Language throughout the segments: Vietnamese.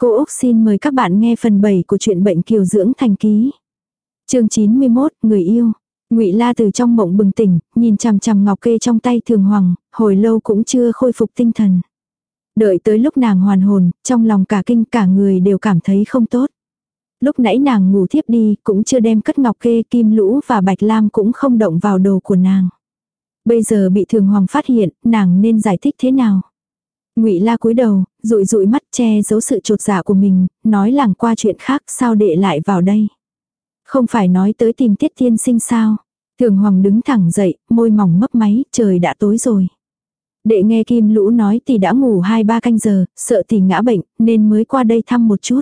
Cô Úc xin mời các bạn nghe phần 7 của truyện bệnh kiều dưỡng thành ký. chương 91, người yêu. ngụy La từ trong mộng bừng tỉnh, nhìn chằm chằm ngọc kê trong tay thường hoàng, hồi lâu cũng chưa khôi phục tinh thần. Đợi tới lúc nàng hoàn hồn, trong lòng cả kinh cả người đều cảm thấy không tốt. Lúc nãy nàng ngủ thiếp đi, cũng chưa đem cất ngọc kê, kim lũ và bạch lam cũng không động vào đồ của nàng. Bây giờ bị thường hoàng phát hiện, nàng nên giải thích thế nào? Ngụy La cúi đầu, dụi dụi mắt che giấu sự trột dạ của mình, nói lảng qua chuyện khác, sao đệ lại vào đây? Không phải nói tới tìm Tiết Thiên Sinh sao? Thường Hoàng đứng thẳng dậy, môi mỏng mấp máy, trời đã tối rồi. Đệ nghe Kim Lũ nói tỷ đã ngủ 2-3 canh giờ, sợ tỷ ngã bệnh, nên mới qua đây thăm một chút.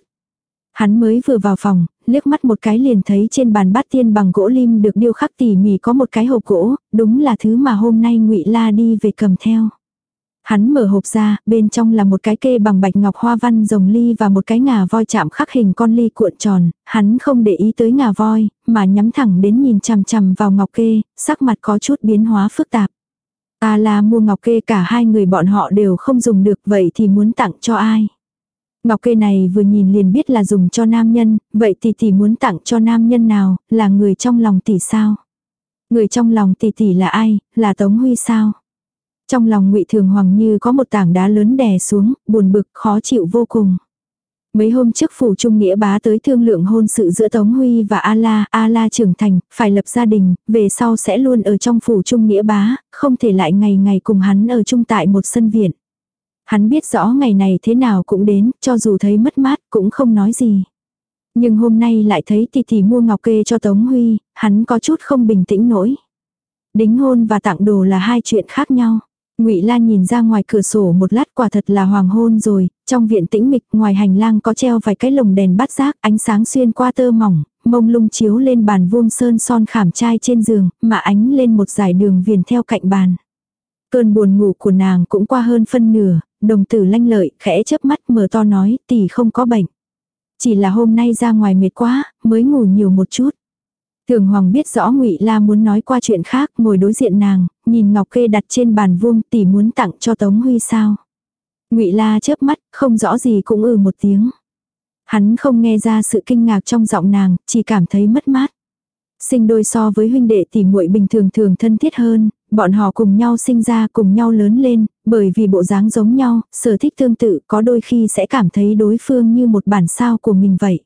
Hắn mới vừa vào phòng, liếc mắt một cái liền thấy trên bàn bát tiên bằng gỗ lim được điêu khắc tỉ mỉ có một cái hộp gỗ, đúng là thứ mà hôm nay ngụy La đi về cầm theo. Hắn mở hộp ra, bên trong là một cái kê bằng bạch ngọc hoa văn rồng ly và một cái ngà voi chạm khắc hình con ly cuộn tròn, hắn không để ý tới ngà voi, mà nhắm thẳng đến nhìn chằm chằm vào ngọc kê, sắc mặt có chút biến hóa phức tạp. Ta là mua ngọc kê cả hai người bọn họ đều không dùng được vậy thì muốn tặng cho ai. Ngọc kê này vừa nhìn liền biết là dùng cho nam nhân, vậy thì tỷ muốn tặng cho nam nhân nào, là người trong lòng tỷ sao? Người trong lòng tỷ tỷ là ai, là Tống Huy sao? Trong lòng ngụy Thường Hoàng như có một tảng đá lớn đè xuống, buồn bực, khó chịu vô cùng. Mấy hôm trước phủ trung nghĩa bá tới thương lượng hôn sự giữa Tống Huy và A-la, A-la trưởng thành, phải lập gia đình, về sau sẽ luôn ở trong phủ trung nghĩa bá, không thể lại ngày ngày cùng hắn ở chung tại một sân viện. Hắn biết rõ ngày này thế nào cũng đến, cho dù thấy mất mát cũng không nói gì. Nhưng hôm nay lại thấy tì tì mua ngọc kê cho Tống Huy, hắn có chút không bình tĩnh nổi. Đính hôn và tặng đồ là hai chuyện khác nhau. Ngụy Lan nhìn ra ngoài cửa sổ một lát quả thật là hoàng hôn rồi, trong viện tĩnh mịch ngoài hành lang có treo vài cái lồng đèn bát giác, ánh sáng xuyên qua tơ mỏng, mông lung chiếu lên bàn vuông sơn son khảm trai trên giường, mà ánh lên một dải đường viền theo cạnh bàn. Cơn buồn ngủ của nàng cũng qua hơn phân nửa, đồng tử lanh lợi, khẽ chớp mắt mở to nói, tỷ không có bệnh. Chỉ là hôm nay ra ngoài mệt quá, mới ngủ nhiều một chút. Thường Hoàng biết rõ Ngụy La muốn nói qua chuyện khác, ngồi đối diện nàng, nhìn ngọc kê đặt trên bàn vuông, tỷ muốn tặng cho Tống Huy sao? Ngụy La chớp mắt, không rõ gì cũng ừ một tiếng. Hắn không nghe ra sự kinh ngạc trong giọng nàng, chỉ cảm thấy mất mát. Sinh đôi so với huynh đệ tỷ muội bình thường thường thân thiết hơn, bọn họ cùng nhau sinh ra cùng nhau lớn lên, bởi vì bộ dáng giống nhau, sở thích tương tự có đôi khi sẽ cảm thấy đối phương như một bản sao của mình vậy.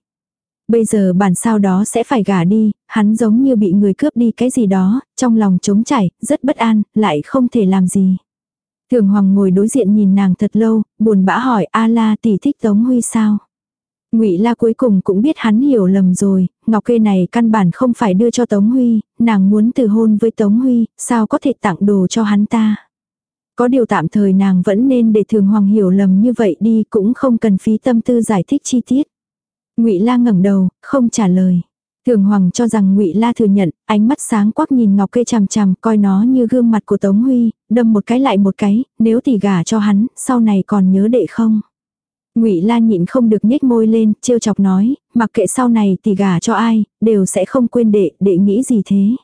Bây giờ bản sao đó sẽ phải gả đi, hắn giống như bị người cướp đi cái gì đó, trong lòng trống chảy, rất bất an, lại không thể làm gì. Thường Hoàng ngồi đối diện nhìn nàng thật lâu, buồn bã hỏi A La tỷ thích Tống Huy sao? Ngụy La cuối cùng cũng biết hắn hiểu lầm rồi, ngọc kê này căn bản không phải đưa cho Tống Huy, nàng muốn từ hôn với Tống Huy, sao có thể tặng đồ cho hắn ta? Có điều tạm thời nàng vẫn nên để Thường Hoàng hiểu lầm như vậy đi, cũng không cần phí tâm tư giải thích chi tiết. Ngụy La ngẩng đầu, không trả lời. Thường Hoàng cho rằng Ngụy La thừa nhận, ánh mắt sáng quắc nhìn ngọc cây chằm chằm, coi nó như gương mặt của Tống Huy, đâm một cái lại một cái, nếu tỷ gả cho hắn, sau này còn nhớ đệ không? Ngụy La nhịn không được nhếch môi lên, trêu chọc nói, mặc kệ sau này tỷ gả cho ai, đều sẽ không quên đệ, đệ nghĩ gì thế?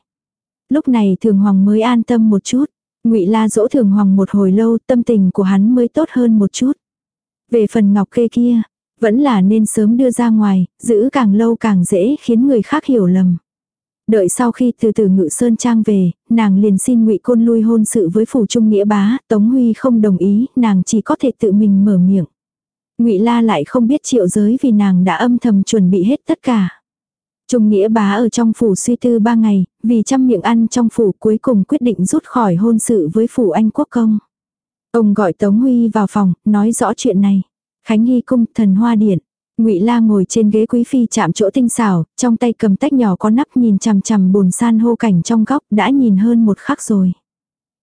Lúc này Thường Hoàng mới an tâm một chút. Ngụy La dỗ Thường Hoàng một hồi lâu, tâm tình của hắn mới tốt hơn một chút. Về phần ngọc kê kia, vẫn là nên sớm đưa ra ngoài, giữ càng lâu càng dễ khiến người khác hiểu lầm. Đợi sau khi từ từ ngự sơn trang về, nàng liền xin ngụy Côn lui hôn sự với phủ trung nghĩa bá, Tống Huy không đồng ý, nàng chỉ có thể tự mình mở miệng. ngụy La lại không biết triệu giới vì nàng đã âm thầm chuẩn bị hết tất cả. Trung nghĩa bá ở trong phủ suy tư ba ngày, vì trăm miệng ăn trong phủ cuối cùng quyết định rút khỏi hôn sự với phủ anh quốc công. Ông gọi Tống Huy vào phòng, nói rõ chuyện này. Khánh Hy cung, thần hoa điện. Ngụy La ngồi trên ghế quý phi chạm chỗ tinh xảo, trong tay cầm tách nhỏ có nắp nhìn chằm chằm bồn san hô cảnh trong góc, đã nhìn hơn một khắc rồi.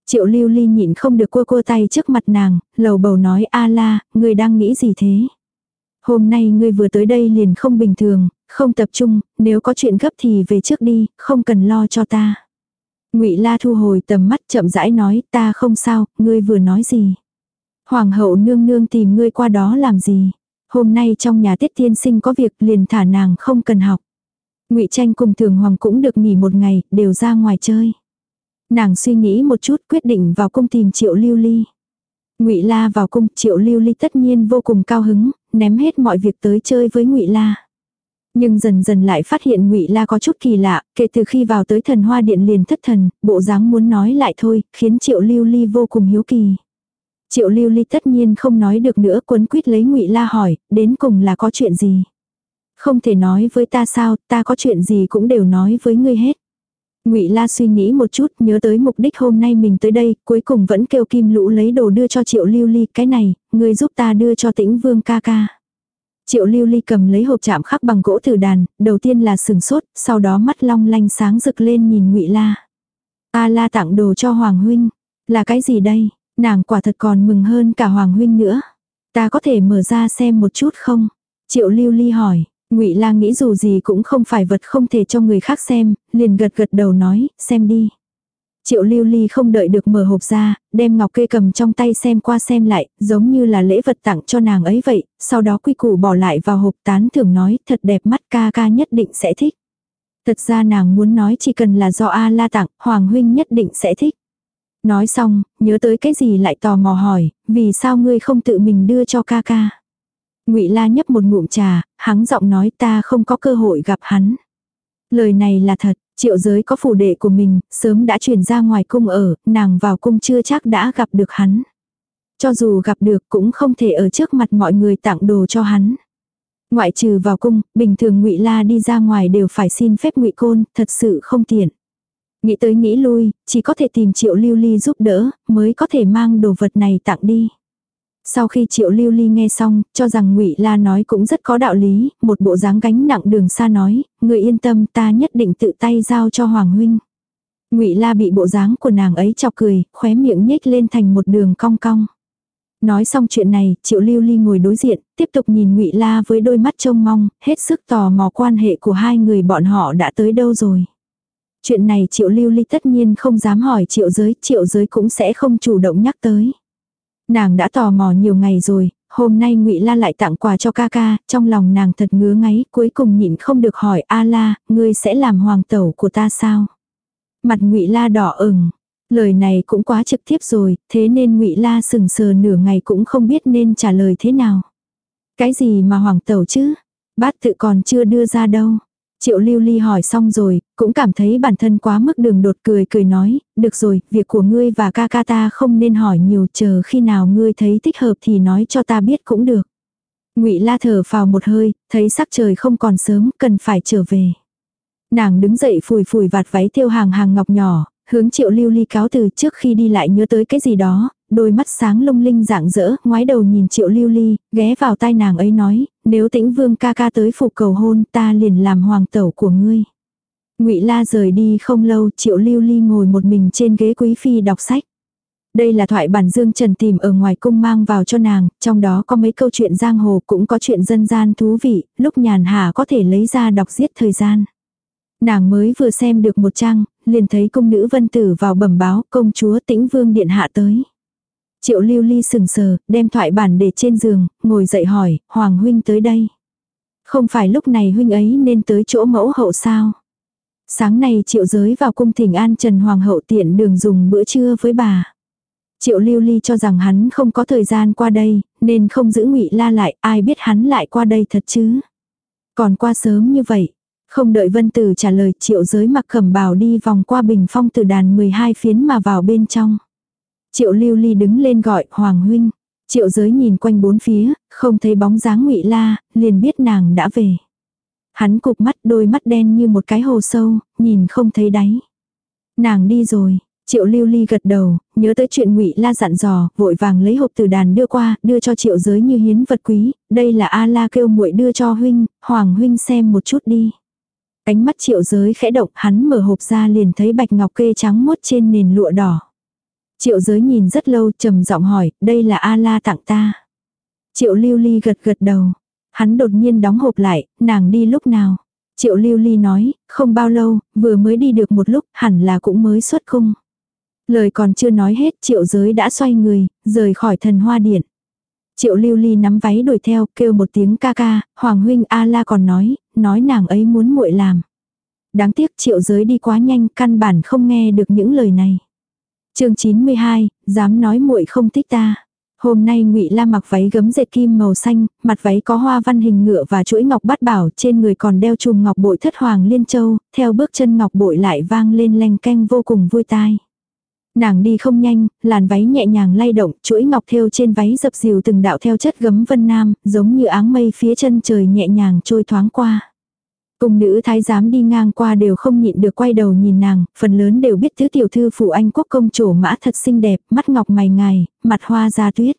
Triệu Lưu Ly nhịn không được cua cua tay trước mặt nàng, lầu bầu nói a la, ngươi đang nghĩ gì thế? Hôm nay ngươi vừa tới đây liền không bình thường, không tập trung, nếu có chuyện gấp thì về trước đi, không cần lo cho ta. Ngụy La thu hồi tầm mắt chậm rãi nói, ta không sao, ngươi vừa nói gì? Hoàng hậu nương nương tìm ngươi qua đó làm gì? Hôm nay trong nhà tiết tiên sinh có việc liền thả nàng không cần học. ngụy tranh cùng thường hoàng cũng được nghỉ một ngày, đều ra ngoài chơi. Nàng suy nghĩ một chút quyết định vào cung tìm triệu lưu ly. Ngụy La vào cung, Triệu Lưu Ly tất nhiên vô cùng cao hứng, ném hết mọi việc tới chơi với Ngụy La. Nhưng dần dần lại phát hiện Ngụy La có chút kỳ lạ, kể từ khi vào tới Thần Hoa Điện liền thất thần, bộ dáng muốn nói lại thôi, khiến Triệu Lưu Ly vô cùng hiếu kỳ. Triệu Lưu Ly tất nhiên không nói được nữa, quấn quýt lấy Ngụy La hỏi, đến cùng là có chuyện gì? Không thể nói với ta sao, ta có chuyện gì cũng đều nói với ngươi hết. Ngụy La suy nghĩ một chút, nhớ tới mục đích hôm nay mình tới đây, cuối cùng vẫn kêu Kim Lũ lấy đồ đưa cho Triệu Lưu Ly, cái này, ngươi giúp ta đưa cho Tĩnh Vương ca ca. Triệu Lưu Ly cầm lấy hộp chạm khắc bằng gỗ thử đàn, đầu tiên là sừng sốt, sau đó mắt long lanh sáng rực lên nhìn Ngụy La. A La tặng đồ cho Hoàng huynh, là cái gì đây? Nàng quả thật còn mừng hơn cả Hoàng huynh nữa. Ta có thể mở ra xem một chút không? Triệu Lưu Ly hỏi, Ngụy lang nghĩ dù gì cũng không phải vật không thể cho người khác xem, liền gật gật đầu nói, xem đi. Triệu lưu ly không đợi được mở hộp ra, đem ngọc kê cầm trong tay xem qua xem lại, giống như là lễ vật tặng cho nàng ấy vậy, sau đó quy củ bỏ lại vào hộp tán thưởng nói thật đẹp mắt ca ca nhất định sẽ thích. Thật ra nàng muốn nói chỉ cần là do A la tặng, Hoàng huynh nhất định sẽ thích. Nói xong, nhớ tới cái gì lại tò mò hỏi, vì sao ngươi không tự mình đưa cho ca ca. Ngụy La nhấp một ngụm trà, hắng giọng nói ta không có cơ hội gặp hắn. Lời này là thật, triệu giới có phủ đệ của mình, sớm đã chuyển ra ngoài cung ở, nàng vào cung chưa chắc đã gặp được hắn. Cho dù gặp được cũng không thể ở trước mặt mọi người tặng đồ cho hắn. Ngoại trừ vào cung, bình thường ngụy La đi ra ngoài đều phải xin phép ngụy Côn, thật sự không tiện. Nghĩ tới nghĩ lui, chỉ có thể tìm Triệu Lưu Ly giúp đỡ, mới có thể mang đồ vật này tặng đi. Sau khi Triệu Lưu Ly nghe xong, cho rằng Ngụy La nói cũng rất có đạo lý, một bộ dáng gánh nặng đường xa nói, người yên tâm ta nhất định tự tay giao cho Hoàng huynh. Ngụy La bị bộ dáng của nàng ấy chọc cười, khóe miệng nhếch lên thành một đường cong cong. Nói xong chuyện này, Triệu Lưu Ly ngồi đối diện, tiếp tục nhìn Ngụy La với đôi mắt trông mong, hết sức tò mò quan hệ của hai người bọn họ đã tới đâu rồi. Chuyện này Triệu Lưu Ly tất nhiên không dám hỏi Triệu Giới, Triệu Giới cũng sẽ không chủ động nhắc tới. Nàng đã tò mò nhiều ngày rồi, hôm nay ngụy La lại tặng quà cho ca ca, trong lòng nàng thật ngứa ngáy, cuối cùng nhịn không được hỏi A La, ngươi sẽ làm hoàng tẩu của ta sao? Mặt ngụy La đỏ ửng. Lời này cũng quá trực tiếp rồi, thế nên ngụy La sừng sờ nửa ngày cũng không biết nên trả lời thế nào. Cái gì mà hoàng tẩu chứ? Bát tự còn chưa đưa ra đâu. Triệu lưu ly hỏi xong rồi, cũng cảm thấy bản thân quá mức đường đột cười cười nói, được rồi, việc của ngươi và ca ca ta không nên hỏi nhiều chờ khi nào ngươi thấy thích hợp thì nói cho ta biết cũng được. ngụy la thở vào một hơi, thấy sắc trời không còn sớm, cần phải trở về. Nàng đứng dậy phủi phủi vạt váy tiêu hàng hàng ngọc nhỏ, hướng triệu lưu ly cáo từ trước khi đi lại nhớ tới cái gì đó, đôi mắt sáng lung linh dạng dỡ, ngoái đầu nhìn triệu lưu ly, ghé vào tai nàng ấy nói, nếu tĩnh vương ca ca tới phục cầu hôn ta liền làm hoàng tẩu của ngươi. ngụy La rời đi không lâu, triệu lưu ly ngồi một mình trên ghế quý phi đọc sách. Đây là thoại bản Dương Trần tìm ở ngoài cung mang vào cho nàng, trong đó có mấy câu chuyện giang hồ cũng có chuyện dân gian thú vị, lúc nhàn hạ có thể lấy ra đọc giết thời gian. Nàng mới vừa xem được một trang, liền thấy cung nữ vân tử vào bẩm báo công chúa tĩnh vương điện hạ tới. Triệu lưu ly sừng sờ, đem thoại bản để trên giường, ngồi dậy hỏi, Hoàng huynh tới đây. Không phải lúc này huynh ấy nên tới chỗ mẫu hậu sao? Sáng nay triệu giới vào cung thỉnh an Trần Hoàng hậu tiện đường dùng bữa trưa với bà. Triệu lưu ly cho rằng hắn không có thời gian qua đây, nên không giữ ngụy la lại, ai biết hắn lại qua đây thật chứ. Còn qua sớm như vậy, không đợi vân tử trả lời triệu giới mặc khẩm bào đi vòng qua bình phong từ đàn 12 phiến mà vào bên trong. Triệu lưu ly đứng lên gọi Hoàng huynh. Triệu giới nhìn quanh bốn phía, không thấy bóng dáng ngụy la, liền biết nàng đã về. Hắn cụp mắt đôi mắt đen như một cái hồ sâu, nhìn không thấy đáy. Nàng đi rồi, Triệu Lưu Ly gật đầu, nhớ tới chuyện Ngụy La dặn dò, vội vàng lấy hộp từ đàn đưa qua, đưa cho Triệu Giới như hiến vật quý, đây là A La kêu muội đưa cho huynh, Hoàng huynh xem một chút đi. Ánh mắt Triệu Giới khẽ động, hắn mở hộp ra liền thấy bạch ngọc kê trắng mốt trên nền lụa đỏ. Triệu giới nhìn rất lâu trầm giọng hỏi, đây là A-la tặng ta. Triệu lưu ly gật gật đầu. Hắn đột nhiên đóng hộp lại, nàng đi lúc nào. Triệu lưu ly nói, không bao lâu, vừa mới đi được một lúc, hẳn là cũng mới xuất cung. Lời còn chưa nói hết, triệu giới đã xoay người, rời khỏi thần hoa điện. Triệu lưu ly nắm váy đuổi theo, kêu một tiếng ca ca, Hoàng huynh A-la còn nói, nói nàng ấy muốn muội làm. Đáng tiếc triệu giới đi quá nhanh, căn bản không nghe được những lời này chương 92, dám nói muội không thích ta. Hôm nay Ngụy La mặc váy gấm dệt kim màu xanh, mặt váy có hoa văn hình ngựa và chuỗi ngọc bát bảo, trên người còn đeo chùm ngọc bội thất hoàng liên châu, theo bước chân ngọc bội lại vang lên leng keng vô cùng vui tai. Nàng đi không nhanh, làn váy nhẹ nhàng lay động, chuỗi ngọc thêu trên váy dập dìu từng đạo theo chất gấm vân nam, giống như áng mây phía chân trời nhẹ nhàng trôi thoáng qua. Cùng nữ thái giám đi ngang qua đều không nhịn được quay đầu nhìn nàng, phần lớn đều biết thứ tiểu thư phụ anh quốc công trổ mã thật xinh đẹp, mắt ngọc mày ngài, mặt hoa da tuyết.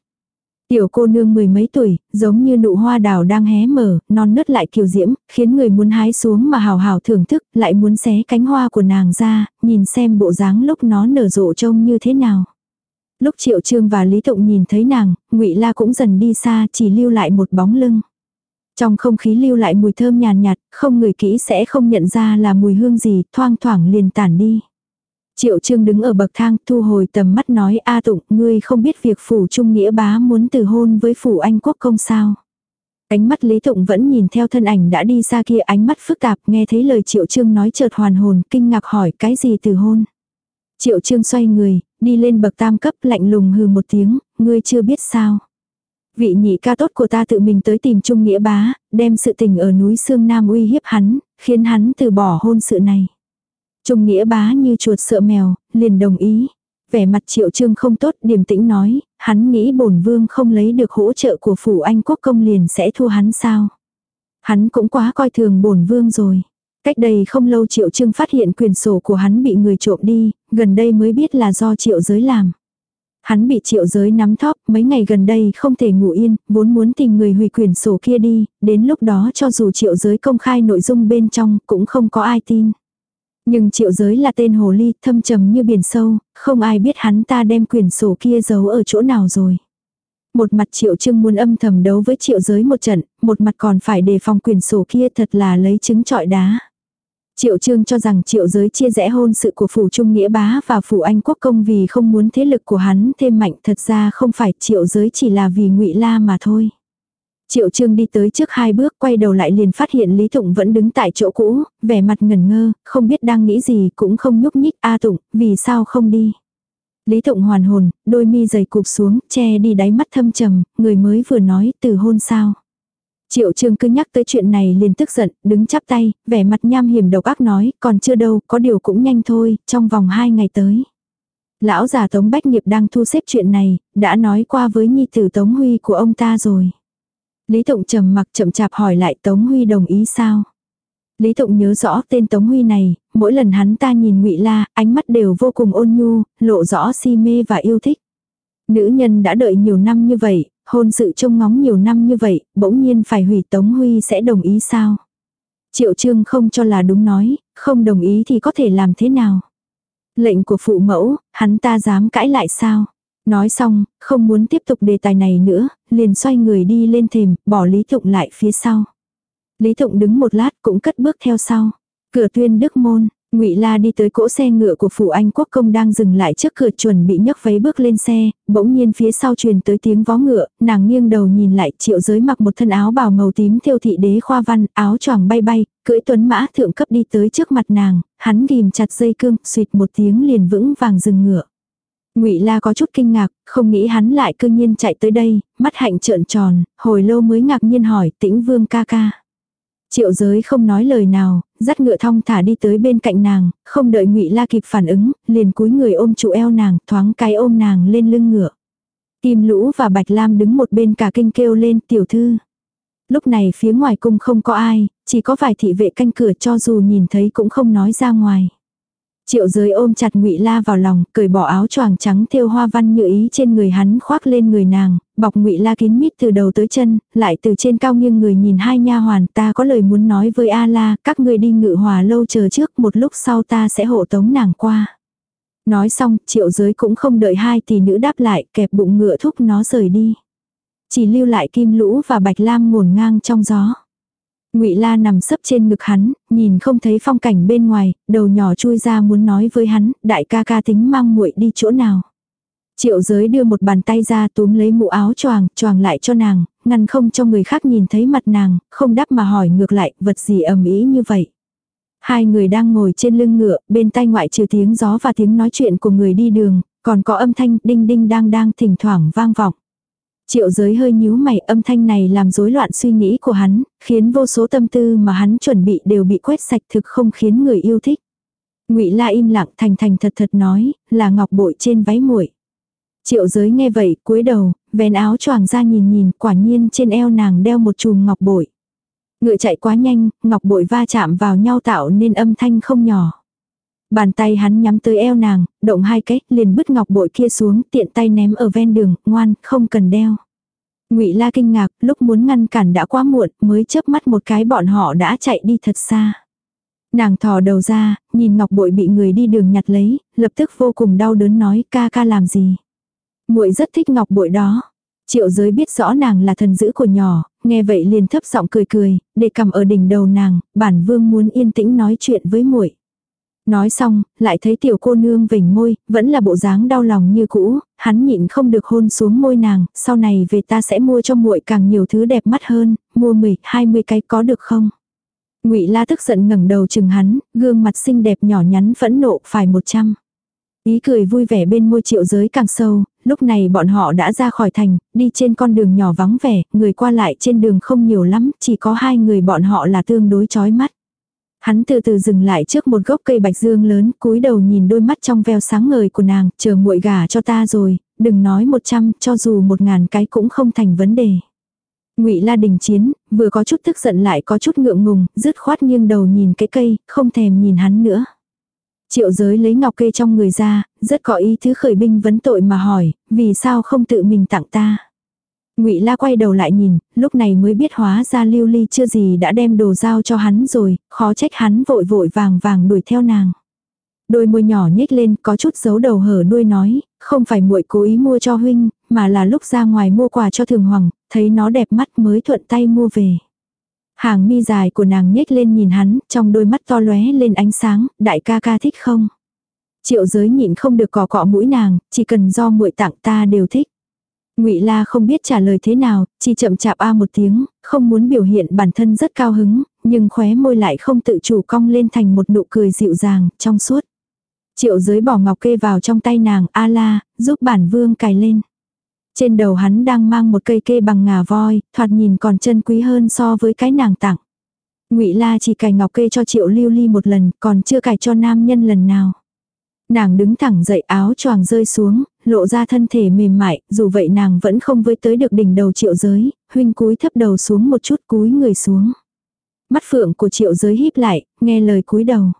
Tiểu cô nương mười mấy tuổi, giống như nụ hoa đào đang hé mở, non nớt lại kiều diễm, khiến người muốn hái xuống mà hào hào thưởng thức, lại muốn xé cánh hoa của nàng ra, nhìn xem bộ dáng lúc nó nở rộ trông như thế nào. Lúc Triệu Trương và Lý Tụng nhìn thấy nàng, Ngụy La cũng dần đi xa, chỉ lưu lại một bóng lưng. Trong không khí lưu lại mùi thơm nhàn nhạt, không người kỹ sẽ không nhận ra là mùi hương gì, thoang thoảng liền tản đi. Triệu Trương đứng ở bậc thang, thu hồi tầm mắt nói A Tụng, ngươi không biết việc phủ trung nghĩa bá muốn từ hôn với phủ anh quốc công sao. Ánh mắt Lý Tụng vẫn nhìn theo thân ảnh đã đi xa kia ánh mắt phức tạp nghe thấy lời Triệu Trương nói chợt hoàn hồn, kinh ngạc hỏi cái gì từ hôn. Triệu Trương xoay người, đi lên bậc tam cấp lạnh lùng hừ một tiếng, ngươi chưa biết sao. Vị nhị ca tốt của ta tự mình tới tìm Trung Nghĩa bá, đem sự tình ở núi Sương Nam uy hiếp hắn, khiến hắn từ bỏ hôn sự này. Trung nghĩa bá như chuột sợ mèo, liền đồng ý. Vẻ mặt triệu trương không tốt điềm tĩnh nói, hắn nghĩ bổn vương không lấy được hỗ trợ của phủ anh quốc công liền sẽ thua hắn sao. Hắn cũng quá coi thường bổn vương rồi. Cách đây không lâu triệu trương phát hiện quyền sổ của hắn bị người trộm đi, gần đây mới biết là do triệu giới làm. Hắn bị triệu giới nắm thóp, mấy ngày gần đây không thể ngủ yên, vốn muốn tìm người hủy quyền sổ kia đi, đến lúc đó cho dù triệu giới công khai nội dung bên trong cũng không có ai tin. Nhưng triệu giới là tên hồ ly thâm trầm như biển sâu, không ai biết hắn ta đem quyền sổ kia giấu ở chỗ nào rồi. Một mặt triệu trưng muốn âm thầm đấu với triệu giới một trận, một mặt còn phải đề phòng quyền sổ kia thật là lấy trứng trọi đá. Triệu Trương cho rằng triệu giới chia rẽ hôn sự của phủ Trung Nghĩa Bá và phủ Anh Quốc Công vì không muốn thế lực của hắn thêm mạnh thật ra không phải triệu giới chỉ là vì ngụy La mà thôi. Triệu Trương đi tới trước hai bước quay đầu lại liền phát hiện Lý Tụng vẫn đứng tại chỗ cũ, vẻ mặt ngẩn ngơ, không biết đang nghĩ gì cũng không nhúc nhích. A Tụng, vì sao không đi? Lý Tụng hoàn hồn, đôi mi dày cụp xuống, che đi đáy mắt thâm trầm, người mới vừa nói từ hôn sao. Triệu Trương cứ nhắc tới chuyện này liền tức giận, đứng chắp tay, vẻ mặt nham hiểm độc ác nói, còn chưa đâu, có điều cũng nhanh thôi, trong vòng hai ngày tới. Lão già Tống Bách Nghiệp đang thu xếp chuyện này, đã nói qua với nhi tử Tống Huy của ông ta rồi. Lý Tụng trầm mặc chậm chạp hỏi lại Tống Huy đồng ý sao. Lý Tụng nhớ rõ tên Tống Huy này, mỗi lần hắn ta nhìn ngụy La, ánh mắt đều vô cùng ôn nhu, lộ rõ si mê và yêu thích. Nữ nhân đã đợi nhiều năm như vậy, hôn sự trông ngóng nhiều năm như vậy, bỗng nhiên phải hủy Tống Huy sẽ đồng ý sao? Triệu Trương không cho là đúng nói, không đồng ý thì có thể làm thế nào? Lệnh của phụ mẫu, hắn ta dám cãi lại sao? Nói xong, không muốn tiếp tục đề tài này nữa, liền xoay người đi lên thềm, bỏ Lý Thụng lại phía sau. Lý Thụng đứng một lát cũng cất bước theo sau. Cửa tuyên đức môn, Ngụy La đi tới cỗ xe ngựa của phủ Anh Quốc công đang dừng lại trước cửa chuẩn bị nhấc váy bước lên xe, bỗng nhiên phía sau truyền tới tiếng vó ngựa, nàng nghiêng đầu nhìn lại, Triệu Giới mặc một thân áo bào màu tím thêu thị đế khoa văn, áo choàng bay bay, cưỡi tuấn mã thượng cấp đi tới trước mặt nàng, hắn ghim chặt dây cương, suýt một tiếng liền vững vàng dừng ngựa. Ngụy La có chút kinh ngạc, không nghĩ hắn lại cư nhiên chạy tới đây, mắt hạnh trợn tròn, hồi lâu mới ngạc nhiên hỏi, "Tĩnh Vương ca ca?" Triệu Giới không nói lời nào, dắt ngựa thong thả đi tới bên cạnh nàng, không đợi Ngụy La kịp phản ứng, liền cúi người ôm trụ eo nàng, thoáng cái ôm nàng lên lưng ngựa. Kim Lũ và Bạch Lam đứng một bên cả kinh kêu lên, "Tiểu thư." Lúc này phía ngoài cung không có ai, chỉ có vài thị vệ canh cửa cho dù nhìn thấy cũng không nói ra ngoài. Triệu giới ôm chặt ngụy La vào lòng, cởi bỏ áo choàng trắng thêu hoa văn như ý trên người hắn khoác lên người nàng, bọc ngụy La kín mít từ đầu tới chân, lại từ trên cao nghiêng người nhìn hai nha hoàn, ta có lời muốn nói với A La, các người đi ngự hòa lâu chờ trước, một lúc sau ta sẽ hộ tống nàng qua. Nói xong, triệu giới cũng không đợi hai tỷ nữ đáp lại, kẹp bụng ngựa thúc nó rời đi. Chỉ lưu lại kim lũ và bạch lam ngổn ngang trong gió. Ngụy La nằm sấp trên ngực hắn, nhìn không thấy phong cảnh bên ngoài, đầu nhỏ chui ra muốn nói với hắn, đại ca ca tính mang muội đi chỗ nào. Triệu giới đưa một bàn tay ra túm lấy mũ áo choàng, choàng lại cho nàng, ngăn không cho người khác nhìn thấy mặt nàng, không đáp mà hỏi ngược lại, vật gì ầm ĩ như vậy. Hai người đang ngồi trên lưng ngựa, bên tai ngoại trừ tiếng gió và tiếng nói chuyện của người đi đường, còn có âm thanh đinh đinh đang đang thỉnh thoảng vang vọng. Triệu giới hơi nhíu mày âm thanh này làm rối loạn suy nghĩ của hắn, khiến vô số tâm tư mà hắn chuẩn bị đều bị quét sạch thực không khiến người yêu thích. ngụy La im lặng thành thành thật thật nói, là ngọc bội trên váy muội. Triệu giới nghe vậy, cúi đầu, vén áo choàng ra nhìn nhìn, quả nhiên trên eo nàng đeo một chùm ngọc bội. Ngựa chạy quá nhanh, ngọc bội va chạm vào nhau tạo nên âm thanh không nhỏ. Bàn tay hắn nhắm tới eo nàng, động hai cách, liền bứt ngọc bội kia xuống, tiện tay ném ở ven đường, ngoan, không cần đeo. Ngụy La kinh ngạc, lúc muốn ngăn cản đã quá muộn, mới chớp mắt một cái bọn họ đã chạy đi thật xa. Nàng thò đầu ra, nhìn ngọc bội bị người đi đường nhặt lấy, lập tức vô cùng đau đớn nói ca ca làm gì. Muội rất thích ngọc bội đó. Triệu giới biết rõ nàng là thần dữ của nhỏ, nghe vậy liền thấp giọng cười cười, để cầm ở đỉnh đầu nàng, bản vương muốn yên tĩnh nói chuyện với muội. Nói xong, lại thấy tiểu cô nương vểnh môi, vẫn là bộ dáng đau lòng như cũ, hắn nhịn không được hôn xuống môi nàng, sau này về ta sẽ mua cho muội càng nhiều thứ đẹp mắt hơn, mua 10, 20 cái có được không? Ngụy La tức giận ngẩng đầu chừng hắn, gương mặt xinh đẹp nhỏ nhắn phẫn nộ phải 100. Ý cười vui vẻ bên môi triệu giới càng sâu, lúc này bọn họ đã ra khỏi thành, đi trên con đường nhỏ vắng vẻ, người qua lại trên đường không nhiều lắm, chỉ có hai người bọn họ là tương đối chói mắt. Hắn từ từ dừng lại trước một gốc cây bạch dương lớn, cúi đầu nhìn đôi mắt trong veo sáng ngời của nàng, chờ muội gả cho ta rồi, đừng nói một trăm, cho dù một ngàn cái cũng không thành vấn đề. Ngụy La Đình Chiến, vừa có chút tức giận lại có chút ngượng ngùng, dứt khoát nghiêng đầu nhìn cái cây, không thèm nhìn hắn nữa. Triệu giới lấy ngọc kê trong người ra, rất có ý thứ khởi binh vấn tội mà hỏi, vì sao không tự mình tặng ta. Ngụy La quay đầu lại nhìn, lúc này mới biết hóa ra Lưu Ly chưa gì đã đem đồ giao cho hắn rồi, khó trách hắn vội vội vàng vàng đuổi theo nàng. Đôi môi nhỏ nhếch lên, có chút giấu đầu hở đuôi nói, không phải muội cố ý mua cho huynh, mà là lúc ra ngoài mua quà cho Thường Hoàng, thấy nó đẹp mắt mới thuận tay mua về. Hàng mi dài của nàng nhếch lên nhìn hắn, trong đôi mắt to lóe lên ánh sáng, đại ca ca thích không? Triệu giới nhịn không được cọ cọ mũi nàng, chỉ cần do muội tặng ta đều thích. Ngụy La không biết trả lời thế nào, chỉ chậm chạp a một tiếng, không muốn biểu hiện bản thân rất cao hứng, nhưng khóe môi lại không tự chủ cong lên thành một nụ cười dịu dàng, trong suốt. Triệu giới bỏ ngọc kê vào trong tay nàng, a la, giúp bản vương cài lên. Trên đầu hắn đang mang một cây kê bằng ngà voi, thoạt nhìn còn chân quý hơn so với cái nàng tặng. Ngụy La chỉ cài ngọc kê cho Triệu Lưu Ly một lần, còn chưa cài cho nam nhân lần nào. Nàng đứng thẳng dậy áo choàng rơi xuống, lộ ra thân thể mềm mại, dù vậy nàng vẫn không với tới được đỉnh đầu triệu giới, huynh cúi thấp đầu xuống một chút cúi người xuống. Mắt phượng của triệu giới híp lại, nghe lời cúi đầu.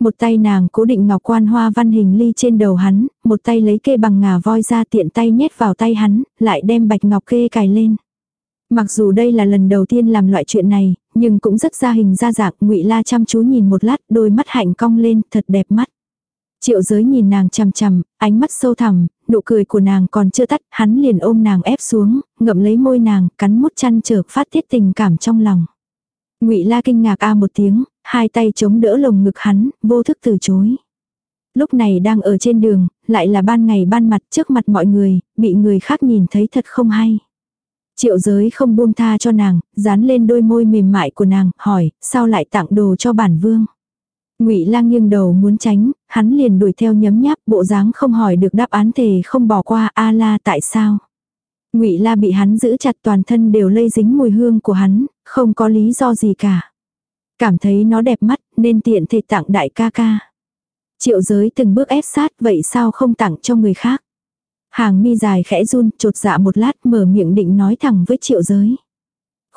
Một tay nàng cố định ngọc quan hoa văn hình ly trên đầu hắn, một tay lấy kê bằng ngà voi ra tiện tay nhét vào tay hắn, lại đem bạch ngọc kê cài lên. Mặc dù đây là lần đầu tiên làm loại chuyện này, nhưng cũng rất ra hình ra dạng, ngụy La chăm chú nhìn một lát, đôi mắt hạnh cong lên, thật đẹp mắt. Triệu giới nhìn nàng chằm chằm, ánh mắt sâu thẳm, nụ cười của nàng còn chưa tắt, hắn liền ôm nàng ép xuống, ngậm lấy môi nàng, cắn mút chăn trở phát tiết tình cảm trong lòng. Ngụy La kinh ngạc a một tiếng, hai tay chống đỡ lồng ngực hắn, vô thức từ chối. Lúc này đang ở trên đường, lại là ban ngày ban mặt trước mặt mọi người, bị người khác nhìn thấy thật không hay. Triệu giới không buông tha cho nàng, dán lên đôi môi mềm mại của nàng, hỏi, sao lại tặng đồ cho bản vương. Ngụy Lang nghiêng đầu muốn tránh, hắn liền đuổi theo nhấm nháp, bộ dáng không hỏi được đáp án thề không bỏ qua, a la tại sao? Ngụy La bị hắn giữ chặt toàn thân đều lây dính mùi hương của hắn, không có lý do gì cả. Cảm thấy nó đẹp mắt, nên tiện thể tặng đại ca ca. Triệu giới từng bước ép sát, vậy sao không tặng cho người khác? Hàng mi dài khẽ run, chột dạ một lát mở miệng định nói thẳng với triệu giới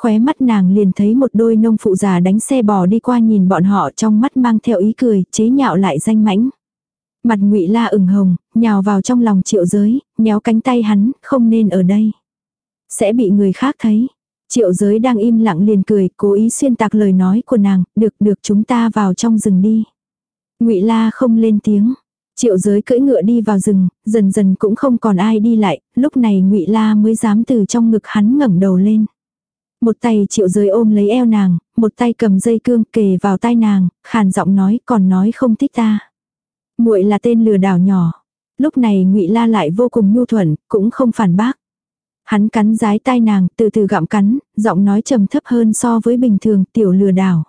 khóe mắt nàng liền thấy một đôi nông phụ già đánh xe bò đi qua nhìn bọn họ trong mắt mang theo ý cười, chế nhạo lại danh mãnh. Mặt ngụy la ửng hồng, nhào vào trong lòng triệu giới, nhéo cánh tay hắn, không nên ở đây. Sẽ bị người khác thấy. Triệu giới đang im lặng liền cười, cố ý xuyên tạc lời nói của nàng, được được chúng ta vào trong rừng đi. ngụy la không lên tiếng. Triệu giới cưỡi ngựa đi vào rừng, dần dần cũng không còn ai đi lại, lúc này ngụy la mới dám từ trong ngực hắn ngẩng đầu lên. Một tay triệu giới ôm lấy eo nàng, một tay cầm dây cương kề vào tai nàng, khàn giọng nói còn nói không thích ta. muội là tên lừa đảo nhỏ. Lúc này ngụy La lại vô cùng nhu thuận, cũng không phản bác. Hắn cắn rái tai nàng, từ từ gặm cắn, giọng nói trầm thấp hơn so với bình thường, tiểu lừa đảo.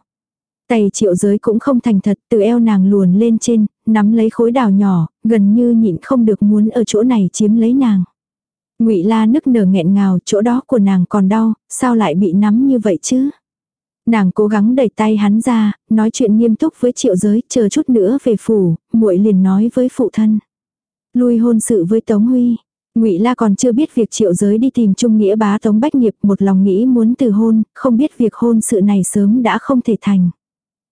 Tay triệu giới cũng không thành thật, từ eo nàng luồn lên trên, nắm lấy khối đào nhỏ, gần như nhịn không được muốn ở chỗ này chiếm lấy nàng. Ngụy La nức nở nghẹn ngào, chỗ đó của nàng còn đau, sao lại bị nắm như vậy chứ? Nàng cố gắng đẩy tay hắn ra, nói chuyện nghiêm túc với Triệu Giới, chờ chút nữa về phủ, muội liền nói với phụ thân. Lui hôn sự với Tống Huy. Ngụy La còn chưa biết việc Triệu Giới đi tìm Trung Nghĩa bá Tống Bách Nghiệp, một lòng nghĩ muốn từ hôn, không biết việc hôn sự này sớm đã không thể thành.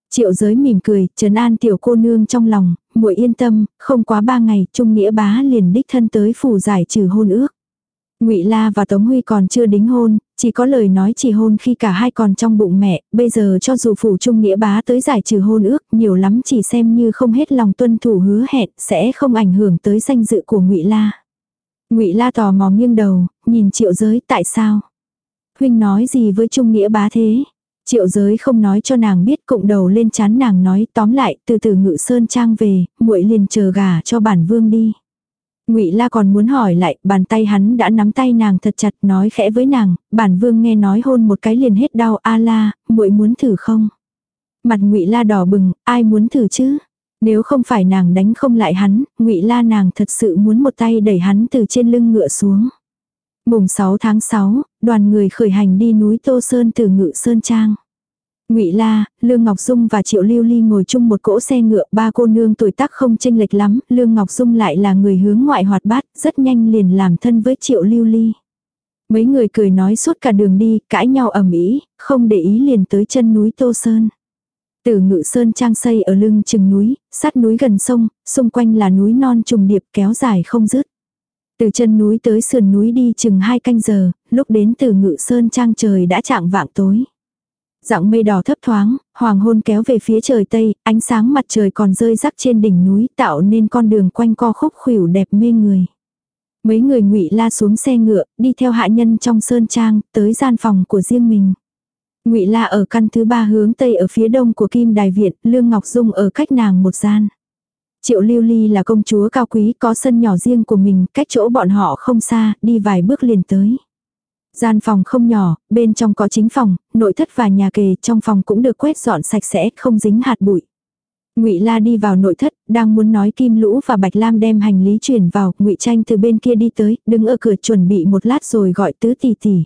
Triệu Giới mỉm cười, trấn an tiểu cô nương trong lòng, muội yên tâm, không quá ba ngày, Trung Nghĩa bá liền đích thân tới phủ giải trừ hôn ước. Ngụy La và Tống Huy còn chưa đính hôn, chỉ có lời nói chỉ hôn khi cả hai còn trong bụng mẹ, bây giờ cho dù phủ trung nghĩa bá tới giải trừ hôn ước, nhiều lắm chỉ xem như không hết lòng tuân thủ hứa hẹn, sẽ không ảnh hưởng tới danh dự của Ngụy La. Ngụy La tò mò nghiêng đầu, nhìn Triệu Giới, tại sao? Huynh nói gì với trung nghĩa bá thế? Triệu giới không nói cho nàng biết cụng đầu lên chán nàng nói tóm lại từ từ ngự sơn trang về, muội liền chờ gà cho bản vương đi. Ngụy La còn muốn hỏi lại, bàn tay hắn đã nắm tay nàng thật chặt, nói khẽ với nàng, bản vương nghe nói hôn một cái liền hết đau, a la, muội muốn thử không? Mặt Ngụy La đỏ bừng, ai muốn thử chứ? Nếu không phải nàng đánh không lại hắn, Ngụy La nàng thật sự muốn một tay đẩy hắn từ trên lưng ngựa xuống. Mùng 6 tháng 6, đoàn người khởi hành đi núi Tô Sơn từ Ngự Sơn Trang. Ngụy La, Lương Ngọc Dung và Triệu Lưu Ly ngồi chung một cỗ xe ngựa, ba cô nương tuổi tác không chênh lệch lắm, Lương Ngọc Dung lại là người hướng ngoại hoạt bát, rất nhanh liền làm thân với Triệu Lưu Ly. Mấy người cười nói suốt cả đường đi, cãi nhau ầm ĩ, không để ý liền tới chân núi Tô Sơn. Từ Ngự Sơn trang xây ở lưng chừng núi, sát núi gần sông, xung quanh là núi non trùng điệp kéo dài không dứt. Từ chân núi tới sườn núi đi chừng hai canh giờ, lúc đến từ Ngự Sơn trang trời đã chạng vạng tối. Dạng mây đỏ thấp thoáng, hoàng hôn kéo về phía trời tây, ánh sáng mặt trời còn rơi rắc trên đỉnh núi tạo nên con đường quanh co khúc khuỷu đẹp mê người. Mấy người ngụy la xuống xe ngựa, đi theo hạ nhân trong sơn trang, tới gian phòng của riêng mình. Ngụy La ở căn thứ ba hướng tây ở phía đông của Kim Đài Viện, Lương Ngọc Dung ở cách nàng một gian. Triệu Lưu Ly là công chúa cao quý có sân nhỏ riêng của mình, cách chỗ bọn họ không xa, đi vài bước liền tới. Gian phòng không nhỏ, bên trong có chính phòng, nội thất và nhà kề, trong phòng cũng được quét dọn sạch sẽ, không dính hạt bụi. Ngụy La đi vào nội thất, đang muốn nói Kim Lũ và Bạch Lam đem hành lý chuyển vào, Ngụy Tranh từ bên kia đi tới, đứng ở cửa chuẩn bị một lát rồi gọi tứ tỷ tỷ.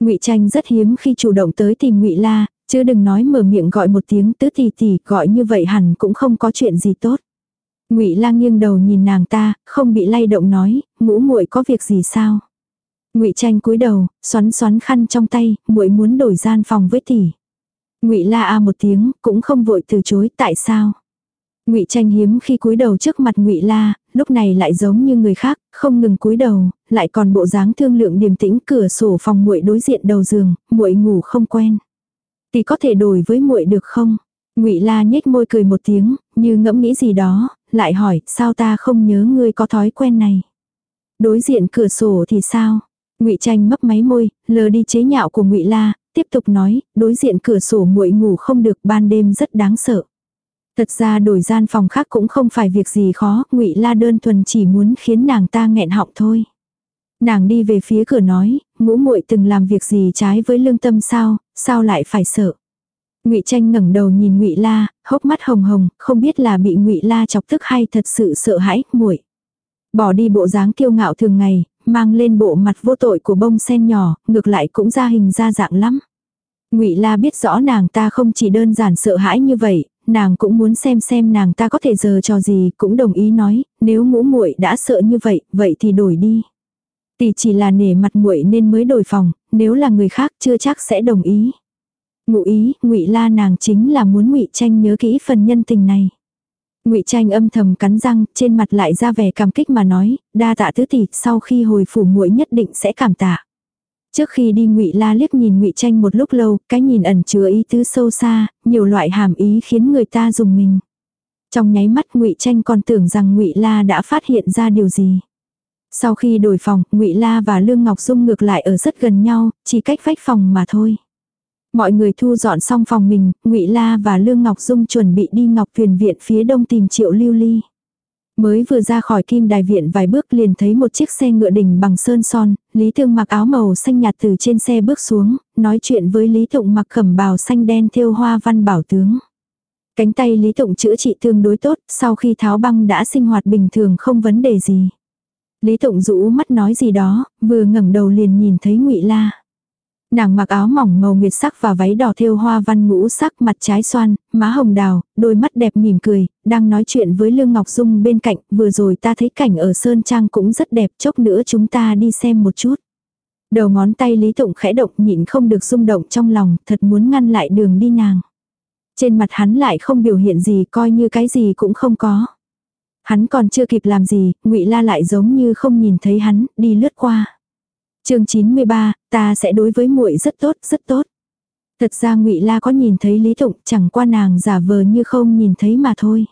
Ngụy Tranh rất hiếm khi chủ động tới tìm Ngụy La, chứ đừng nói mở miệng gọi một tiếng tứ tỷ tỷ, gọi như vậy hẳn cũng không có chuyện gì tốt. Ngụy La nghiêng đầu nhìn nàng ta, không bị lay động nói, ngũ muội có việc gì sao? Ngụy Tranh cúi đầu, xoắn xoắn khăn trong tay, muội muốn đổi gian phòng với tỷ. Ngụy La a một tiếng, cũng không vội từ chối, tại sao? Ngụy Tranh hiếm khi cúi đầu trước mặt Ngụy La, lúc này lại giống như người khác, không ngừng cúi đầu, lại còn bộ dáng thương lượng điềm tĩnh, cửa sổ phòng muội đối diện đầu giường, muội ngủ không quen. Tỷ có thể đổi với muội được không? Ngụy La nhếch môi cười một tiếng, như ngẫm nghĩ gì đó, lại hỏi, sao ta không nhớ ngươi có thói quen này? Đối diện cửa sổ thì sao? Ngụy Tranh mấp máy môi, lờ đi chế nhạo của Ngụy La, tiếp tục nói, đối diện cửa sổ muội ngủ không được, ban đêm rất đáng sợ. Thật ra đổi gian phòng khác cũng không phải việc gì khó, Ngụy La đơn thuần chỉ muốn khiến nàng ta nghẹn họng thôi. Nàng đi về phía cửa nói, ngũ muội từng làm việc gì trái với lương tâm sao, sao lại phải sợ. Ngụy Tranh ngẩng đầu nhìn Ngụy La, hốc mắt hồng hồng, không biết là bị Ngụy La chọc tức hay thật sự sợ hãi, muội. Bỏ đi bộ dáng kiêu ngạo thường ngày, mang lên bộ mặt vô tội của bông sen nhỏ, ngược lại cũng ra hình ra dạng lắm. Ngụy La biết rõ nàng ta không chỉ đơn giản sợ hãi như vậy, nàng cũng muốn xem xem nàng ta có thể giờ cho gì, cũng đồng ý nói, nếu ngũ muội đã sợ như vậy, vậy thì đổi đi. Tỷ chỉ là nể mặt muội nên mới đổi phòng, nếu là người khác chưa chắc sẽ đồng ý. Ngụ ý, Ngụy La nàng chính là muốn Ngụy Tranh nhớ kỹ phần nhân tình này. Ngụy Tranh âm thầm cắn răng, trên mặt lại ra vẻ cảm kích mà nói, đa tạ tứ tỷ, sau khi hồi phủ muội nhất định sẽ cảm tạ. Trước khi đi Ngụy La liếc nhìn Ngụy Tranh một lúc lâu, cái nhìn ẩn chứa ý tứ sâu xa, nhiều loại hàm ý khiến người ta dùng mình. Trong nháy mắt Ngụy Tranh còn tưởng rằng Ngụy La đã phát hiện ra điều gì. Sau khi đổi phòng, Ngụy La và Lương Ngọc Dung ngược lại ở rất gần nhau, chỉ cách vách phòng mà thôi. Mọi người thu dọn xong phòng mình, Ngụy La và Lương Ngọc Dung chuẩn bị đi Ngọc Thuyền viện phía đông tìm Triệu Lưu Ly. Mới vừa ra khỏi kim đài viện vài bước liền thấy một chiếc xe ngựa đỉnh bằng sơn son, Lý Thương mặc áo màu xanh nhạt từ trên xe bước xuống, nói chuyện với Lý Tụng mặc cẩm bào xanh đen thêu hoa văn bảo tướng. Cánh tay Lý Tụng chữa trị tương đối tốt, sau khi tháo băng đã sinh hoạt bình thường không vấn đề gì. Lý Tụng rũ mắt nói gì đó, vừa ngẩng đầu liền nhìn thấy Ngụy La. Nàng mặc áo mỏng màu nguyệt sắc và váy đỏ thêu hoa văn ngũ sắc mặt trái xoan, má hồng đào, đôi mắt đẹp mỉm cười, đang nói chuyện với Lương Ngọc Dung bên cạnh, vừa rồi ta thấy cảnh ở Sơn Trang cũng rất đẹp, chốc nữa chúng ta đi xem một chút. Đầu ngón tay Lý Tụng khẽ động nhịn không được rung động trong lòng, thật muốn ngăn lại đường đi nàng. Trên mặt hắn lại không biểu hiện gì coi như cái gì cũng không có. Hắn còn chưa kịp làm gì, ngụy La lại giống như không nhìn thấy hắn, đi lướt qua chương 93, ta sẽ đối với muội rất tốt, rất tốt. Thật ra ngụy La có nhìn thấy Lý Tụng, chẳng qua nàng giả vờ như không nhìn thấy mà thôi.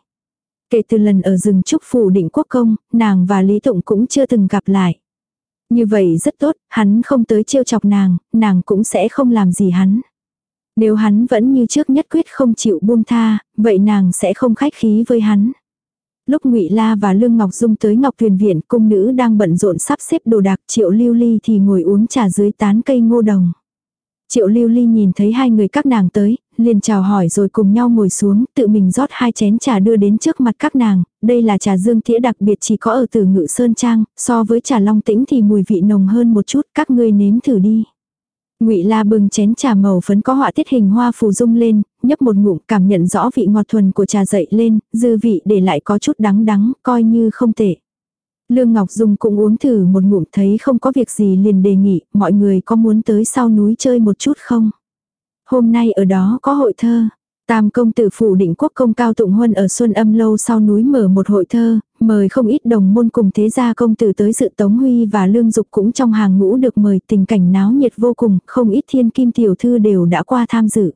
Kể từ lần ở rừng trúc phủ định quốc công, nàng và Lý Tụng cũng chưa từng gặp lại. Như vậy rất tốt, hắn không tới trêu chọc nàng, nàng cũng sẽ không làm gì hắn. Nếu hắn vẫn như trước nhất quyết không chịu buông tha, vậy nàng sẽ không khách khí với hắn. Lúc Ngụy La và Lương Ngọc Dung tới Ngọc Thuyền viện, cung nữ đang bận rộn sắp xếp đồ đạc, Triệu Lưu Ly thì ngồi uống trà dưới tán cây ngô đồng. Triệu Lưu Ly nhìn thấy hai người các nàng tới, liền chào hỏi rồi cùng nhau ngồi xuống, tự mình rót hai chén trà đưa đến trước mặt các nàng, đây là trà dương tĩa đặc biệt chỉ có ở từ ngự sơn trang, so với trà long tĩnh thì mùi vị nồng hơn một chút, các ngươi nếm thử đi. Ngụy La bưng chén trà màu phấn có họa tiết hình hoa phù dung lên, nhấp một ngụm cảm nhận rõ vị ngọt thuần của trà dậy lên, dư vị để lại có chút đắng đắng, coi như không tệ. Lương Ngọc Dung cũng uống thử một ngụm thấy không có việc gì liền đề nghị, mọi người có muốn tới sau núi chơi một chút không? Hôm nay ở đó có hội thơ. Tam công tử phủ định quốc công cao tụng huân ở Xuân Âm Lâu sau núi mở một hội thơ, mời không ít đồng môn cùng thế gia công tử tới dự Tống Huy và Lương Dục cũng trong hàng ngũ được mời tình cảnh náo nhiệt vô cùng, không ít thiên kim tiểu thư đều đã qua tham dự.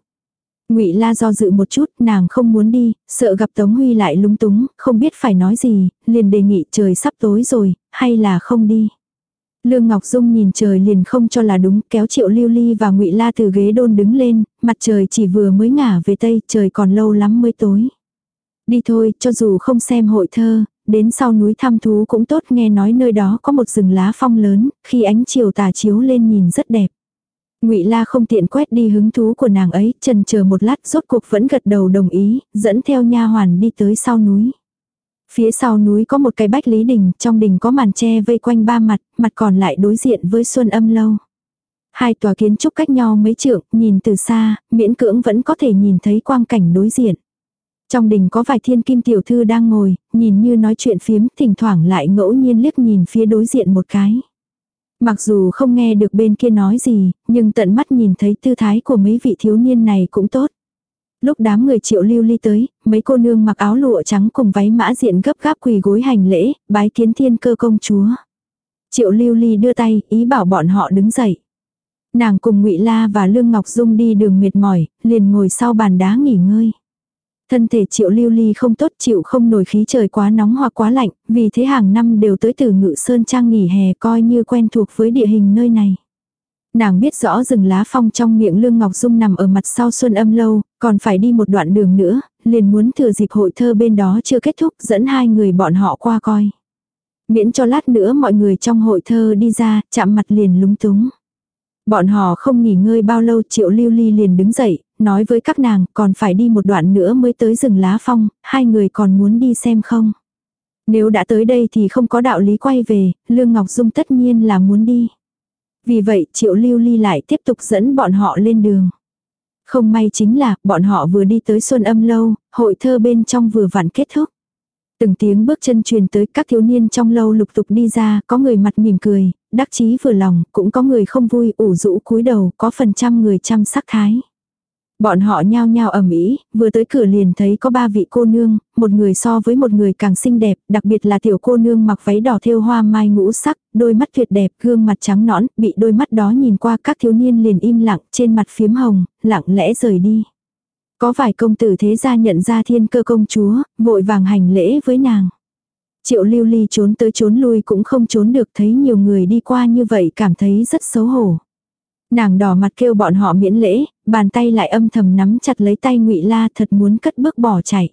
Ngụy La do dự một chút, nàng không muốn đi, sợ gặp Tống Huy lại lúng túng, không biết phải nói gì, liền đề nghị trời sắp tối rồi, hay là không đi. Lương Ngọc Dung nhìn trời liền không cho là đúng, kéo Triệu Lưu Ly và Ngụy La từ ghế đôn đứng lên, mặt trời chỉ vừa mới ngả về tây, trời còn lâu lắm mới tối. Đi thôi, cho dù không xem hội thơ, đến sau núi thăm thú cũng tốt nghe nói nơi đó có một rừng lá phong lớn, khi ánh chiều tà chiếu lên nhìn rất đẹp. Ngụy La không tiện quét đi hứng thú của nàng ấy, chần chờ một lát rốt cuộc vẫn gật đầu đồng ý, dẫn theo nha hoàn đi tới sau núi. Phía sau núi có một cái bách lý đình, trong đình có màn tre vây quanh ba mặt, mặt còn lại đối diện với xuân âm lâu. Hai tòa kiến trúc cách nhau mấy trượng, nhìn từ xa, miễn cưỡng vẫn có thể nhìn thấy quang cảnh đối diện. Trong đình có vài thiên kim tiểu thư đang ngồi, nhìn như nói chuyện phiếm, thỉnh thoảng lại ngẫu nhiên liếc nhìn phía đối diện một cái. Mặc dù không nghe được bên kia nói gì, nhưng tận mắt nhìn thấy tư thái của mấy vị thiếu niên này cũng tốt. Lúc đám người triệu lưu ly tới, mấy cô nương mặc áo lụa trắng cùng váy mã diện gấp gáp quỳ gối hành lễ, bái kiến thiên cơ công chúa. Triệu lưu ly đưa tay, ý bảo bọn họ đứng dậy. Nàng cùng ngụy La và Lương Ngọc Dung đi đường mệt mỏi, liền ngồi sau bàn đá nghỉ ngơi. Thân thể triệu lưu ly không tốt chịu không nổi khí trời quá nóng hoặc quá lạnh, vì thế hàng năm đều tới từ ngự sơn trang nghỉ hè coi như quen thuộc với địa hình nơi này. Nàng biết rõ rừng lá phong trong miệng Lương Ngọc Dung nằm ở mặt sau xuân âm lâu, còn phải đi một đoạn đường nữa, liền muốn thừa dịp hội thơ bên đó chưa kết thúc dẫn hai người bọn họ qua coi. Miễn cho lát nữa mọi người trong hội thơ đi ra, chạm mặt liền lúng túng. Bọn họ không nghỉ ngơi bao lâu triệu lưu ly liền đứng dậy, nói với các nàng còn phải đi một đoạn nữa mới tới rừng lá phong, hai người còn muốn đi xem không. Nếu đã tới đây thì không có đạo lý quay về, Lương Ngọc Dung tất nhiên là muốn đi. Vì vậy triệu lưu ly lại tiếp tục dẫn bọn họ lên đường. Không may chính là bọn họ vừa đi tới xuân âm lâu, hội thơ bên trong vừa vặn kết thúc. Từng tiếng bước chân truyền tới các thiếu niên trong lâu lục tục đi ra, có người mặt mỉm cười, đắc chí vừa lòng, cũng có người không vui, ủ rũ cúi đầu, có phần trăm người chăm sắc thái. Bọn họ nhao nhao ầm ĩ, vừa tới cửa liền thấy có ba vị cô nương, một người so với một người càng xinh đẹp, đặc biệt là tiểu cô nương mặc váy đỏ thêu hoa mai ngũ sắc, đôi mắt tuyệt đẹp, gương mặt trắng nõn, bị đôi mắt đó nhìn qua các thiếu niên liền im lặng, trên mặt phiếm hồng, lặng lẽ rời đi. Có vài công tử thế gia nhận ra thiên cơ công chúa, vội vàng hành lễ với nàng. Triệu lưu ly trốn tới trốn lui cũng không trốn được thấy nhiều người đi qua như vậy cảm thấy rất xấu hổ. Nàng đỏ mặt kêu bọn họ miễn lễ, bàn tay lại âm thầm nắm chặt lấy tay ngụy La thật muốn cất bước bỏ chạy.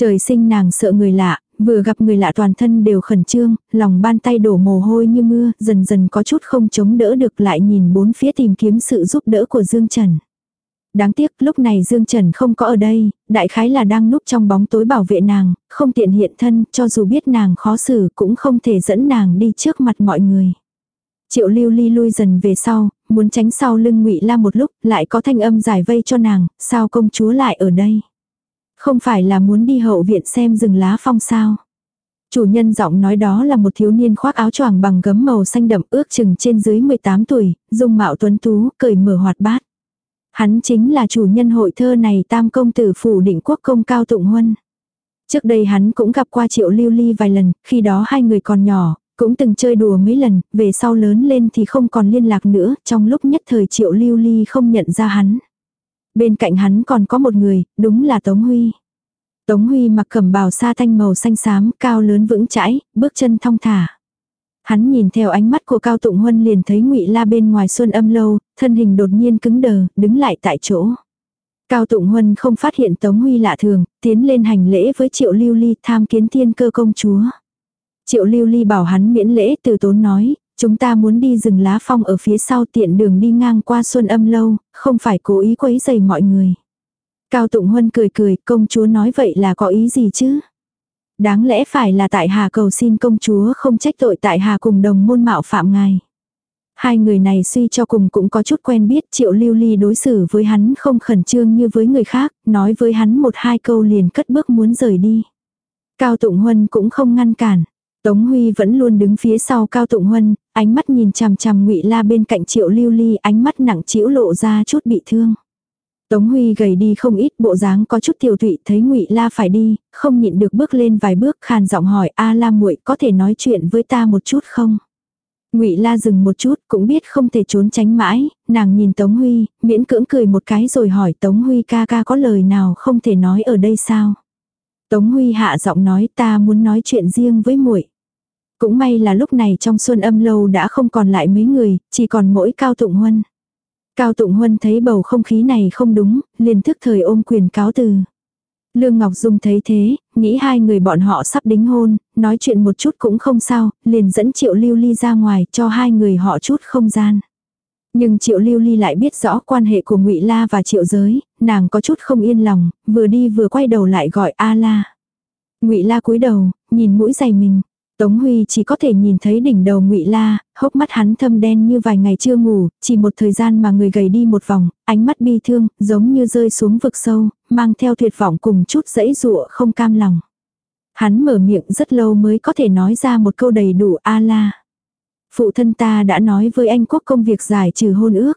Trời sinh nàng sợ người lạ, vừa gặp người lạ toàn thân đều khẩn trương, lòng bàn tay đổ mồ hôi như mưa, dần dần có chút không chống đỡ được lại nhìn bốn phía tìm kiếm sự giúp đỡ của Dương Trần. Đáng tiếc lúc này Dương Trần không có ở đây, đại khái là đang núp trong bóng tối bảo vệ nàng, không tiện hiện thân, cho dù biết nàng khó xử cũng không thể dẫn nàng đi trước mặt mọi người. Triệu lưu ly lui dần về sau, muốn tránh sau lưng ngụy la một lúc, lại có thanh âm giải vây cho nàng, sao công chúa lại ở đây. Không phải là muốn đi hậu viện xem rừng lá phong sao. Chủ nhân giọng nói đó là một thiếu niên khoác áo choàng bằng gấm màu xanh đậm ước chừng trên dưới 18 tuổi, dung mạo tuấn tú, cười mở hoạt bát. Hắn chính là chủ nhân hội thơ này tam công tử phủ định quốc công cao tụng huân. Trước đây hắn cũng gặp qua triệu lưu ly vài lần, khi đó hai người còn nhỏ, cũng từng chơi đùa mấy lần, về sau lớn lên thì không còn liên lạc nữa, trong lúc nhất thời triệu lưu ly không nhận ra hắn. Bên cạnh hắn còn có một người, đúng là Tống Huy. Tống Huy mặc cẩm bào sa thanh màu xanh xám, cao lớn vững chãi, bước chân thong thả. Hắn nhìn theo ánh mắt của Cao Tụng Huân liền thấy Ngụy La bên ngoài Xuân Âm lâu, thân hình đột nhiên cứng đờ, đứng lại tại chỗ. Cao Tụng Huân không phát hiện Tống Huy lạ thường, tiến lên hành lễ với Triệu Lưu Ly tham kiến thiên cơ công chúa. Triệu Lưu Ly bảo hắn miễn lễ từ tốn nói, chúng ta muốn đi rừng lá phong ở phía sau tiện đường đi ngang qua Xuân Âm lâu, không phải cố ý quấy rầy mọi người. Cao Tụng Huân cười cười, công chúa nói vậy là có ý gì chứ? Đáng lẽ phải là tại Hà cầu xin công chúa không trách tội tại Hà cùng đồng môn mạo phạm ngài. Hai người này suy cho cùng cũng có chút quen biết triệu lưu ly đối xử với hắn không khẩn trương như với người khác, nói với hắn một hai câu liền cất bước muốn rời đi. Cao Tụng Huân cũng không ngăn cản. Tống Huy vẫn luôn đứng phía sau Cao Tụng Huân, ánh mắt nhìn chằm chằm Ngụy La bên cạnh Triệu Lưu Ly, ánh mắt nặng trĩu lộ ra chút bị thương. Tống Huy gầy đi không ít, bộ dáng có chút tiểu tụy, thấy Ngụy La phải đi, không nhịn được bước lên vài bước, khàn giọng hỏi: "A La muội, có thể nói chuyện với ta một chút không?" Ngụy La dừng một chút, cũng biết không thể trốn tránh mãi, nàng nhìn Tống Huy, miễn cưỡng cười một cái rồi hỏi Tống Huy ca ca có lời nào không thể nói ở đây sao? Tống Huy hạ giọng nói ta muốn nói chuyện riêng với muội. Cũng may là lúc này trong xuân âm lâu đã không còn lại mấy người, chỉ còn mỗi Cao Tụng Huân. Cao Tụng Huân thấy bầu không khí này không đúng, liền thức thời ôm quyền cáo từ. Lương Ngọc Dung thấy thế, nghĩ hai người bọn họ sắp đính hôn, nói chuyện một chút cũng không sao, liền dẫn Triệu Lưu Ly ra ngoài cho hai người họ chút không gian. Nhưng Triệu Lưu Ly lại biết rõ quan hệ của Ngụy La và Triệu Giới, nàng có chút không yên lòng, vừa đi vừa quay đầu lại gọi A La. Ngụy La cúi đầu, nhìn mũi giày mình, Tống Huy chỉ có thể nhìn thấy đỉnh đầu Ngụy La, hốc mắt hắn thâm đen như vài ngày chưa ngủ, chỉ một thời gian mà người gầy đi một vòng, ánh mắt bi thương, giống như rơi xuống vực sâu, mang theo tuyệt vọng cùng chút dãy dụa không cam lòng. Hắn mở miệng rất lâu mới có thể nói ra một câu đầy đủ a la. Phụ thân ta đã nói với anh quốc công việc giải trừ hôn ước.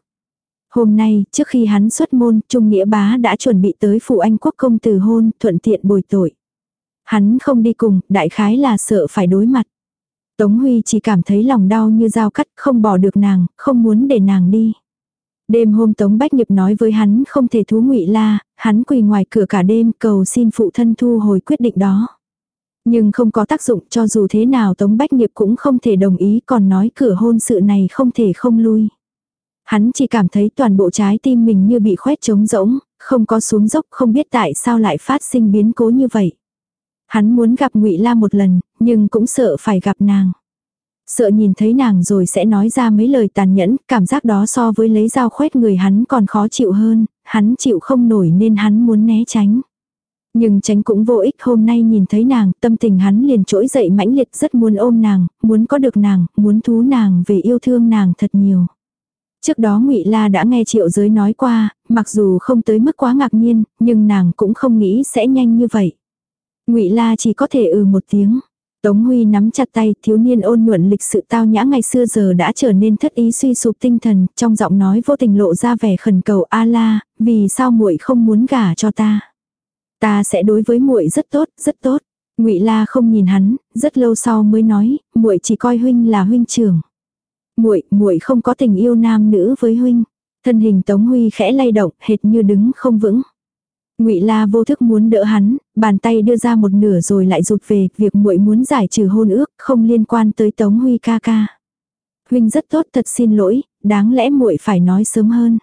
Hôm nay, trước khi hắn xuất môn, Trung Nghĩa Bá đã chuẩn bị tới phụ anh quốc công từ hôn, thuận tiện bồi tội. Hắn không đi cùng, đại khái là sợ phải đối mặt. Tống Huy chỉ cảm thấy lòng đau như dao cắt, không bỏ được nàng, không muốn để nàng đi. Đêm hôm Tống Bách Nghiệp nói với hắn không thể thú ngụy la, hắn quỳ ngoài cửa cả đêm cầu xin phụ thân thu hồi quyết định đó. Nhưng không có tác dụng cho dù thế nào Tống Bách Nghiệp cũng không thể đồng ý còn nói cửa hôn sự này không thể không lui. Hắn chỉ cảm thấy toàn bộ trái tim mình như bị khoét trống rỗng, không có xuống dốc không biết tại sao lại phát sinh biến cố như vậy. Hắn muốn gặp ngụy La một lần, nhưng cũng sợ phải gặp nàng. Sợ nhìn thấy nàng rồi sẽ nói ra mấy lời tàn nhẫn, cảm giác đó so với lấy dao khoét người hắn còn khó chịu hơn, hắn chịu không nổi nên hắn muốn né tránh. Nhưng tránh cũng vô ích hôm nay nhìn thấy nàng, tâm tình hắn liền trỗi dậy mãnh liệt rất muốn ôm nàng, muốn có được nàng, muốn thú nàng về yêu thương nàng thật nhiều. Trước đó ngụy La đã nghe triệu giới nói qua, mặc dù không tới mức quá ngạc nhiên, nhưng nàng cũng không nghĩ sẽ nhanh như vậy. Ngụy La chỉ có thể ừ một tiếng. Tống Huy nắm chặt tay, thiếu niên ôn nhuận lịch sự tao nhã ngày xưa giờ đã trở nên thất ý suy sụp tinh thần, trong giọng nói vô tình lộ ra vẻ khẩn cầu A La, vì sao muội không muốn gả cho ta? Ta sẽ đối với muội rất tốt, rất tốt. Ngụy La không nhìn hắn, rất lâu sau mới nói, muội chỉ coi huynh là huynh trưởng. Muội, muội không có tình yêu nam nữ với huynh. Thân hình Tống Huy khẽ lay động, hệt như đứng không vững. Ngụy La vô thức muốn đỡ hắn, bàn tay đưa ra một nửa rồi lại rụt về, việc muội muốn giải trừ hôn ước, không liên quan tới Tống Huy ca ca. Huynh rất tốt, thật xin lỗi, đáng lẽ muội phải nói sớm hơn.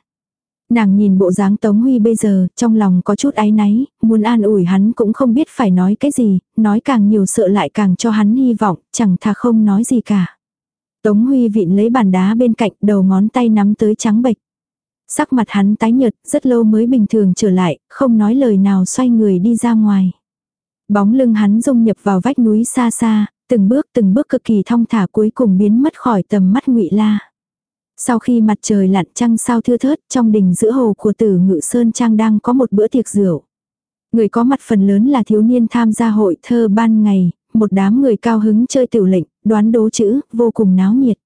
Nàng nhìn bộ dáng Tống Huy bây giờ, trong lòng có chút áy náy, muốn an ủi hắn cũng không biết phải nói cái gì, nói càng nhiều sợ lại càng cho hắn hy vọng, chẳng thà không nói gì cả. Tống Huy vịn lấy bàn đá bên cạnh, đầu ngón tay nắm tới trắng bệch. Sắc mặt hắn tái nhợt, rất lâu mới bình thường trở lại, không nói lời nào xoay người đi ra ngoài. Bóng lưng hắn dung nhập vào vách núi xa xa, từng bước từng bước cực kỳ thong thả cuối cùng biến mất khỏi tầm mắt ngụy La. Sau khi mặt trời lặn trăng sao thưa thớt, trong đình giữa hồ của tử ngự Sơn Trang đang có một bữa tiệc rượu. Người có mặt phần lớn là thiếu niên tham gia hội thơ ban ngày, một đám người cao hứng chơi tiểu lệnh, đoán đố chữ, vô cùng náo nhiệt.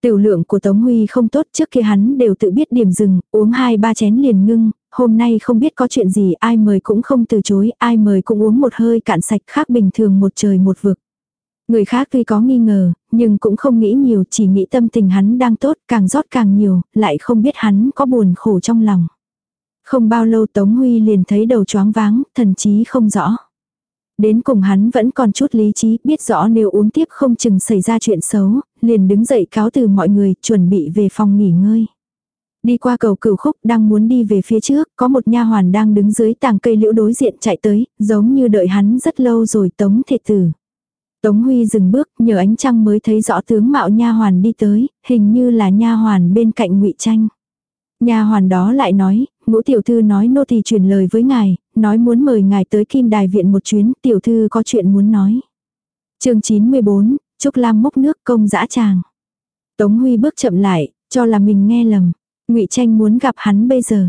Tiểu lượng của Tống Huy không tốt trước kia hắn đều tự biết điểm dừng, uống hai ba chén liền ngưng, hôm nay không biết có chuyện gì ai mời cũng không từ chối, ai mời cũng uống một hơi cạn sạch khác bình thường một trời một vực. Người khác tuy có nghi ngờ, nhưng cũng không nghĩ nhiều chỉ nghĩ tâm tình hắn đang tốt càng rót càng nhiều, lại không biết hắn có buồn khổ trong lòng. Không bao lâu Tống Huy liền thấy đầu choáng váng, thần chí không rõ. Đến cùng hắn vẫn còn chút lý trí, biết rõ nếu uống tiếp không chừng xảy ra chuyện xấu, liền đứng dậy cáo từ mọi người, chuẩn bị về phòng nghỉ ngơi. Đi qua cầu cửu khúc đang muốn đi về phía trước, có một nha hoàn đang đứng dưới tàng cây liễu đối diện chạy tới, giống như đợi hắn rất lâu rồi tống thể tử. Tống Huy dừng bước, nhờ ánh trăng mới thấy rõ tướng mạo nha hoàn đi tới, hình như là nha hoàn bên cạnh Ngụy Tranh. Nha hoàn đó lại nói, ngũ tiểu thư nói nô tỳ truyền lời với ngài, nói muốn mời ngài tới kim đài viện một chuyến, tiểu thư có chuyện muốn nói. chương 94, Trúc Lam múc nước công dã tràng. Tống Huy bước chậm lại, cho là mình nghe lầm. ngụy Tranh muốn gặp hắn bây giờ.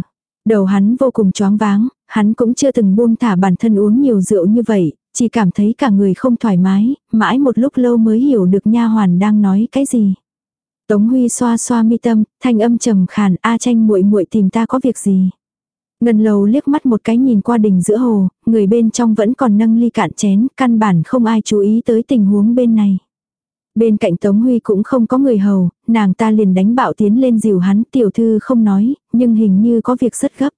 Đầu hắn vô cùng choáng váng, hắn cũng chưa từng buông thả bản thân uống nhiều rượu như vậy, chỉ cảm thấy cả người không thoải mái, mãi một lúc lâu mới hiểu được nha hoàn đang nói cái gì. Tống Huy xoa xoa mi tâm, thanh âm trầm khàn, "A Tranh muội muội tìm ta có việc gì?" Ngân Lâu liếc mắt một cái nhìn qua đỉnh giữa hồ, người bên trong vẫn còn nâng ly cạn chén, căn bản không ai chú ý tới tình huống bên này. Bên cạnh Tống Huy cũng không có người hầu, nàng ta liền đánh bạo tiến lên dìu hắn, tiểu thư không nói, nhưng hình như có việc rất gấp.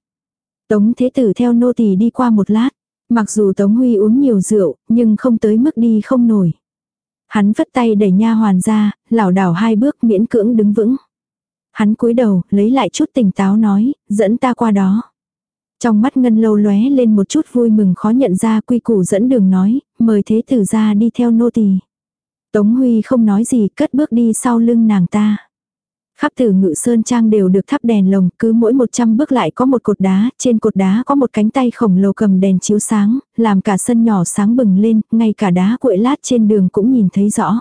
Tống Thế Tử theo nô tỳ đi qua một lát, mặc dù Tống Huy uống nhiều rượu, nhưng không tới mức đi không nổi. Hắn vất tay đẩy nha hoàn ra, lảo đảo hai bước miễn cưỡng đứng vững. Hắn cúi đầu, lấy lại chút tỉnh táo nói, dẫn ta qua đó. Trong mắt ngân lâu lóe lên một chút vui mừng khó nhận ra quy củ dẫn đường nói, mời thế tử ra đi theo nô tỳ. Tống Huy không nói gì cất bước đi sau lưng nàng ta. Khắp từ ngự sơn trang đều được thắp đèn lồng, cứ mỗi 100 bước lại có một cột đá, trên cột đá có một cánh tay khổng lồ cầm đèn chiếu sáng, làm cả sân nhỏ sáng bừng lên, ngay cả đá cuội lát trên đường cũng nhìn thấy rõ.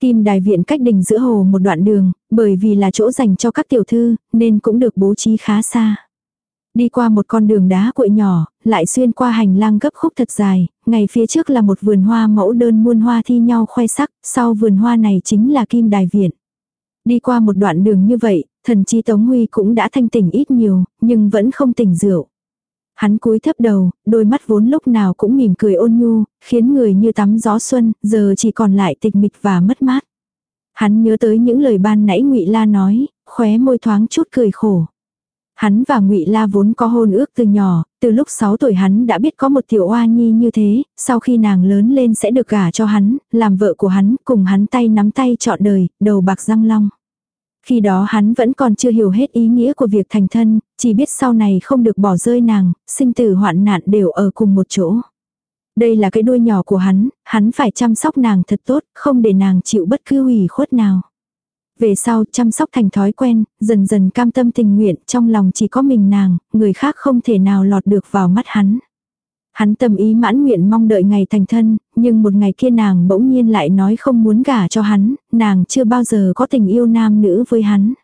Kim đài viện cách đình giữa hồ một đoạn đường, bởi vì là chỗ dành cho các tiểu thư, nên cũng được bố trí khá xa. Đi qua một con đường đá cuội nhỏ, lại xuyên qua hành lang gấp khúc thật dài, ngày phía trước là một vườn hoa mẫu đơn muôn hoa thi nhau khoe sắc, sau vườn hoa này chính là kim đài viện. Đi qua một đoạn đường như vậy, thần chi Tống Huy cũng đã thanh tỉnh ít nhiều, nhưng vẫn không tỉnh rượu. Hắn cúi thấp đầu, đôi mắt vốn lúc nào cũng mỉm cười ôn nhu, khiến người như tắm gió xuân, giờ chỉ còn lại tịch mịch và mất mát. Hắn nhớ tới những lời ban nãy ngụy La nói, khóe môi thoáng chút cười khổ. Hắn và Ngụy La vốn có hôn ước từ nhỏ, từ lúc 6 tuổi hắn đã biết có một tiểu oa nhi như thế, sau khi nàng lớn lên sẽ được gả cho hắn, làm vợ của hắn, cùng hắn tay nắm tay trọn đời, đầu bạc răng long. Khi đó hắn vẫn còn chưa hiểu hết ý nghĩa của việc thành thân, chỉ biết sau này không được bỏ rơi nàng, sinh tử hoạn nạn đều ở cùng một chỗ. Đây là cái đuôi nhỏ của hắn, hắn phải chăm sóc nàng thật tốt, không để nàng chịu bất cứ hủy khuất nào. Về sau chăm sóc thành thói quen, dần dần cam tâm tình nguyện, trong lòng chỉ có mình nàng, người khác không thể nào lọt được vào mắt hắn. Hắn tâm ý mãn nguyện mong đợi ngày thành thân, nhưng một ngày kia nàng bỗng nhiên lại nói không muốn gả cho hắn, nàng chưa bao giờ có tình yêu nam nữ với hắn.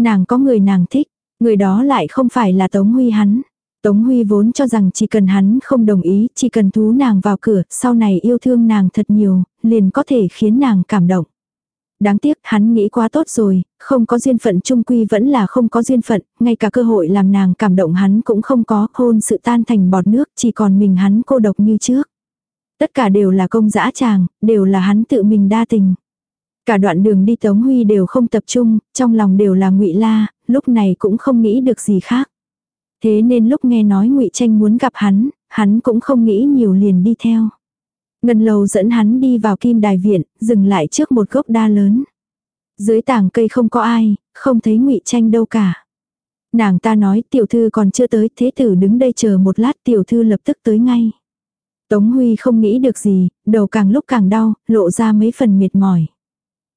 Nàng có người nàng thích, người đó lại không phải là Tống Huy hắn. Tống Huy vốn cho rằng chỉ cần hắn không đồng ý, chỉ cần thú nàng vào cửa, sau này yêu thương nàng thật nhiều, liền có thể khiến nàng cảm động. Đáng tiếc hắn nghĩ quá tốt rồi, không có duyên phận trung quy vẫn là không có duyên phận, ngay cả cơ hội làm nàng cảm động hắn cũng không có, hôn sự tan thành bọt nước, chỉ còn mình hắn cô độc như trước. Tất cả đều là công dã tràng, đều là hắn tự mình đa tình. Cả đoạn đường đi Tống Huy đều không tập trung, trong lòng đều là ngụy La, lúc này cũng không nghĩ được gì khác. Thế nên lúc nghe nói ngụy Tranh muốn gặp hắn, hắn cũng không nghĩ nhiều liền đi theo. Ngân lầu dẫn hắn đi vào kim đài viện, dừng lại trước một gốc đa lớn. Dưới tảng cây không có ai, không thấy ngụy tranh đâu cả. Nàng ta nói tiểu thư còn chưa tới, thế tử đứng đây chờ một lát tiểu thư lập tức tới ngay. Tống Huy không nghĩ được gì, đầu càng lúc càng đau, lộ ra mấy phần mệt mỏi.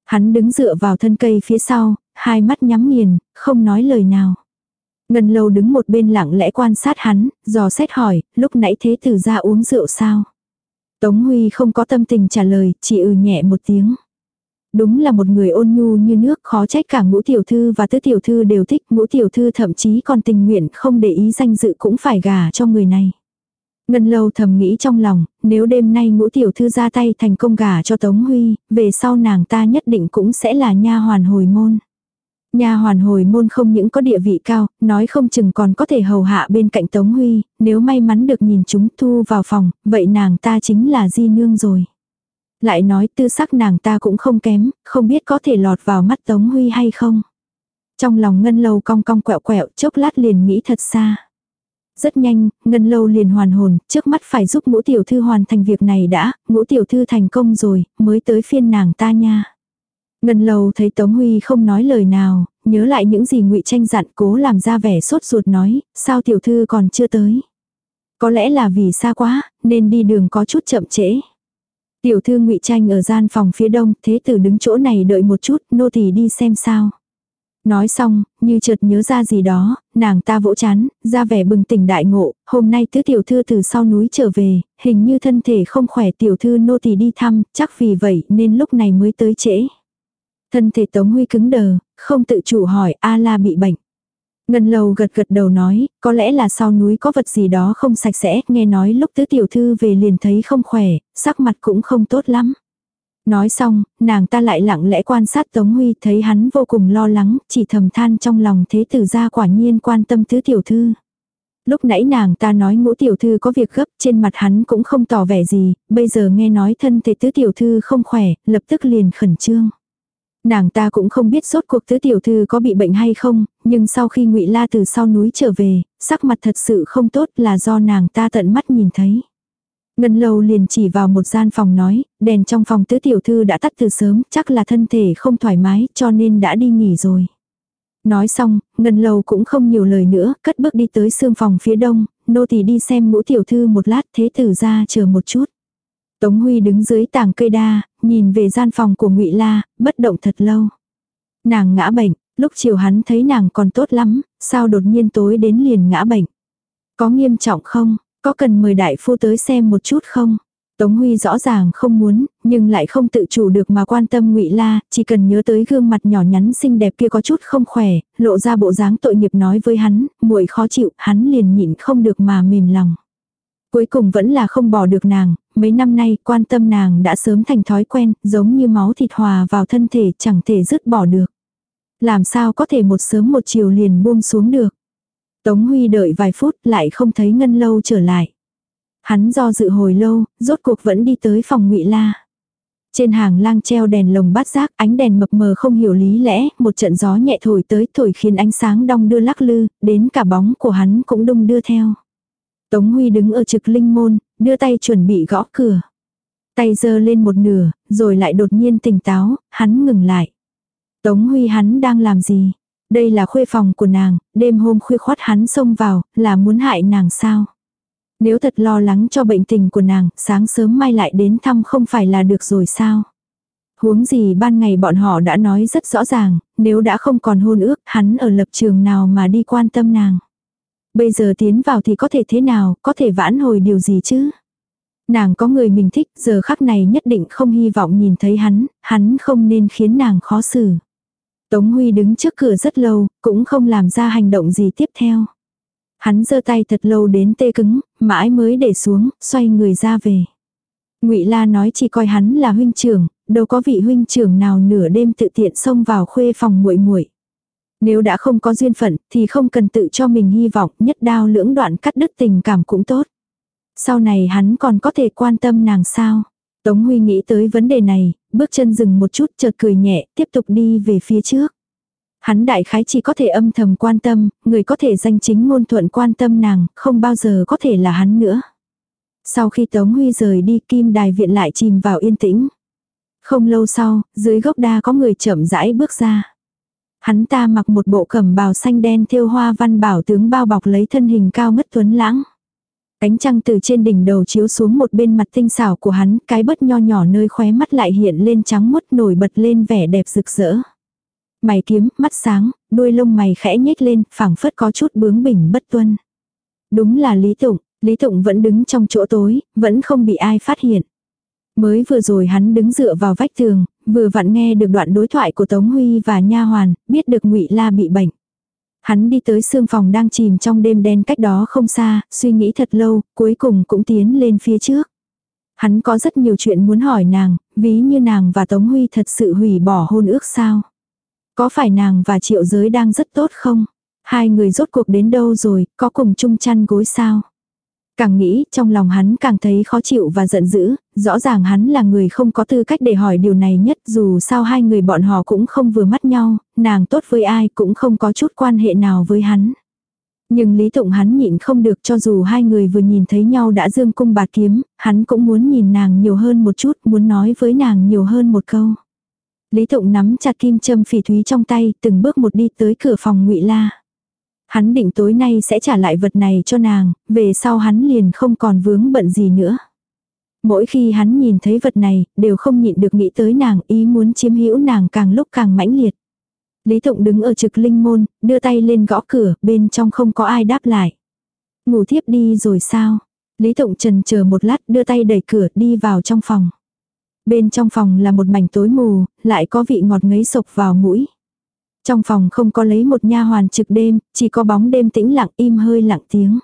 Hắn đứng dựa vào thân cây phía sau, hai mắt nhắm nghiền, không nói lời nào. Ngân lâu đứng một bên lặng lẽ quan sát hắn, dò xét hỏi, lúc nãy thế tử ra uống rượu sao? Tống Huy không có tâm tình trả lời, chỉ ừ nhẹ một tiếng. Đúng là một người ôn nhu như nước khó trách cả ngũ tiểu thư và tứ tiểu thư đều thích ngũ tiểu thư thậm chí còn tình nguyện không để ý danh dự cũng phải gả cho người này. Ngân lâu thầm nghĩ trong lòng, nếu đêm nay ngũ tiểu thư ra tay thành công gả cho Tống Huy, về sau nàng ta nhất định cũng sẽ là nha hoàn hồi môn. Nha hoàn hồi môn không những có địa vị cao, nói không chừng còn có thể hầu hạ bên cạnh Tống Huy, nếu may mắn được nhìn chúng thu vào phòng, vậy nàng ta chính là di nương rồi. Lại nói tư sắc nàng ta cũng không kém, không biết có thể lọt vào mắt Tống Huy hay không. Trong lòng ngân lâu cong cong quẹo quẹo, chốc lát liền nghĩ thật xa. Rất nhanh, ngân lâu liền hoàn hồn, trước mắt phải giúp ngũ tiểu thư hoàn thành việc này đã, ngũ tiểu thư thành công rồi, mới tới phiên nàng ta nha. Ngân lâu thấy Tống Huy không nói lời nào, nhớ lại những gì ngụy tranh dặn cố làm ra vẻ sốt ruột nói, sao tiểu thư còn chưa tới. Có lẽ là vì xa quá, nên đi đường có chút chậm trễ. Tiểu thư ngụy tranh ở gian phòng phía đông, thế tử đứng chỗ này đợi một chút, nô tỳ đi xem sao. Nói xong, như chợt nhớ ra gì đó, nàng ta vỗ chán, ra vẻ bừng tỉnh đại ngộ, hôm nay thứ tiểu thư từ sau núi trở về, hình như thân thể không khỏe tiểu thư nô tỳ đi thăm, chắc vì vậy nên lúc này mới tới trễ. Thân thể Tống Huy cứng đờ, không tự chủ hỏi A la bị bệnh. Ngân lâu gật gật đầu nói, có lẽ là sau núi có vật gì đó không sạch sẽ, nghe nói lúc tứ tiểu thư về liền thấy không khỏe, sắc mặt cũng không tốt lắm. Nói xong, nàng ta lại lặng lẽ quan sát Tống Huy thấy hắn vô cùng lo lắng, chỉ thầm than trong lòng thế tử ra quả nhiên quan tâm tứ tiểu thư. Lúc nãy nàng ta nói ngũ tiểu thư có việc gấp trên mặt hắn cũng không tỏ vẻ gì, bây giờ nghe nói thân thể tứ tiểu thư không khỏe, lập tức liền khẩn trương. Nàng ta cũng không biết sốt cuộc tứ tiểu thư có bị bệnh hay không, nhưng sau khi ngụy La từ sau núi trở về, sắc mặt thật sự không tốt là do nàng ta tận mắt nhìn thấy. Ngân lâu liền chỉ vào một gian phòng nói, đèn trong phòng tứ tiểu thư đã tắt từ sớm, chắc là thân thể không thoải mái, cho nên đã đi nghỉ rồi. Nói xong, ngân lâu cũng không nhiều lời nữa, cất bước đi tới xương phòng phía đông, nô tỳ đi xem ngũ tiểu thư một lát thế tử ra chờ một chút. Tống Huy đứng dưới tảng cây đa, nhìn về gian phòng của ngụy La, bất động thật lâu. Nàng ngã bệnh, lúc chiều hắn thấy nàng còn tốt lắm, sao đột nhiên tối đến liền ngã bệnh. Có nghiêm trọng không, có cần mời đại phu tới xem một chút không? Tống Huy rõ ràng không muốn, nhưng lại không tự chủ được mà quan tâm Ngụy La, chỉ cần nhớ tới gương mặt nhỏ nhắn xinh đẹp kia có chút không khỏe, lộ ra bộ dáng tội nghiệp nói với hắn, muội khó chịu, hắn liền nhịn không được mà mềm lòng. Cuối cùng vẫn là không bỏ được nàng, mấy năm nay quan tâm nàng đã sớm thành thói quen, giống như máu thịt hòa vào thân thể chẳng thể dứt bỏ được. Làm sao có thể một sớm một chiều liền buông xuống được. Tống Huy đợi vài phút lại không thấy Ngân Lâu trở lại. Hắn do dự hồi lâu, rốt cuộc vẫn đi tới phòng ngụy La. Trên hàng lang treo đèn lồng bát giác, ánh đèn mập mờ không hiểu lý lẽ, một trận gió nhẹ thổi tới thổi khiến ánh sáng đong đưa lắc lư, đến cả bóng của hắn cũng đung đưa theo. Tống Huy đứng ở trực linh môn, đưa tay chuẩn bị gõ cửa. Tay giơ lên một nửa, rồi lại đột nhiên tỉnh táo, hắn ngừng lại. Tống Huy hắn đang làm gì? Đây là khuê phòng của nàng, đêm hôm khuya khoát hắn xông vào, là muốn hại nàng sao? Nếu thật lo lắng cho bệnh tình của nàng, sáng sớm mai lại đến thăm không phải là được rồi sao? Huống gì ban ngày bọn họ đã nói rất rõ ràng, nếu đã không còn hôn ước, hắn ở lập trường nào mà đi quan tâm nàng. Bây giờ tiến vào thì có thể thế nào, có thể vãn hồi điều gì chứ? Nàng có người mình thích, giờ khắc này nhất định không hy vọng nhìn thấy hắn, hắn không nên khiến nàng khó xử. Tống Huy đứng trước cửa rất lâu, cũng không làm ra hành động gì tiếp theo. Hắn giơ tay thật lâu đến tê cứng, mãi mới để xuống, xoay người ra về. Ngụy La nói chỉ coi hắn là huynh trưởng, đâu có vị huynh trưởng nào nửa đêm tự tiện xông vào khuê phòng muội muội. Nếu đã không có duyên phận thì không cần tự cho mình hy vọng nhất đao lưỡng đoạn cắt đứt tình cảm cũng tốt. Sau này hắn còn có thể quan tâm nàng sao? Tống Huy nghĩ tới vấn đề này, bước chân dừng một chút chợt cười nhẹ, tiếp tục đi về phía trước. Hắn đại khái chỉ có thể âm thầm quan tâm, người có thể danh chính ngôn thuận quan tâm nàng, không bao giờ có thể là hắn nữa. Sau khi Tống Huy rời đi kim đài viện lại chìm vào yên tĩnh. Không lâu sau, dưới gốc đa có người chậm rãi bước ra. Hắn ta mặc một bộ cẩm bào xanh đen thêu hoa văn bảo tướng bao bọc lấy thân hình cao ngất tuấn lãng. Cánh trăng từ trên đỉnh đầu chiếu xuống một bên mặt tinh xảo của hắn, cái bớt nho nhỏ nơi khóe mắt lại hiện lên trắng mốt nổi bật lên vẻ đẹp rực rỡ. Mày kiếm, mắt sáng, đuôi lông mày khẽ nhếch lên, phảng phất có chút bướng bỉnh bất tuân. Đúng là Lý Tụng, Lý Tụng vẫn đứng trong chỗ tối, vẫn không bị ai phát hiện. Mới vừa rồi hắn đứng dựa vào vách tường, vừa vặn nghe được đoạn đối thoại của Tống Huy và Nha Hoàn, biết được Ngụy La bị bệnh. Hắn đi tới xương phòng đang chìm trong đêm đen cách đó không xa, suy nghĩ thật lâu, cuối cùng cũng tiến lên phía trước. Hắn có rất nhiều chuyện muốn hỏi nàng, ví như nàng và Tống Huy thật sự hủy bỏ hôn ước sao. Có phải nàng và triệu giới đang rất tốt không? Hai người rốt cuộc đến đâu rồi, có cùng chung chăn gối sao? Càng nghĩ, trong lòng hắn càng thấy khó chịu và giận dữ, rõ ràng hắn là người không có tư cách để hỏi điều này nhất dù sao hai người bọn họ cũng không vừa mắt nhau, nàng tốt với ai cũng không có chút quan hệ nào với hắn. Nhưng Lý Tụng hắn nhịn không được cho dù hai người vừa nhìn thấy nhau đã dương cung bạt kiếm, hắn cũng muốn nhìn nàng nhiều hơn một chút, muốn nói với nàng nhiều hơn một câu. Lý Tụng nắm chặt kim châm phỉ thúy trong tay, từng bước một đi tới cửa phòng ngụy La. Hắn định tối nay sẽ trả lại vật này cho nàng, về sau hắn liền không còn vướng bận gì nữa. Mỗi khi hắn nhìn thấy vật này, đều không nhịn được nghĩ tới nàng, ý muốn chiếm hữu nàng càng lúc càng mãnh liệt. Lý Tụng đứng ở trực linh môn, đưa tay lên gõ cửa, bên trong không có ai đáp lại. Ngủ thiếp đi rồi sao? Lý Tụng trần chờ một lát đưa tay đẩy cửa đi vào trong phòng. Bên trong phòng là một mảnh tối mù, lại có vị ngọt ngấy sộc vào mũi. Trong phòng không có lấy một nha hoàn trực đêm, chỉ có bóng đêm tĩnh lặng im hơi lặng tiếng.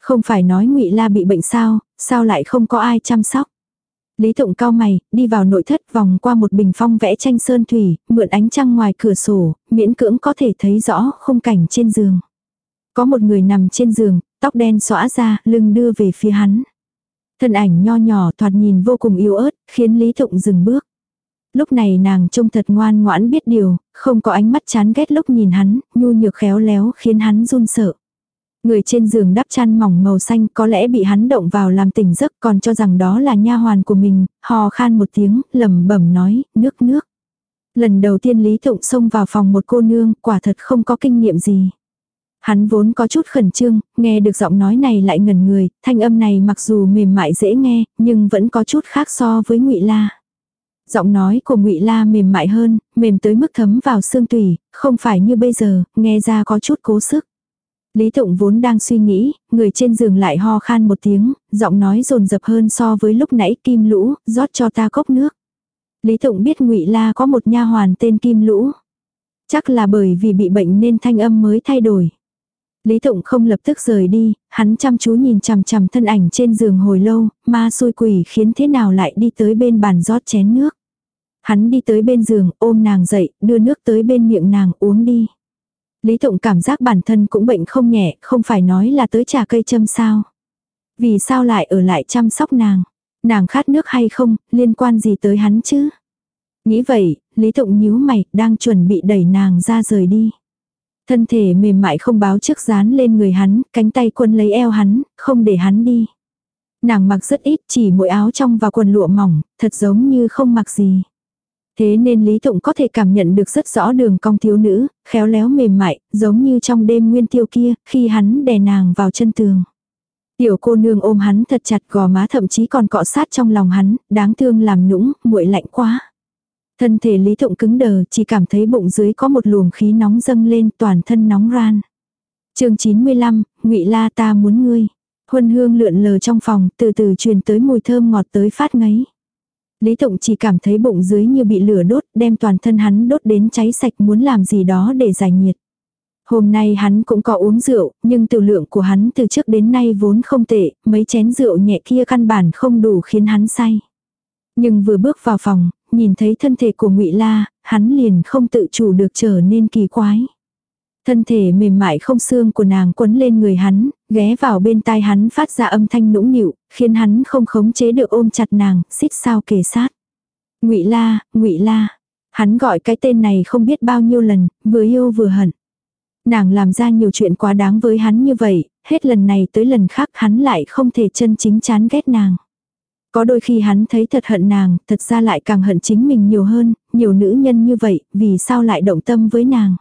Không phải nói ngụy La bị bệnh sao, sao lại không có ai chăm sóc. Lý Tụng cao mày, đi vào nội thất vòng qua một bình phong vẽ tranh sơn thủy, mượn ánh trăng ngoài cửa sổ, miễn cưỡng có thể thấy rõ khung cảnh trên giường. Có một người nằm trên giường, tóc đen xõa ra, lưng đưa về phía hắn. Thân ảnh nho nhỏ thoạt nhìn vô cùng yếu ớt, khiến Lý Tụng dừng bước. Lúc này nàng trông thật ngoan ngoãn biết điều, không có ánh mắt chán ghét lúc nhìn hắn, nhu nhược khéo léo khiến hắn run sợ. Người trên giường đắp chăn mỏng màu xanh có lẽ bị hắn động vào làm tỉnh giấc còn cho rằng đó là nha hoàn của mình, hò khan một tiếng, lẩm bẩm nói, nước nước. Lần đầu tiên Lý Thụng xông vào phòng một cô nương, quả thật không có kinh nghiệm gì. Hắn vốn có chút khẩn trương, nghe được giọng nói này lại ngẩn người, thanh âm này mặc dù mềm mại dễ nghe, nhưng vẫn có chút khác so với ngụy La. Giọng nói của ngụy La mềm mại hơn, mềm tới mức thấm vào xương tủy, không phải như bây giờ, nghe ra có chút cố sức. Lý Tụng vốn đang suy nghĩ, người trên giường lại ho khan một tiếng, giọng nói rồn rập hơn so với lúc nãy Kim Lũ, rót cho ta cốc nước. Lý Tụng biết Ngụy La có một nha hoàn tên Kim Lũ. Chắc là bởi vì bị bệnh nên thanh âm mới thay đổi. Lý Tụng không lập tức rời đi, hắn chăm chú nhìn chằm chằm thân ảnh trên giường hồi lâu, ma xui quỷ khiến thế nào lại đi tới bên bàn rót chén nước. Hắn đi tới bên giường, ôm nàng dậy, đưa nước tới bên miệng nàng uống đi. Lý Tụng cảm giác bản thân cũng bệnh không nhẹ, không phải nói là tới trà cây châm sao. Vì sao lại ở lại chăm sóc nàng? Nàng khát nước hay không, liên quan gì tới hắn chứ? Nghĩ vậy, Lý Tụng nhíu mày, đang chuẩn bị đẩy nàng ra rời đi. Thân thể mềm mại không báo trước dán lên người hắn, cánh tay quân lấy eo hắn, không để hắn đi. Nàng mặc rất ít, chỉ mỗi áo trong và quần lụa mỏng, thật giống như không mặc gì. Thế nên Lý Tụng có thể cảm nhận được rất rõ đường cong thiếu nữ, khéo léo mềm mại, giống như trong đêm nguyên tiêu kia, khi hắn đè nàng vào chân tường. Tiểu cô nương ôm hắn thật chặt gò má thậm chí còn cọ sát trong lòng hắn, đáng thương làm nũng, muội lạnh quá. Thân thể Lý Tụng cứng đờ, chỉ cảm thấy bụng dưới có một luồng khí nóng dâng lên, toàn thân nóng ran. Chương 95, Ngụy La ta muốn ngươi. Huân hương lượn lờ trong phòng, từ từ truyền tới mùi thơm ngọt tới phát ngấy. Lý Tụng chỉ cảm thấy bụng dưới như bị lửa đốt, đem toàn thân hắn đốt đến cháy sạch muốn làm gì đó để giải nhiệt. Hôm nay hắn cũng có uống rượu, nhưng tiểu lượng của hắn từ trước đến nay vốn không tệ, mấy chén rượu nhẹ kia căn bản không đủ khiến hắn say. Nhưng vừa bước vào phòng, nhìn thấy thân thể của Ngụy La, hắn liền không tự chủ được trở nên kỳ quái. Thân thể mềm mại không xương của nàng quấn lên người hắn, ghé vào bên tai hắn phát ra âm thanh nũng nịu, khiến hắn không khống chế được ôm chặt nàng, xít sao kề sát. Ngụy La, Ngụy La. Hắn gọi cái tên này không biết bao nhiêu lần, vừa yêu vừa hận. Nàng làm ra nhiều chuyện quá đáng với hắn như vậy, hết lần này tới lần khác hắn lại không thể chân chính chán ghét nàng. Có đôi khi hắn thấy thật hận nàng, thật ra lại càng hận chính mình nhiều hơn, nhiều nữ nhân như vậy, vì sao lại động tâm với nàng.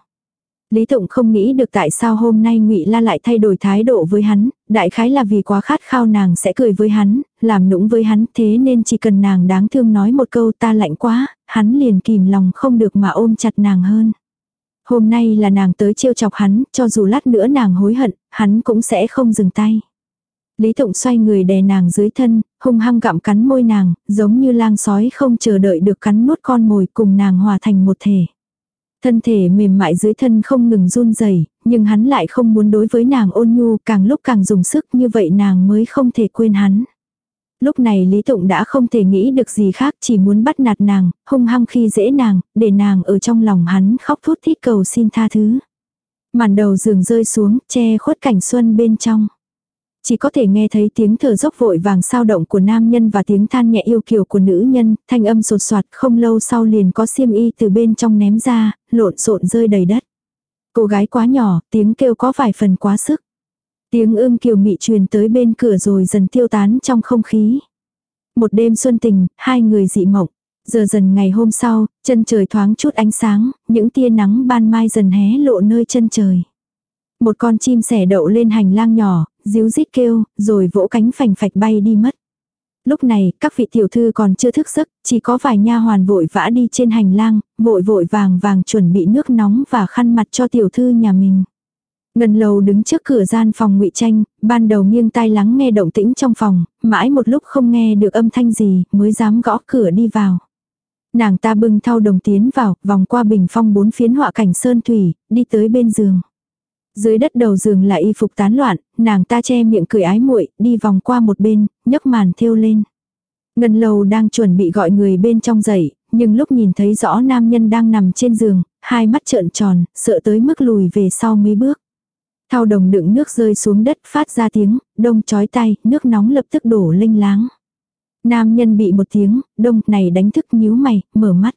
Lý Tụng không nghĩ được tại sao hôm nay Ngụy La lại thay đổi thái độ với hắn, đại khái là vì quá khát khao nàng sẽ cười với hắn, làm nũng với hắn, thế nên chỉ cần nàng đáng thương nói một câu ta lạnh quá, hắn liền kìm lòng không được mà ôm chặt nàng hơn. Hôm nay là nàng tới trêu chọc hắn, cho dù lát nữa nàng hối hận, hắn cũng sẽ không dừng tay. Lý Tụng xoay người đè nàng dưới thân, hung hăng gặm cắn môi nàng, giống như lang sói không chờ đợi được cắn nuốt con mồi cùng nàng hòa thành một thể. Thân thể mềm mại dưới thân không ngừng run rẩy, nhưng hắn lại không muốn đối với nàng ôn nhu, càng lúc càng dùng sức như vậy nàng mới không thể quên hắn. Lúc này Lý Tụng đã không thể nghĩ được gì khác chỉ muốn bắt nạt nàng, hung hăng khi dễ nàng, để nàng ở trong lòng hắn khóc thút thít cầu xin tha thứ. Màn đầu giường rơi xuống, che khuất cảnh xuân bên trong. Chỉ có thể nghe thấy tiếng thở dốc vội vàng sao động của nam nhân và tiếng than nhẹ yêu kiều của nữ nhân, thanh âm sột soạt không lâu sau liền có xiêm y từ bên trong ném ra, lộn xộn rơi đầy đất. Cô gái quá nhỏ, tiếng kêu có vài phần quá sức. Tiếng ưm kiều mị truyền tới bên cửa rồi dần tiêu tán trong không khí. Một đêm xuân tình, hai người dị mộng. Giờ dần ngày hôm sau, chân trời thoáng chút ánh sáng, những tia nắng ban mai dần hé lộ nơi chân trời. Một con chim sẻ đậu lên hành lang nhỏ, díu rít kêu, rồi vỗ cánh phành phạch bay đi mất. Lúc này, các vị tiểu thư còn chưa thức giấc, chỉ có vài nha hoàn vội vã đi trên hành lang, vội vội vàng vàng chuẩn bị nước nóng và khăn mặt cho tiểu thư nhà mình. Ngân lầu đứng trước cửa gian phòng ngụy tranh, ban đầu nghiêng tai lắng nghe động tĩnh trong phòng, mãi một lúc không nghe được âm thanh gì, mới dám gõ cửa đi vào. Nàng ta bưng thau đồng tiến vào, vòng qua bình phong bốn phiến họa cảnh sơn thủy, đi tới bên giường. Dưới đất đầu giường là y phục tán loạn, nàng ta che miệng cười ái muội, đi vòng qua một bên, nhấc màn thêu lên. Ngân lầu đang chuẩn bị gọi người bên trong dậy, nhưng lúc nhìn thấy rõ nam nhân đang nằm trên giường, hai mắt trợn tròn, sợ tới mức lùi về sau mấy bước. Thao đồng đựng nước rơi xuống đất phát ra tiếng, đông chói tay, nước nóng lập tức đổ linh láng. Nam nhân bị một tiếng, đông này đánh thức nhíu mày, mở mắt.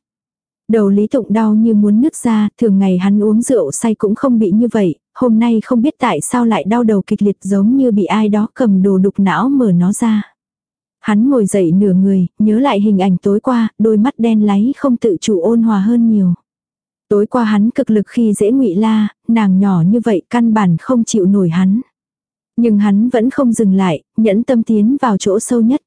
Đầu Lý Tụng đau như muốn nứt ra, thường ngày hắn uống rượu say cũng không bị như vậy, hôm nay không biết tại sao lại đau đầu kịch liệt giống như bị ai đó cầm đồ đục não mở nó ra. Hắn ngồi dậy nửa người, nhớ lại hình ảnh tối qua, đôi mắt đen láy không tự chủ ôn hòa hơn nhiều. Tối qua hắn cực lực khi dễ ngụy la, nàng nhỏ như vậy căn bản không chịu nổi hắn. Nhưng hắn vẫn không dừng lại, nhẫn tâm tiến vào chỗ sâu nhất.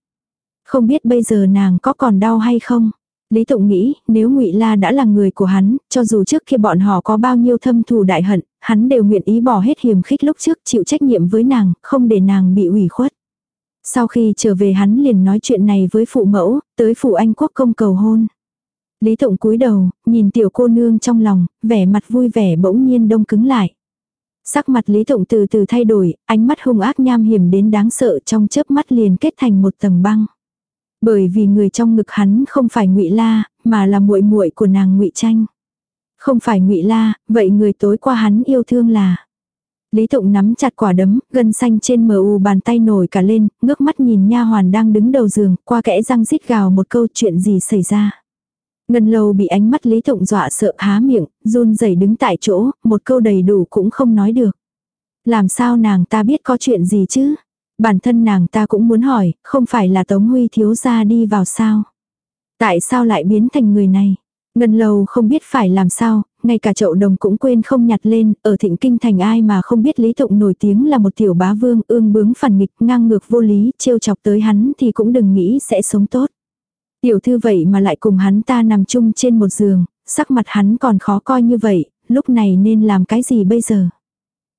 Không biết bây giờ nàng có còn đau hay không? Lý Tụng nghĩ, nếu Ngụy La đã là người của hắn, cho dù trước khi bọn họ có bao nhiêu thâm thù đại hận, hắn đều nguyện ý bỏ hết hiềm khích lúc trước chịu trách nhiệm với nàng, không để nàng bị ủy khuất. Sau khi trở về hắn liền nói chuyện này với phụ mẫu, tới phụ anh quốc công cầu hôn. Lý Tụng cúi đầu, nhìn tiểu cô nương trong lòng, vẻ mặt vui vẻ bỗng nhiên đông cứng lại. Sắc mặt Lý Tụng từ từ thay đổi, ánh mắt hung ác nham hiểm đến đáng sợ trong chớp mắt liền kết thành một tầng băng. Bởi vì người trong ngực hắn không phải Ngụy La, mà là muội muội của nàng Ngụy Tranh. Không phải Ngụy La, vậy người tối qua hắn yêu thương là Lý Tụng nắm chặt quả đấm, gân xanh trên mờ u bàn tay nổi cả lên, ngước mắt nhìn nha hoàn đang đứng đầu giường, qua kẽ răng rít gào một câu chuyện gì xảy ra. Ngân lâu bị ánh mắt Lý Tụng dọa sợ há miệng, run rẩy đứng tại chỗ, một câu đầy đủ cũng không nói được. Làm sao nàng ta biết có chuyện gì chứ? Bản thân nàng ta cũng muốn hỏi, không phải là Tống Huy thiếu gia đi vào sao? Tại sao lại biến thành người này? Ngân lâu không biết phải làm sao, ngay cả chậu đồng cũng quên không nhặt lên, ở thịnh kinh thành ai mà không biết Lý Tụng nổi tiếng là một tiểu bá vương ương bướng phản nghịch ngang ngược vô lý, trêu chọc tới hắn thì cũng đừng nghĩ sẽ sống tốt. Tiểu thư vậy mà lại cùng hắn ta nằm chung trên một giường, sắc mặt hắn còn khó coi như vậy, lúc này nên làm cái gì bây giờ?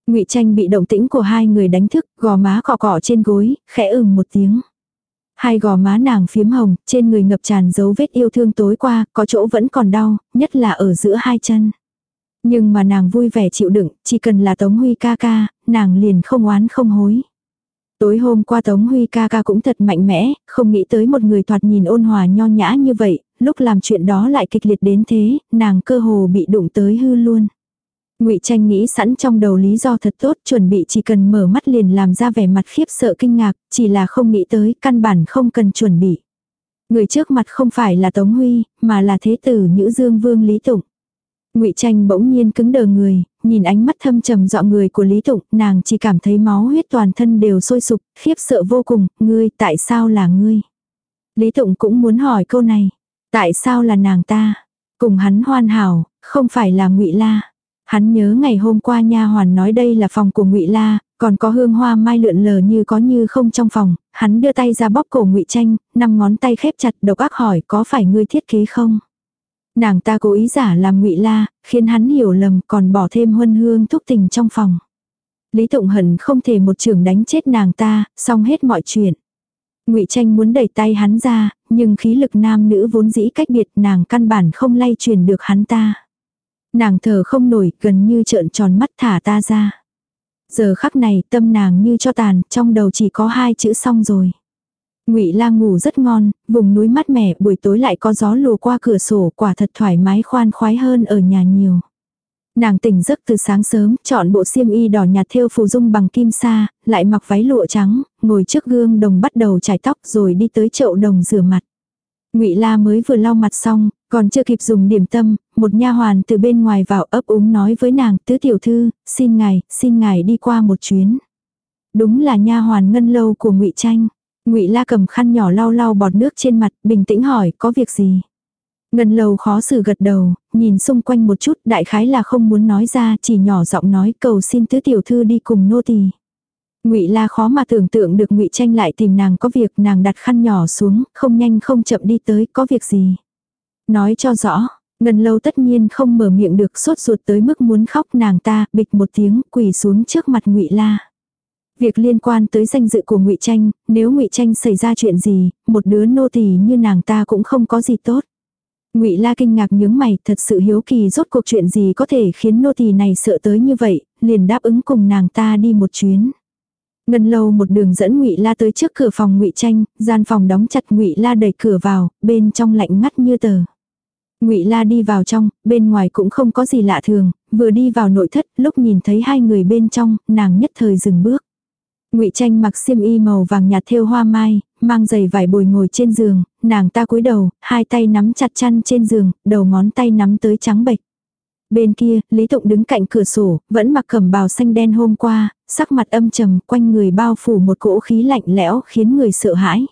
Ngụy Tranh bị động tĩnh của hai người đánh thức, gò má cọ cọ trên gối, khẽ ừm một tiếng. Hai gò má nàng phím hồng, trên người ngập tràn dấu vết yêu thương tối qua, có chỗ vẫn còn đau, nhất là ở giữa hai chân. Nhưng mà nàng vui vẻ chịu đựng, chỉ cần là Tống Huy ca ca, nàng liền không oán không hối. Tối hôm qua Tống Huy ca ca cũng thật mạnh mẽ, không nghĩ tới một người thoạt nhìn ôn hòa nho nhã như vậy, lúc làm chuyện đó lại kịch liệt đến thế, nàng cơ hồ bị đụng tới hư luôn. Ngụy Tranh nghĩ sẵn trong đầu lý do thật tốt, chuẩn bị chỉ cần mở mắt liền làm ra vẻ mặt khiếp sợ kinh ngạc, chỉ là không nghĩ tới, căn bản không cần chuẩn bị. Người trước mặt không phải là Tống Huy, mà là thế tử Nhữ Dương Vương Lý Tụng. Ngụy Tranh bỗng nhiên cứng đờ người, nhìn ánh mắt thâm trầm dọ người của Lý Tụng, nàng chỉ cảm thấy máu huyết toàn thân đều sôi sục, khiếp sợ vô cùng, ngươi, tại sao là ngươi? Lý Tụng cũng muốn hỏi câu này, tại sao là nàng ta? Cùng hắn hoàn hảo, không phải là Ngụy La. Hắn nhớ ngày hôm qua nha hoàn nói đây là phòng của Ngụy La, còn có hương hoa mai lượn lờ như có như không trong phòng, hắn đưa tay ra bóp cổ Ngụy Tranh, năm ngón tay khép chặt độc ác hỏi có phải ngươi thiết kế không? Nàng ta cố ý giả làm ngụy la, khiến hắn hiểu lầm còn bỏ thêm huân hương thúc tình trong phòng. Lý Tụng Hận không thể một trường đánh chết nàng ta, xong hết mọi chuyện. Ngụy Tranh muốn đẩy tay hắn ra, nhưng khí lực nam nữ vốn dĩ cách biệt nàng căn bản không lay truyền được hắn ta. Nàng thở không nổi, gần như trợn tròn mắt thả ta ra. Giờ khắc này tâm nàng như cho tàn, trong đầu chỉ có hai chữ xong rồi. Ngụy Lang ngủ rất ngon, vùng núi mát mẻ, buổi tối lại có gió lùa qua cửa sổ, quả thật thoải mái khoan khoái hơn ở nhà nhiều. Nàng tỉnh giấc từ sáng sớm, chọn bộ xiêm y đỏ nhạt thêu phù dung bằng kim sa, lại mặc váy lụa trắng, ngồi trước gương đồng bắt đầu chải tóc rồi đi tới chậu đồng rửa mặt. Ngụy La mới vừa lau mặt xong, còn chưa kịp dùng điểm tâm, một nha hoàn từ bên ngoài vào ấp úng nói với nàng, "Tứ tiểu thư, xin ngài, xin ngài đi qua một chuyến." Đúng là nha hoàn ngân lâu của Ngụy Tranh. Ngụy La cầm khăn nhỏ lau lau bọt nước trên mặt, bình tĩnh hỏi, "Có việc gì?" Ngân lâu khó xử gật đầu, nhìn xung quanh một chút, đại khái là không muốn nói ra, chỉ nhỏ giọng nói, "Cầu xin tứ tiểu thư đi cùng nô tỳ." Ngụy La khó mà tưởng tượng được Ngụy Tranh lại tìm nàng có việc, nàng đặt khăn nhỏ xuống, không nhanh không chậm đi tới, "Có việc gì?" Nói cho rõ, Ngân lâu tất nhiên không mở miệng được sốt ruột tới mức muốn khóc nàng ta, bịch một tiếng, quỳ xuống trước mặt ngụy La. Việc liên quan tới danh dự của ngụy Tranh, nếu ngụy Tranh xảy ra chuyện gì, một đứa nô tỳ như nàng ta cũng không có gì tốt. Ngụy La kinh ngạc nhướng mày, thật sự hiếu kỳ rốt cuộc chuyện gì có thể khiến nô tỳ này sợ tới như vậy, liền đáp ứng cùng nàng ta đi một chuyến. Ngân lâu một đường dẫn Ngụy La tới trước cửa phòng Ngụy Tranh, gian phòng đóng chặt Ngụy La đẩy cửa vào, bên trong lạnh ngắt như tờ. Ngụy La đi vào trong, bên ngoài cũng không có gì lạ thường, vừa đi vào nội thất, lúc nhìn thấy hai người bên trong, nàng nhất thời dừng bước. Ngụy Tranh mặc xiêm y màu vàng nhạt thêu hoa mai, mang giày vải bồi ngồi trên giường, nàng ta cúi đầu, hai tay nắm chặt chăn trên giường, đầu ngón tay nắm tới trắng bệch. Bên kia, Lý Tụng đứng cạnh cửa sổ, vẫn mặc cẩm bào xanh đen hôm qua, sắc mặt âm trầm, quanh người bao phủ một cỗ khí lạnh lẽo khiến người sợ hãi.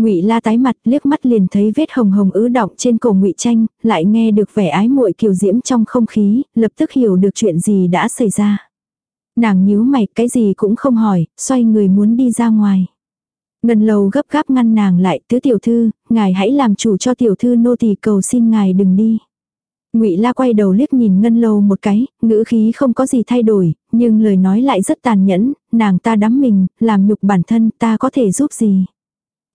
Ngụy La tái mặt, liếc mắt liền thấy vết hồng hồng ứ động trên cổ Ngụy Tranh, lại nghe được vẻ ái muội kiều diễm trong không khí, lập tức hiểu được chuyện gì đã xảy ra. Nàng nhíu mày, cái gì cũng không hỏi, xoay người muốn đi ra ngoài. Ngân Lâu gấp gáp ngăn nàng lại, "Tứ tiểu thư, ngài hãy làm chủ cho tiểu thư nô tỳ cầu xin ngài đừng đi." Ngụy La quay đầu liếc nhìn Ngân Lâu một cái, ngữ khí không có gì thay đổi, nhưng lời nói lại rất tàn nhẫn, nàng ta đắm mình, làm nhục bản thân, ta có thể giúp gì?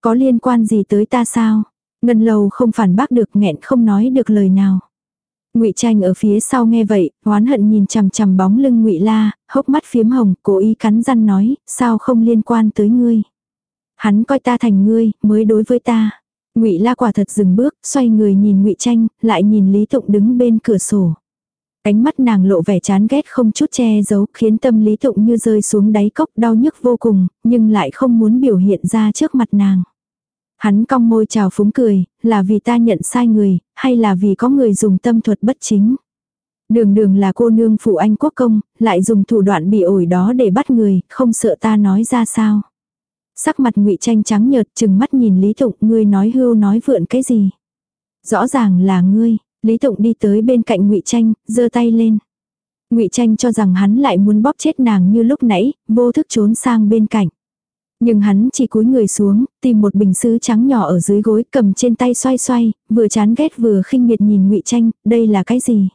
Có liên quan gì tới ta sao? Ngân lầu không phản bác được nghẹn không nói được lời nào. Ngụy Tranh ở phía sau nghe vậy, oán hận nhìn chằm chằm bóng lưng Ngụy La, hốc mắt phiếm hồng, cố ý cắn răng nói, sao không liên quan tới ngươi? Hắn coi ta thành ngươi, mới đối với ta. Ngụy La quả thật dừng bước, xoay người nhìn Ngụy Tranh, lại nhìn Lý Tụng đứng bên cửa sổ. Ánh mắt nàng lộ vẻ chán ghét không chút che giấu, khiến tâm Lý Tụng như rơi xuống đáy cốc đau nhức vô cùng, nhưng lại không muốn biểu hiện ra trước mặt nàng. Hắn cong môi chào phúng cười, là vì ta nhận sai người, hay là vì có người dùng tâm thuật bất chính. Đường đường là cô nương phụ anh quốc công, lại dùng thủ đoạn bị ổi đó để bắt người, không sợ ta nói ra sao. Sắc mặt ngụy tranh trắng nhợt chừng mắt nhìn Lý Tụng, ngươi nói hưu nói vượn cái gì. Rõ ràng là ngươi, Lý Tụng đi tới bên cạnh ngụy tranh, giơ tay lên. ngụy tranh cho rằng hắn lại muốn bóp chết nàng như lúc nãy, vô thức trốn sang bên cạnh. Nhưng hắn chỉ cúi người xuống, tìm một bình sứ trắng nhỏ ở dưới gối cầm trên tay xoay xoay, vừa chán ghét vừa khinh miệt nhìn ngụy Tranh, đây là cái gì?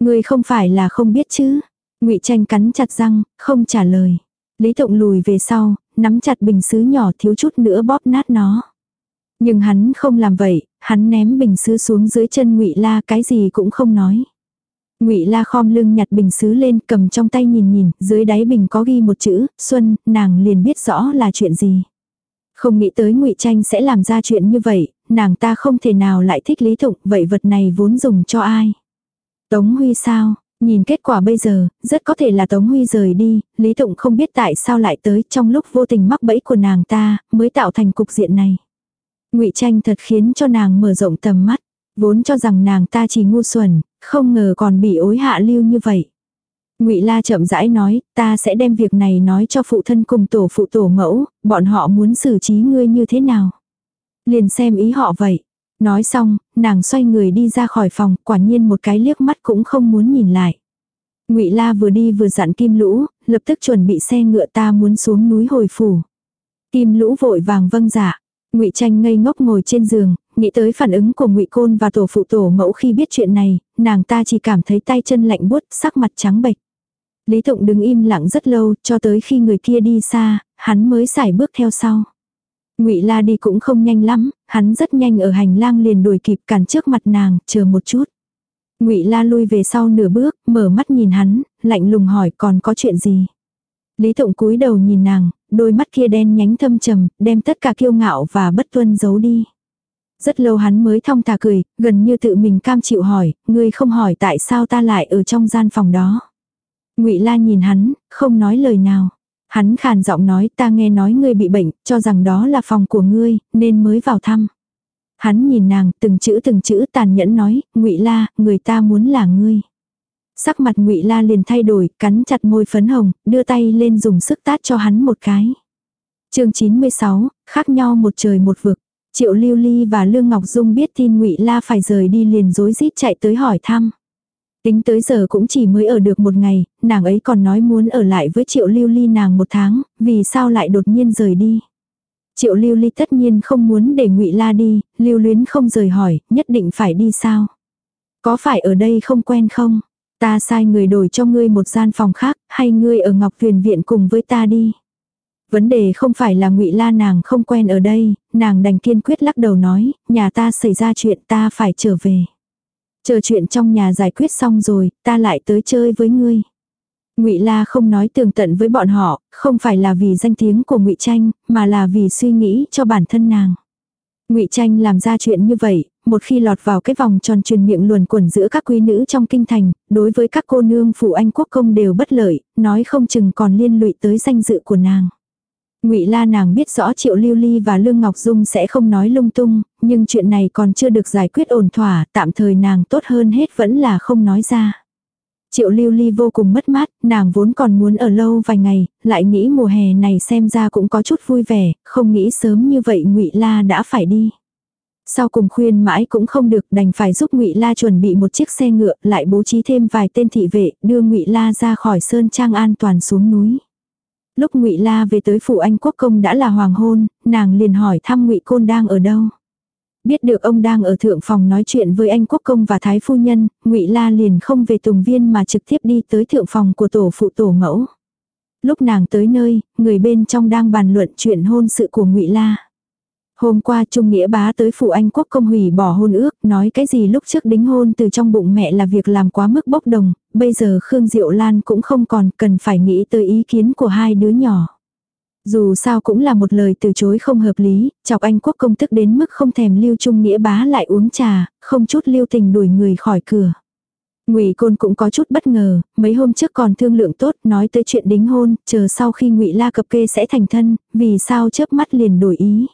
Người không phải là không biết chứ? ngụy Tranh cắn chặt răng, không trả lời. Lý Tụng lùi về sau, nắm chặt bình sứ nhỏ thiếu chút nữa bóp nát nó. Nhưng hắn không làm vậy, hắn ném bình sứ xuống dưới chân ngụy La cái gì cũng không nói. Ngụy La khom lưng nhặt bình sứ lên, cầm trong tay nhìn nhìn, dưới đáy bình có ghi một chữ, Xuân, nàng liền biết rõ là chuyện gì. Không nghĩ tới Ngụy Tranh sẽ làm ra chuyện như vậy, nàng ta không thể nào lại thích Lý Thụng, vậy vật này vốn dùng cho ai? Tống Huy sao? Nhìn kết quả bây giờ, rất có thể là Tống Huy rời đi, Lý Tụng không biết tại sao lại tới trong lúc vô tình mắc bẫy của nàng ta, mới tạo thành cục diện này. Ngụy Tranh thật khiến cho nàng mở rộng tầm mắt, vốn cho rằng nàng ta chỉ ngu xuẩn, không ngờ còn bị ối hạ lưu như vậy. Ngụy La chậm rãi nói, ta sẽ đem việc này nói cho phụ thân cùng tổ phụ tổ mẫu, bọn họ muốn xử trí ngươi như thế nào. Liền xem ý họ vậy. Nói xong, nàng xoay người đi ra khỏi phòng, quả nhiên một cái liếc mắt cũng không muốn nhìn lại. Ngụy La vừa đi vừa dặn Kim Lũ, lập tức chuẩn bị xe ngựa ta muốn xuống núi hồi phủ. Kim Lũ vội vàng vâng dạ. Ngụy Tranh ngây ngốc ngồi trên giường, nghĩ tới phản ứng của ngụy Côn và tổ phụ tổ mẫu khi biết chuyện này, nàng ta chỉ cảm thấy tay chân lạnh buốt, sắc mặt trắng bệch. Lý Tụng đứng im lặng rất lâu, cho tới khi người kia đi xa, hắn mới sải bước theo sau. Ngụy La đi cũng không nhanh lắm, hắn rất nhanh ở hành lang liền đuổi kịp cản trước mặt nàng, chờ một chút. Ngụy La lui về sau nửa bước, mở mắt nhìn hắn, lạnh lùng hỏi còn có chuyện gì. Lý Tụng cúi đầu nhìn nàng, đôi mắt kia đen nhánh thâm trầm, đem tất cả kiêu ngạo và bất tuân giấu đi. Rất lâu hắn mới thong thả cười, gần như tự mình cam chịu hỏi, ngươi không hỏi tại sao ta lại ở trong gian phòng đó. Ngụy La nhìn hắn, không nói lời nào. Hắn khàn giọng nói ta nghe nói ngươi bị bệnh, cho rằng đó là phòng của ngươi, nên mới vào thăm. Hắn nhìn nàng, từng chữ từng chữ tàn nhẫn nói, Ngụy La, người ta muốn là ngươi. Sắc mặt Ngụy La liền thay đổi, cắn chặt môi phấn hồng, đưa tay lên dùng sức tát cho hắn một cái. Chương 96, khác nhau một trời một vực. Triệu Lưu Ly và Lương Ngọc Dung biết tin Ngụy La phải rời đi liền rối rít chạy tới hỏi thăm. Tính tới giờ cũng chỉ mới ở được một ngày, nàng ấy còn nói muốn ở lại với Triệu Lưu Ly nàng một tháng, vì sao lại đột nhiên rời đi. Triệu Lưu Ly tất nhiên không muốn để Ngụy La đi, Lưu Luyến không rời hỏi, nhất định phải đi sao? Có phải ở đây không quen không? Ta sai người đổi cho ngươi một gian phòng khác, hay ngươi ở Ngọc Huyền viện cùng với ta đi? Vấn đề không phải là Ngụy La nàng không quen ở đây, nàng đành kiên quyết lắc đầu nói, nhà ta xảy ra chuyện ta phải trở về. Chờ chuyện trong nhà giải quyết xong rồi, ta lại tới chơi với ngươi. Ngụy La không nói tường tận với bọn họ, không phải là vì danh tiếng của Ngụy Tranh, mà là vì suy nghĩ cho bản thân nàng. Ngụy Tranh làm ra chuyện như vậy, một khi lọt vào cái vòng tròn truyền miệng luồn quẩn giữa các quý nữ trong kinh thành, đối với các cô nương phụ anh quốc công đều bất lợi, nói không chừng còn liên lụy tới danh dự của nàng. Ngụy La nàng biết rõ Triệu Lưu Ly và Lương Ngọc Dung sẽ không nói lung tung, nhưng chuyện này còn chưa được giải quyết ổn thỏa, tạm thời nàng tốt hơn hết vẫn là không nói ra. Triệu Lưu Ly vô cùng mất mát, nàng vốn còn muốn ở lâu vài ngày, lại nghĩ mùa hè này xem ra cũng có chút vui vẻ, không nghĩ sớm như vậy Ngụy La đã phải đi. Sau cùng khuyên mãi cũng không được, đành phải giúp Ngụy La chuẩn bị một chiếc xe ngựa, lại bố trí thêm vài tên thị vệ, đưa Ngụy La ra khỏi sơn trang an toàn xuống núi. Lúc Ngụy La về tới phủ Anh Quốc công đã là hoàng hôn, nàng liền hỏi thăm Ngụy Côn đang ở đâu. Biết được ông đang ở thượng phòng nói chuyện với anh quốc công và thái phu nhân, Ngụy La liền không về Tùng Viên mà trực tiếp đi tới thượng phòng của tổ phụ tổ mẫu. Lúc nàng tới nơi, người bên trong đang bàn luận chuyện hôn sự của Ngụy La. Hôm qua Trung Nghĩa bá tới phủ Anh quốc công hủy bỏ hôn ước, nói cái gì lúc trước đính hôn từ trong bụng mẹ là việc làm quá mức bốc đồng, bây giờ Khương Diệu Lan cũng không còn cần phải nghĩ tới ý kiến của hai đứa nhỏ. Dù sao cũng là một lời từ chối không hợp lý, chọc anh quốc công tức đến mức không thèm lưu trung nghĩa bá lại uống trà, không chút lưu tình đuổi người khỏi cửa. Ngụy Côn cũng có chút bất ngờ, mấy hôm trước còn thương lượng tốt nói tới chuyện đính hôn, chờ sau khi Ngụy La cập kê sẽ thành thân, vì sao chớp mắt liền đổi ý.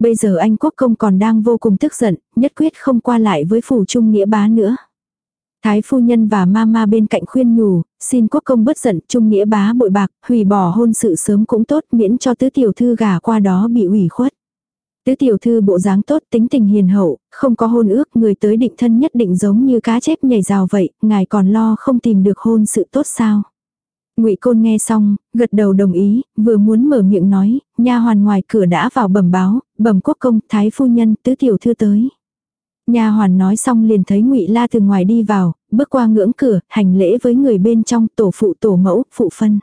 Bây giờ anh quốc công còn đang vô cùng tức giận, nhất quyết không qua lại với phủ trung nghĩa bá nữa. Thái phu nhân và mama bên cạnh khuyên nhủ, xin quốc công bất giận, trung nghĩa bá bội bạc, hủy bỏ hôn sự sớm cũng tốt miễn cho tứ tiểu thư gả qua đó bị ủy khuất. Tứ tiểu thư bộ dáng tốt tính tình hiền hậu, không có hôn ước, người tới định thân nhất định giống như cá chép nhảy rào vậy, ngài còn lo không tìm được hôn sự tốt sao. Ngụy Côn nghe xong, gật đầu đồng ý, vừa muốn mở miệng nói, nha hoàn ngoài cửa đã vào bẩm báo, bẩm quốc công, thái phu nhân, tứ tiểu thư tới. Nha hoàn nói xong liền thấy Ngụy La từ ngoài đi vào, bước qua ngưỡng cửa, hành lễ với người bên trong, tổ phụ tổ mẫu, phụ phân.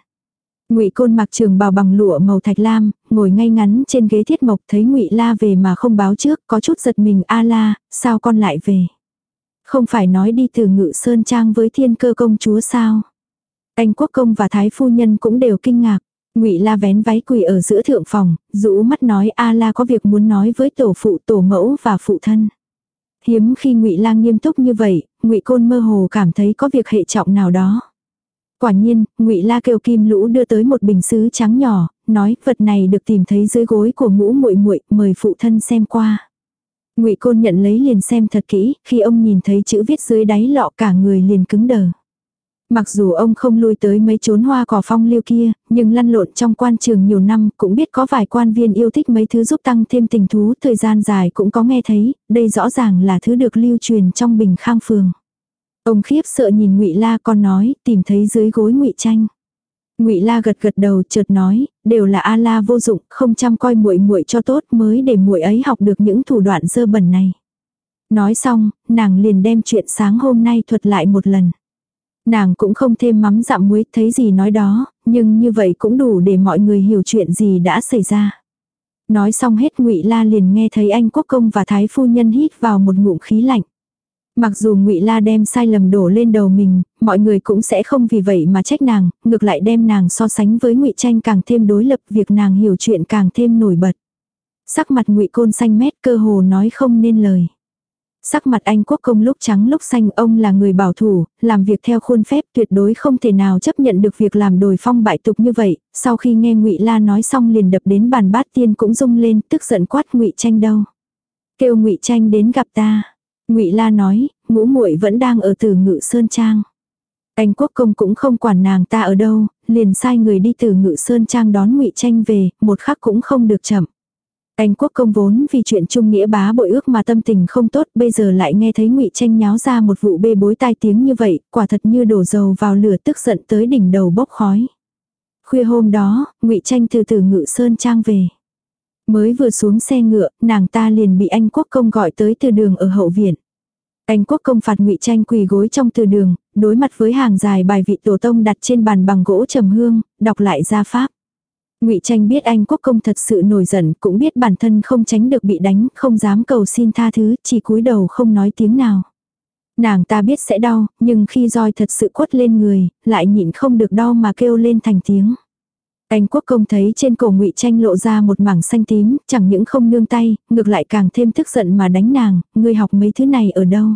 Ngụy Côn mặc trường bào bằng lụa màu thạch lam, ngồi ngay ngắn trên ghế thiết mộc, thấy Ngụy La về mà không báo trước, có chút giật mình, "A La, sao con lại về?" Không phải nói đi từ Ngự Sơn trang với Thiên Cơ công chúa sao? Anh quốc công và thái phu nhân cũng đều kinh ngạc. Ngụy La vén váy quỳ ở giữa thượng phòng, rũ mắt nói A La có việc muốn nói với tổ phụ, tổ mẫu và phụ thân. Hiếm khi Ngụy La nghiêm túc như vậy, Ngụy Côn mơ hồ cảm thấy có việc hệ trọng nào đó. Quả nhiên, Ngụy La kêu Kim Lũ đưa tới một bình sứ trắng nhỏ, nói, vật này được tìm thấy dưới gối của ngũ muội muội, mời phụ thân xem qua. Ngụy Côn nhận lấy liền xem thật kỹ, khi ông nhìn thấy chữ viết dưới đáy lọ cả người liền cứng đờ. Mặc dù ông không lui tới mấy chốn hoa cỏ phong lưu kia, nhưng lăn lộn trong quan trường nhiều năm cũng biết có vài quan viên yêu thích mấy thứ giúp tăng thêm tình thú, thời gian dài cũng có nghe thấy, đây rõ ràng là thứ được lưu truyền trong bình khang phường. Ông khiếp sợ nhìn ngụy La con nói, tìm thấy dưới gối ngụy tranh. Ngụy La gật gật đầu, chợt nói, đều là A La vô dụng, không chăm coi muội muội cho tốt, mới để muội ấy học được những thủ đoạn dơ bẩn này. Nói xong, nàng liền đem chuyện sáng hôm nay thuật lại một lần. Nàng cũng không thêm mắm dặm muối, thấy gì nói đó, nhưng như vậy cũng đủ để mọi người hiểu chuyện gì đã xảy ra. Nói xong hết Ngụy La liền nghe thấy anh quốc công và thái phu nhân hít vào một ngụm khí lạnh. Mặc dù Ngụy La đem sai lầm đổ lên đầu mình, mọi người cũng sẽ không vì vậy mà trách nàng, ngược lại đem nàng so sánh với Ngụy Tranh càng thêm đối lập, việc nàng hiểu chuyện càng thêm nổi bật. Sắc mặt Ngụy Côn xanh mét cơ hồ nói không nên lời. Sắc mặt anh quốc công lúc trắng lúc xanh ông là người bảo thủ, làm việc theo khuôn phép tuyệt đối không thể nào chấp nhận được việc làm đồi phong bại tục như vậy, sau khi nghe ngụy La nói xong liền đập đến bàn bát tiên cũng rung lên, tức giận quát ngụy tranh đâu. Kêu ngụy tranh đến gặp ta. ngụy La nói, ngũ muội vẫn đang ở từ ngự sơn trang. Anh quốc công cũng không quản nàng ta ở đâu, liền sai người đi từ ngự sơn trang đón ngụy tranh về, một khắc cũng không được chậm. Anh quốc công vốn vì chuyện trung nghĩa bá bội ước mà tâm tình không tốt, bây giờ lại nghe thấy ngụy tranh nháo ra một vụ bê bối tai tiếng như vậy, quả thật như đổ dầu vào lửa tức giận tới đỉnh đầu bốc khói. Khuya hôm đó, ngụy tranh từ từ ngự sơn trang về. Mới vừa xuống xe ngựa, nàng ta liền bị anh quốc công gọi tới từ đường ở hậu viện. Anh quốc công phạt ngụy tranh quỳ gối trong từ đường, đối mặt với hàng dài bài vị tổ tông đặt trên bàn bằng gỗ trầm hương, đọc lại gia pháp. Ngụy Tranh biết anh quốc công thật sự nổi giận, cũng biết bản thân không tránh được bị đánh, không dám cầu xin tha thứ, chỉ cúi đầu không nói tiếng nào. Nàng ta biết sẽ đau, nhưng khi roi thật sự quất lên người, lại nhịn không được đau mà kêu lên thành tiếng. Anh quốc công thấy trên cổ ngụy tranh lộ ra một mảng xanh tím, chẳng những không nương tay, ngược lại càng thêm tức giận mà đánh nàng, ngươi học mấy thứ này ở đâu?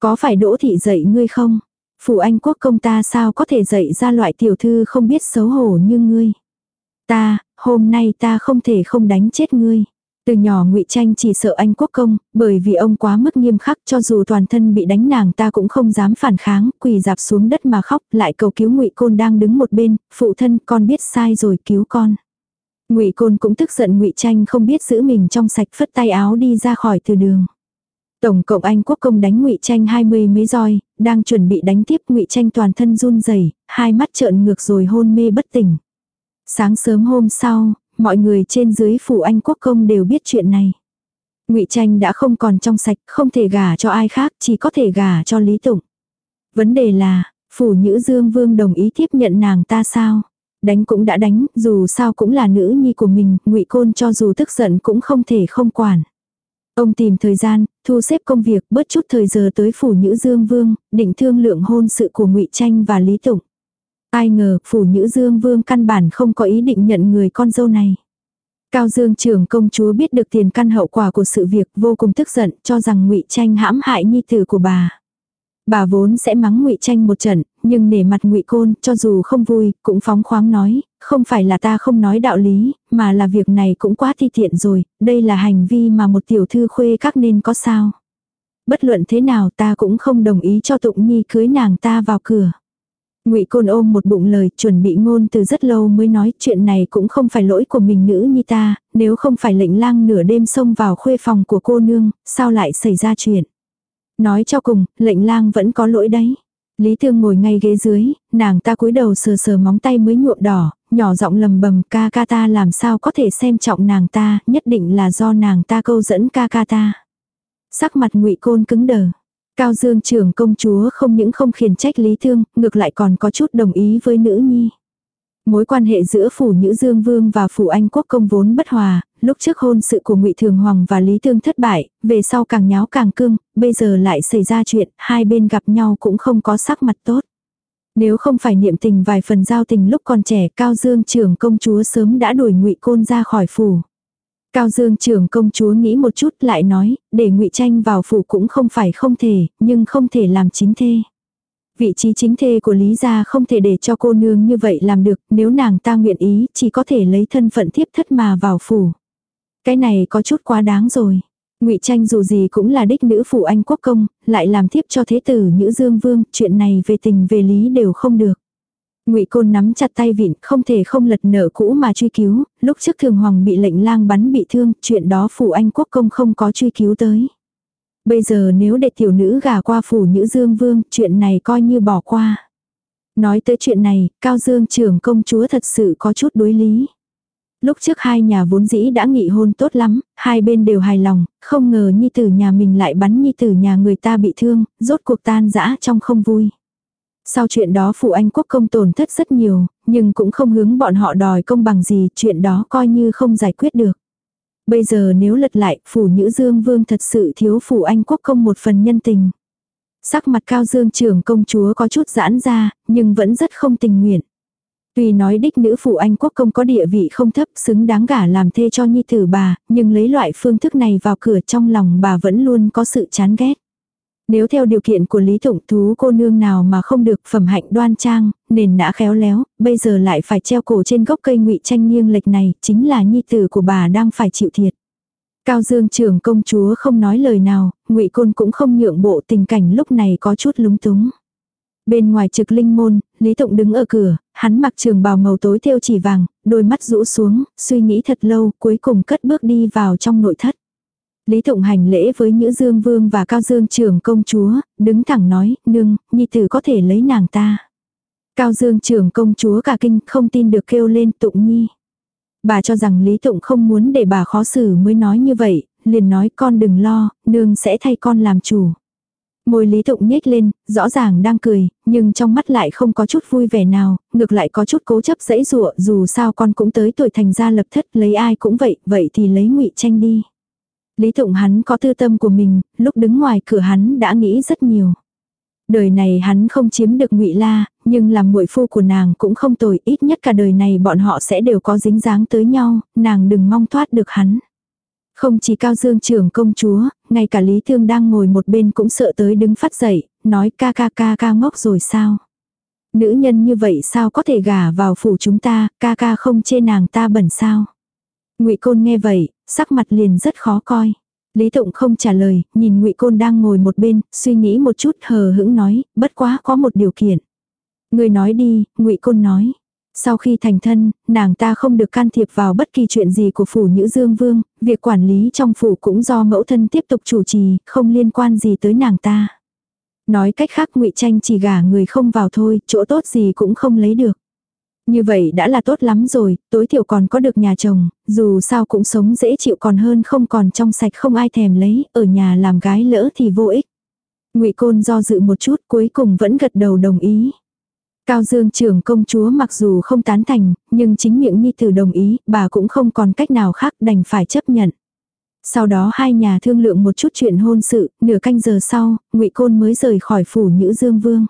Có phải đỗ thị dạy ngươi không? Phủ anh quốc công ta sao có thể dạy ra loại tiểu thư không biết xấu hổ như ngươi? Ta, hôm nay ta không thể không đánh chết ngươi. Từ nhỏ ngụy Tranh chỉ sợ anh quốc công, bởi vì ông quá mức nghiêm khắc cho dù toàn thân bị đánh nàng ta cũng không dám phản kháng, quỳ dạp xuống đất mà khóc, lại cầu cứu ngụy Côn đang đứng một bên, phụ thân con biết sai rồi cứu con. Ngụy Côn cũng tức giận ngụy Tranh không biết giữ mình trong sạch phất tay áo đi ra khỏi từ đường. Tổng cộng anh quốc công đánh ngụy Tranh hai mươi mấy roi, đang chuẩn bị đánh tiếp ngụy Tranh toàn thân run rẩy, hai mắt trợn ngược rồi hôn mê bất tỉnh. Sáng sớm hôm sau, mọi người trên dưới phủ Anh Quốc công đều biết chuyện này. Ngụy Tranh đã không còn trong sạch, không thể gả cho ai khác, chỉ có thể gả cho Lý Tụng. Vấn đề là, phủ Nhữ Dương Vương đồng ý tiếp nhận nàng ta sao? Đánh cũng đã đánh, dù sao cũng là nữ nhi của mình, Ngụy Côn cho dù tức giận cũng không thể không quản. Ông tìm thời gian, thu xếp công việc, bớt chút thời giờ tới phủ Nhữ Dương Vương, định thương lượng hôn sự của Ngụy Tranh và Lý Tụng. Ai ngờ, phủ Nhữ Dương Vương căn bản không có ý định nhận người con dâu này. Cao Dương trưởng công chúa biết được tiền căn hậu quả của sự việc vô cùng tức giận cho rằng ngụy Tranh hãm hại nhi tử của bà. Bà vốn sẽ mắng ngụy Tranh một trận, nhưng nể mặt ngụy Côn cho dù không vui cũng phóng khoáng nói, không phải là ta không nói đạo lý, mà là việc này cũng quá thi tiện rồi, đây là hành vi mà một tiểu thư khuê các nên có sao. Bất luận thế nào ta cũng không đồng ý cho Tụng Nhi cưới nàng ta vào cửa. Ngụy Côn ôm một bụng lời, chuẩn bị ngôn từ rất lâu mới nói chuyện này cũng không phải lỗi của mình nữ như ta, nếu không phải lệnh lang nửa đêm xông vào khuê phòng của cô nương, sao lại xảy ra chuyện. Nói cho cùng, lệnh lang vẫn có lỗi đấy. Lý Thương ngồi ngay ghế dưới, nàng ta cúi đầu sờ sờ móng tay mới nhuộm đỏ, nhỏ giọng lầm bầm ca ca ta làm sao có thể xem trọng nàng ta, nhất định là do nàng ta câu dẫn ca ca ta. Sắc mặt ngụy Côn cứng đờ. Cao Dương trưởng công chúa không những không khiển trách Lý Thương, ngược lại còn có chút đồng ý với nữ nhi. Mối quan hệ giữa phủ Nhữ Dương Vương và phủ Anh Quốc công vốn bất hòa, lúc trước hôn sự của Ngụy Thường Hoàng và Lý Thương thất bại, về sau càng nháo càng cương, bây giờ lại xảy ra chuyện, hai bên gặp nhau cũng không có sắc mặt tốt. Nếu không phải niệm tình vài phần giao tình lúc còn trẻ, Cao Dương trưởng công chúa sớm đã đuổi Ngụy Côn ra khỏi phủ. Cao Dương trưởng công chúa nghĩ một chút lại nói, để ngụy Tranh vào phủ cũng không phải không thể, nhưng không thể làm chính thê. Vị trí chính thê của Lý gia không thể để cho cô nương như vậy làm được, nếu nàng ta nguyện ý, chỉ có thể lấy thân phận thiếp thất mà vào phủ. Cái này có chút quá đáng rồi. Ngụy Tranh dù gì cũng là đích nữ phủ anh quốc công, lại làm thiếp cho thế tử Nhữ Dương Vương, chuyện này về tình về lý đều không được. Ngụy Côn nắm chặt tay vịn, không thể không lật nợ cũ mà truy cứu, lúc trước Thường Hoàng bị lệnh lang bắn bị thương, chuyện đó phủ Anh quốc công không có truy cứu tới. Bây giờ nếu để tiểu nữ gả qua phủ Nhữ Dương Vương, chuyện này coi như bỏ qua. Nói tới chuyện này, Cao Dương trưởng công chúa thật sự có chút đối lý. Lúc trước hai nhà vốn dĩ đã nghị hôn tốt lắm, hai bên đều hài lòng, không ngờ nhi tử nhà mình lại bắn nhi tử nhà người ta bị thương, rốt cuộc tan dã trong không vui. Sau chuyện đó phụ anh quốc công tổn thất rất nhiều, nhưng cũng không hướng bọn họ đòi công bằng gì, chuyện đó coi như không giải quyết được. Bây giờ nếu lật lại, phủ Nhữ Dương Vương thật sự thiếu phủ anh quốc công một phần nhân tình. Sắc mặt cao dương trưởng công chúa có chút giãn ra, nhưng vẫn rất không tình nguyện. Tuy nói đích nữ phụ anh quốc công có địa vị không thấp xứng đáng gả làm thê cho nhi tử bà, nhưng lấy loại phương thức này vào cửa trong lòng bà vẫn luôn có sự chán ghét. Nếu theo điều kiện của Lý Thụng thú cô nương nào mà không được phẩm hạnh đoan trang, nền đã khéo léo, bây giờ lại phải treo cổ trên gốc cây ngụy tranh nghiêng lệch này, chính là nhi tử của bà đang phải chịu thiệt. Cao Dương trưởng công chúa không nói lời nào, ngụy Côn cũng không nhượng bộ tình cảnh lúc này có chút lúng túng. Bên ngoài trực linh môn, Lý Tụng đứng ở cửa, hắn mặc trường bào màu tối theo chỉ vàng, đôi mắt rũ xuống, suy nghĩ thật lâu, cuối cùng cất bước đi vào trong nội thất. Lý Tụng hành lễ với Nhữ Dương Vương và Cao Dương trưởng công chúa, đứng thẳng nói, nương, nhi tử có thể lấy nàng ta. Cao Dương trưởng công chúa cả kinh không tin được kêu lên Tụng Nhi. Bà cho rằng Lý Tụng không muốn để bà khó xử mới nói như vậy, liền nói con đừng lo, nương sẽ thay con làm chủ. Môi Lý Tụng nhếch lên, rõ ràng đang cười, nhưng trong mắt lại không có chút vui vẻ nào, ngược lại có chút cố chấp dãy dụa, dù sao con cũng tới tuổi thành gia lập thất, lấy ai cũng vậy, vậy thì lấy ngụy tranh đi. Lý Tụng hắn có tư tâm của mình, lúc đứng ngoài cửa hắn đã nghĩ rất nhiều. Đời này hắn không chiếm được ngụy La, nhưng làm muội phu của nàng cũng không tồi, ít nhất cả đời này bọn họ sẽ đều có dính dáng tới nhau, nàng đừng mong thoát được hắn. Không chỉ Cao Dương trưởng công chúa, ngay cả Lý Thương đang ngồi một bên cũng sợ tới đứng phát dậy, nói ca ca ca ca ngốc rồi sao. Nữ nhân như vậy sao có thể gả vào phủ chúng ta, ca ca không chê nàng ta bẩn sao. ngụy Côn nghe vậy, sắc mặt liền rất khó coi. Lý Tụng không trả lời, nhìn Ngụy Côn đang ngồi một bên, suy nghĩ một chút hờ hững nói, bất quá có một điều kiện. Người nói đi, Ngụy Côn nói. Sau khi thành thân, nàng ta không được can thiệp vào bất kỳ chuyện gì của phủ Nhữ Dương Vương, việc quản lý trong phủ cũng do mẫu thân tiếp tục chủ trì, không liên quan gì tới nàng ta. Nói cách khác ngụy Tranh chỉ gả người không vào thôi, chỗ tốt gì cũng không lấy được. Như vậy đã là tốt lắm rồi, tối thiểu còn có được nhà chồng, dù sao cũng sống dễ chịu còn hơn không còn trong sạch không ai thèm lấy, ở nhà làm gái lỡ thì vô ích. ngụy Côn do dự một chút cuối cùng vẫn gật đầu đồng ý. Cao Dương trưởng công chúa mặc dù không tán thành, nhưng chính miệng nhi tử đồng ý, bà cũng không còn cách nào khác đành phải chấp nhận. Sau đó hai nhà thương lượng một chút chuyện hôn sự, nửa canh giờ sau, ngụy Côn mới rời khỏi phủ Nhữ Dương Vương.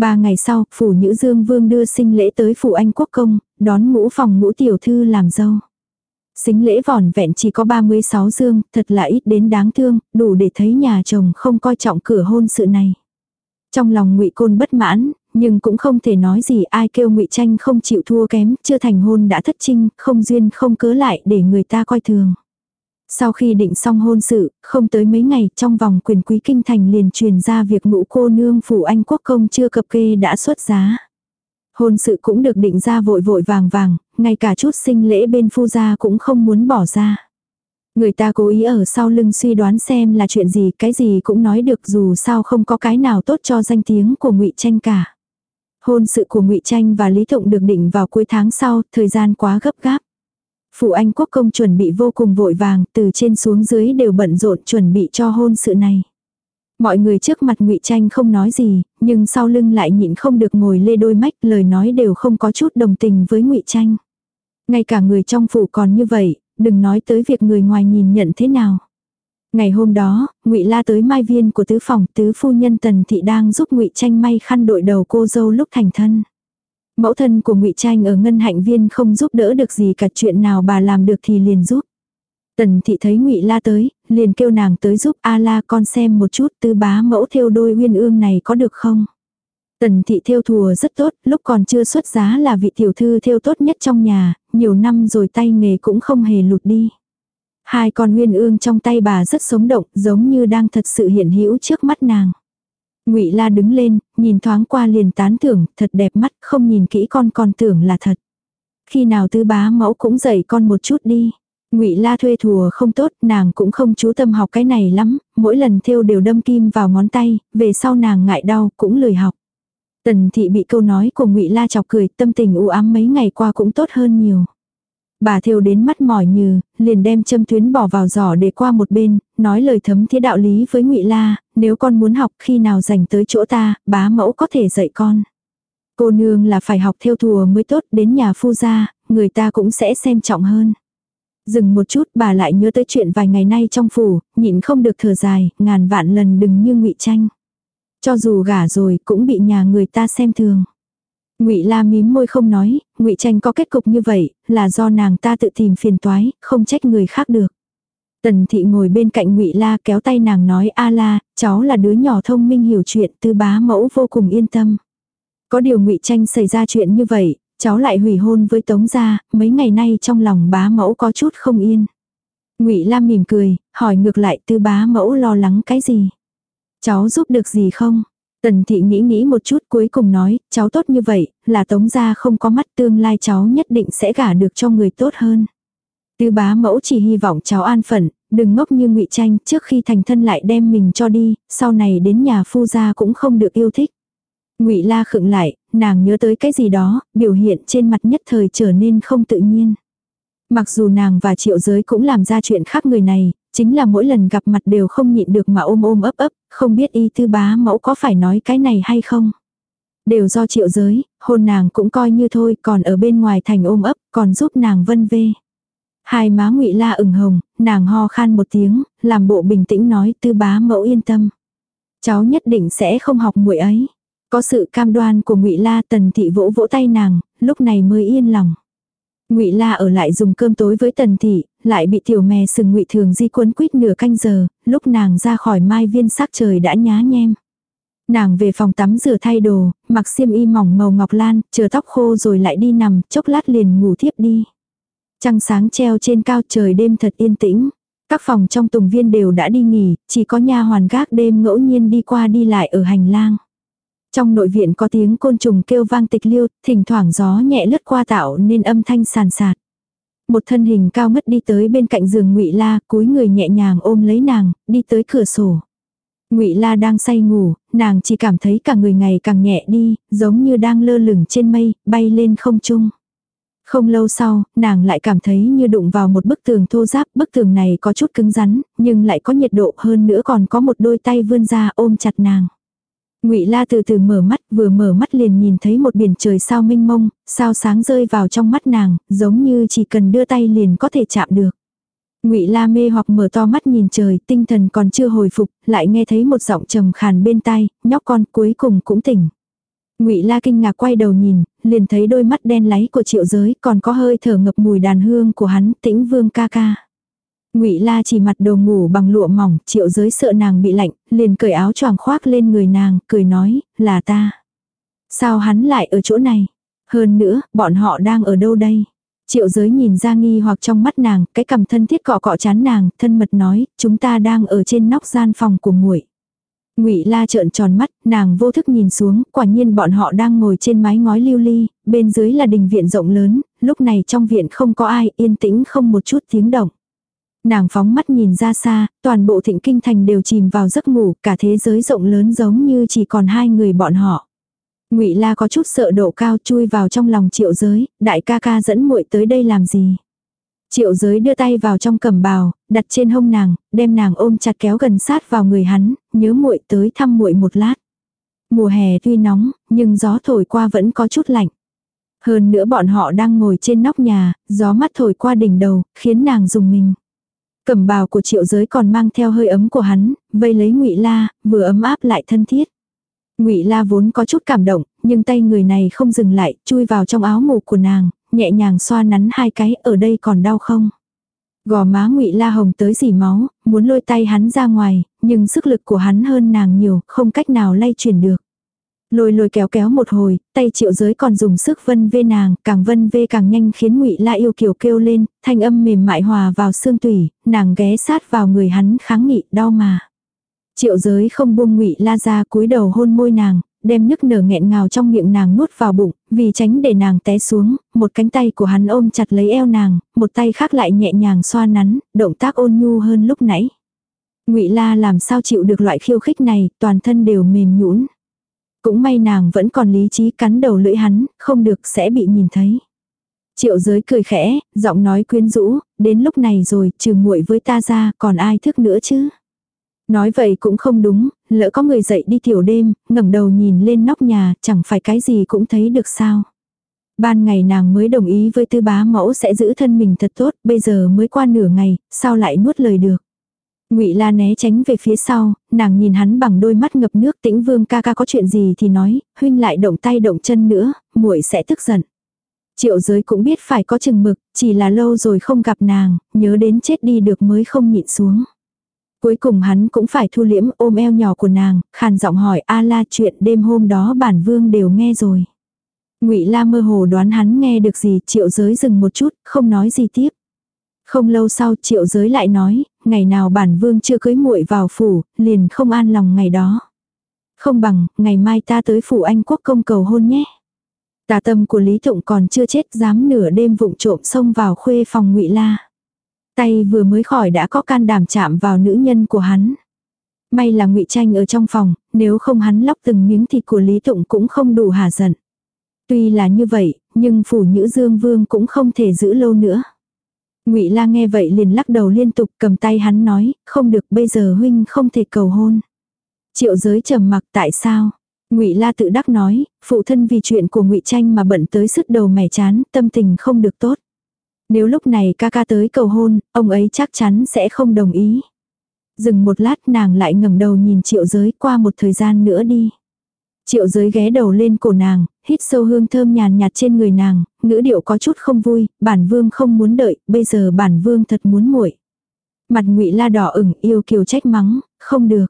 Ba ngày sau, phủ Nhữ Dương Vương đưa sinh lễ tới phủ Anh Quốc Công, đón ngũ phòng ngũ tiểu thư làm dâu. Xính lễ vỏn vẹn chỉ có 36 dương, thật là ít đến đáng thương, đủ để thấy nhà chồng không coi trọng cửa hôn sự này. Trong lòng ngụy Côn bất mãn, nhưng cũng không thể nói gì ai kêu ngụy Tranh không chịu thua kém, chưa thành hôn đã thất trinh, không duyên không cớ lại để người ta coi thường. Sau khi định xong hôn sự, không tới mấy ngày trong vòng quyền quý kinh thành liền truyền ra việc ngũ cô nương phủ anh quốc công chưa cập kê đã xuất giá. Hôn sự cũng được định ra vội vội vàng vàng, ngay cả chút sinh lễ bên phu gia cũng không muốn bỏ ra. Người ta cố ý ở sau lưng suy đoán xem là chuyện gì, cái gì cũng nói được dù sao không có cái nào tốt cho danh tiếng của ngụy Tranh cả. Hôn sự của ngụy Tranh và Lý Thụng được định vào cuối tháng sau, thời gian quá gấp gáp. Phụ Anh Quốc công chuẩn bị vô cùng vội vàng, từ trên xuống dưới đều bận rộn chuẩn bị cho hôn sự này. Mọi người trước mặt ngụy Tranh không nói gì, nhưng sau lưng lại nhịn không được ngồi lê đôi mách, lời nói đều không có chút đồng tình với ngụy Tranh. Ngay cả người trong phủ còn như vậy, đừng nói tới việc người ngoài nhìn nhận thế nào. Ngày hôm đó, Ngụy La tới mai viên của tứ phòng, tứ phu nhân Tần thị đang giúp Ngụy Tranh may khăn đội đầu cô dâu lúc thành thân. Mẫu thân của ngụy Tranh ở ngân hạnh viên không giúp đỡ được gì cả chuyện nào bà làm được thì liền giúp. Tần thị thấy ngụy La tới, liền kêu nàng tới giúp A La con xem một chút tư bá mẫu thêu đôi uyên ương này có được không. Tần thị thêu thùa rất tốt, lúc còn chưa xuất giá là vị tiểu thư thêu tốt nhất trong nhà, nhiều năm rồi tay nghề cũng không hề lụt đi. Hai con uyên ương trong tay bà rất sống động, giống như đang thật sự hiện hữu trước mắt nàng. Ngụy La đứng lên, nhìn thoáng qua liền tán thưởng, thật đẹp mắt, không nhìn kỹ con còn tưởng là thật. Khi nào tư bá mẫu cũng dạy con một chút đi. Ngụy La thuê thùa không tốt, nàng cũng không chú tâm học cái này lắm, mỗi lần thêu đều đâm kim vào ngón tay, về sau nàng ngại đau cũng lười học. Tần thị bị câu nói của ngụy La chọc cười, tâm tình u ám mấy ngày qua cũng tốt hơn nhiều. Bà thêu đến mắt mỏi như, liền đem châm tuyến bỏ vào giỏ để qua một bên, nói lời thấm thiết đạo lý với ngụy La, nếu con muốn học khi nào dành tới chỗ ta, bá mẫu có thể dạy con. Cô nương là phải học theo thùa mới tốt, đến nhà phu gia, người ta cũng sẽ xem trọng hơn. Dừng một chút bà lại nhớ tới chuyện vài ngày nay trong phủ, nhịn không được thở dài, ngàn vạn lần đừng như ngụy tranh. Cho dù gả rồi cũng bị nhà người ta xem thường. Ngụy La mím môi không nói, Ngụy Tranh có kết cục như vậy, là do nàng ta tự tìm phiền toái, không trách người khác được. Tần thị ngồi bên cạnh Ngụy La kéo tay nàng nói a la, cháu là đứa nhỏ thông minh hiểu chuyện, tư bá mẫu vô cùng yên tâm. Có điều Ngụy Tranh xảy ra chuyện như vậy, cháu lại hủy hôn với Tống gia, mấy ngày nay trong lòng bá mẫu có chút không yên. Ngụy La mỉm cười, hỏi ngược lại tư bá mẫu lo lắng cái gì? Cháu giúp được gì không? Tần thị nghĩ nghĩ một chút cuối cùng nói, cháu tốt như vậy, là tống gia không có mắt tương lai cháu nhất định sẽ gả được cho người tốt hơn. Tư bá mẫu chỉ hy vọng cháu an phận, đừng ngốc như ngụy tranh trước khi thành thân lại đem mình cho đi, sau này đến nhà phu gia cũng không được yêu thích. ngụy la khựng lại, nàng nhớ tới cái gì đó, biểu hiện trên mặt nhất thời trở nên không tự nhiên. Mặc dù nàng và triệu giới cũng làm ra chuyện khác người này, chính là mỗi lần gặp mặt đều không nhịn được mà ôm ôm ấp ấp, không biết y tư bá mẫu có phải nói cái này hay không. Đều do triệu giới, hôn nàng cũng coi như thôi, còn ở bên ngoài thành ôm ấp, còn giúp nàng vân vê. Hai má ngụy la ửng hồng, nàng ho khan một tiếng, làm bộ bình tĩnh nói tư bá mẫu yên tâm. Cháu nhất định sẽ không học muội ấy. Có sự cam đoan của ngụy la tần thị vỗ vỗ tay nàng, lúc này mới yên lòng. Ngụy La ở lại dùng cơm tối với Tần thị, lại bị tiểu mè sừng Ngụy Thường Di cuốn quýt nửa canh giờ, lúc nàng ra khỏi mai viên sắc trời đã nhá nhem. Nàng về phòng tắm rửa thay đồ, mặc xiêm y mỏng màu ngọc lan, chờ tóc khô rồi lại đi nằm, chốc lát liền ngủ thiếp đi. Trăng sáng treo trên cao trời đêm thật yên tĩnh. Các phòng trong tùng viên đều đã đi nghỉ, chỉ có nha hoàn gác đêm ngẫu nhiên đi qua đi lại ở hành lang. Trong nội viện có tiếng côn trùng kêu vang tịch liêu, thỉnh thoảng gió nhẹ lướt qua tạo nên âm thanh sàn sạt. Một thân hình cao ngất đi tới bên cạnh giường Ngụy La, cúi người nhẹ nhàng ôm lấy nàng, đi tới cửa sổ. Ngụy La đang say ngủ, nàng chỉ cảm thấy cả người ngày càng nhẹ đi, giống như đang lơ lửng trên mây, bay lên không trung. Không lâu sau, nàng lại cảm thấy như đụng vào một bức tường thô ráp, bức tường này có chút cứng rắn, nhưng lại có nhiệt độ hơn nữa còn có một đôi tay vươn ra ôm chặt nàng. Ngụy La từ từ mở mắt, vừa mở mắt liền nhìn thấy một biển trời sao mênh mông, sao sáng rơi vào trong mắt nàng, giống như chỉ cần đưa tay liền có thể chạm được. Ngụy La mê hoặc mở to mắt nhìn trời, tinh thần còn chưa hồi phục, lại nghe thấy một giọng trầm khàn bên tai, nhóc con cuối cùng cũng tỉnh. Ngụy La kinh ngạc quay đầu nhìn, liền thấy đôi mắt đen láy của Triệu Giới, còn có hơi thở ngập mùi đàn hương của hắn, Tĩnh Vương ca ca. Ngụy La chỉ mặt đồ ngủ bằng lụa mỏng, Triệu Giới sợ nàng bị lạnh, liền cởi áo choàng khoác lên người nàng, cười nói, là ta. Sao hắn lại ở chỗ này? Hơn nữa, bọn họ đang ở đâu đây? Triệu giới nhìn ra nghi hoặc trong mắt nàng, cái cầm thân thiết cọ cọ chán nàng, thân mật nói, chúng ta đang ở trên nóc gian phòng của muội. Ngụy La trợn tròn mắt, nàng vô thức nhìn xuống, quả nhiên bọn họ đang ngồi trên mái ngói lưu ly, bên dưới là đình viện rộng lớn, lúc này trong viện không có ai, yên tĩnh không một chút tiếng động. Nàng phóng mắt nhìn ra xa, toàn bộ thịnh kinh thành đều chìm vào giấc ngủ, cả thế giới rộng lớn giống như chỉ còn hai người bọn họ. Ngụy La có chút sợ độ cao chui vào trong lòng Triệu Giới, đại ca ca dẫn muội tới đây làm gì? Triệu Giới đưa tay vào trong cẩm bào, đặt trên hông nàng, đem nàng ôm chặt kéo gần sát vào người hắn, nhớ muội tới thăm muội một lát. Mùa hè tuy nóng, nhưng gió thổi qua vẫn có chút lạnh. Hơn nữa bọn họ đang ngồi trên nóc nhà, gió mắt thổi qua đỉnh đầu, khiến nàng dùng mình. Cẩm bào của triệu giới còn mang theo hơi ấm của hắn, vây lấy ngụy La, vừa ấm áp lại thân thiết. Ngụy La vốn có chút cảm động, nhưng tay người này không dừng lại, chui vào trong áo mù của nàng, nhẹ nhàng xoa nắn hai cái, ở đây còn đau không? Gò má Ngụy La hồng tới dỉ máu, muốn lôi tay hắn ra ngoài, nhưng sức lực của hắn hơn nàng nhiều, không cách nào lay chuyển được. Lôi lôi kéo kéo một hồi, tay triệu giới còn dùng sức vân vê nàng, càng vân vê càng nhanh khiến ngụy la yêu kiều kêu lên, thanh âm mềm mại hòa vào xương tủy, nàng ghé sát vào người hắn kháng nghị, đau mà. Triệu giới không buông ngụy la ra cúi đầu hôn môi nàng, đem nức nở nghẹn ngào trong miệng nàng nuốt vào bụng, vì tránh để nàng té xuống, một cánh tay của hắn ôm chặt lấy eo nàng, một tay khác lại nhẹ nhàng xoa nắn, động tác ôn nhu hơn lúc nãy. Ngụy La làm sao chịu được loại khiêu khích này, toàn thân đều mềm nhũn. Cũng may nàng vẫn còn lý trí cắn đầu lưỡi hắn, không được sẽ bị nhìn thấy. Triệu giới cười khẽ, giọng nói quyến rũ, đến lúc này rồi, trừ muội với ta ra, còn ai thức nữa chứ? Nói vậy cũng không đúng, lỡ có người dậy đi tiểu đêm, ngẩng đầu nhìn lên nóc nhà, chẳng phải cái gì cũng thấy được sao. Ban ngày nàng mới đồng ý với tư bá mẫu sẽ giữ thân mình thật tốt, bây giờ mới qua nửa ngày, sao lại nuốt lời được. Ngụy La né tránh về phía sau, nàng nhìn hắn bằng đôi mắt ngập nước, Tĩnh Vương ca ca có chuyện gì thì nói, huynh lại động tay động chân nữa, muội sẽ tức giận. Triệu giới cũng biết phải có chừng mực, chỉ là lâu rồi không gặp nàng, nhớ đến chết đi được mới không nhịn xuống. Cuối cùng hắn cũng phải thu liễm ôm eo nhỏ của nàng, khàn giọng hỏi a la chuyện đêm hôm đó bản vương đều nghe rồi. ngụy la mơ hồ đoán hắn nghe được gì triệu giới dừng một chút, không nói gì tiếp. Không lâu sau triệu giới lại nói, ngày nào bản vương chưa cưới muội vào phủ, liền không an lòng ngày đó. Không bằng, ngày mai ta tới phủ anh quốc công cầu hôn nhé. Tà tâm của Lý Tụng còn chưa chết dám nửa đêm vụng trộm xông vào khuê phòng ngụy La. Tay vừa mới khỏi đã có can đảm chạm vào nữ nhân của hắn. May là ngụy Tranh ở trong phòng, nếu không hắn lóc từng miếng thịt của Lý Tụng cũng không đủ hà giận. Tuy là như vậy, nhưng phủ nữ Dương Vương cũng không thể giữ lâu nữa. Ngụy La nghe vậy liền lắc đầu liên tục cầm tay hắn nói, không được bây giờ huynh không thể cầu hôn. Triệu giới trầm mặc tại sao? Ngụy La tự đắc nói, phụ thân vì chuyện của Ngụy Tranh mà bận tới sức đầu mẻ chán, tâm tình không được tốt. Nếu lúc này ca ca tới cầu hôn, ông ấy chắc chắn sẽ không đồng ý. Dừng một lát nàng lại ngẩng đầu nhìn triệu giới qua một thời gian nữa đi. Triệu giới ghé đầu lên cổ nàng, hít sâu hương thơm nhàn nhạt trên người nàng, ngữ điệu có chút không vui, bản vương không muốn đợi, bây giờ bản vương thật muốn muội. Mặt ngụy la đỏ ửng yêu kiều trách mắng, không được.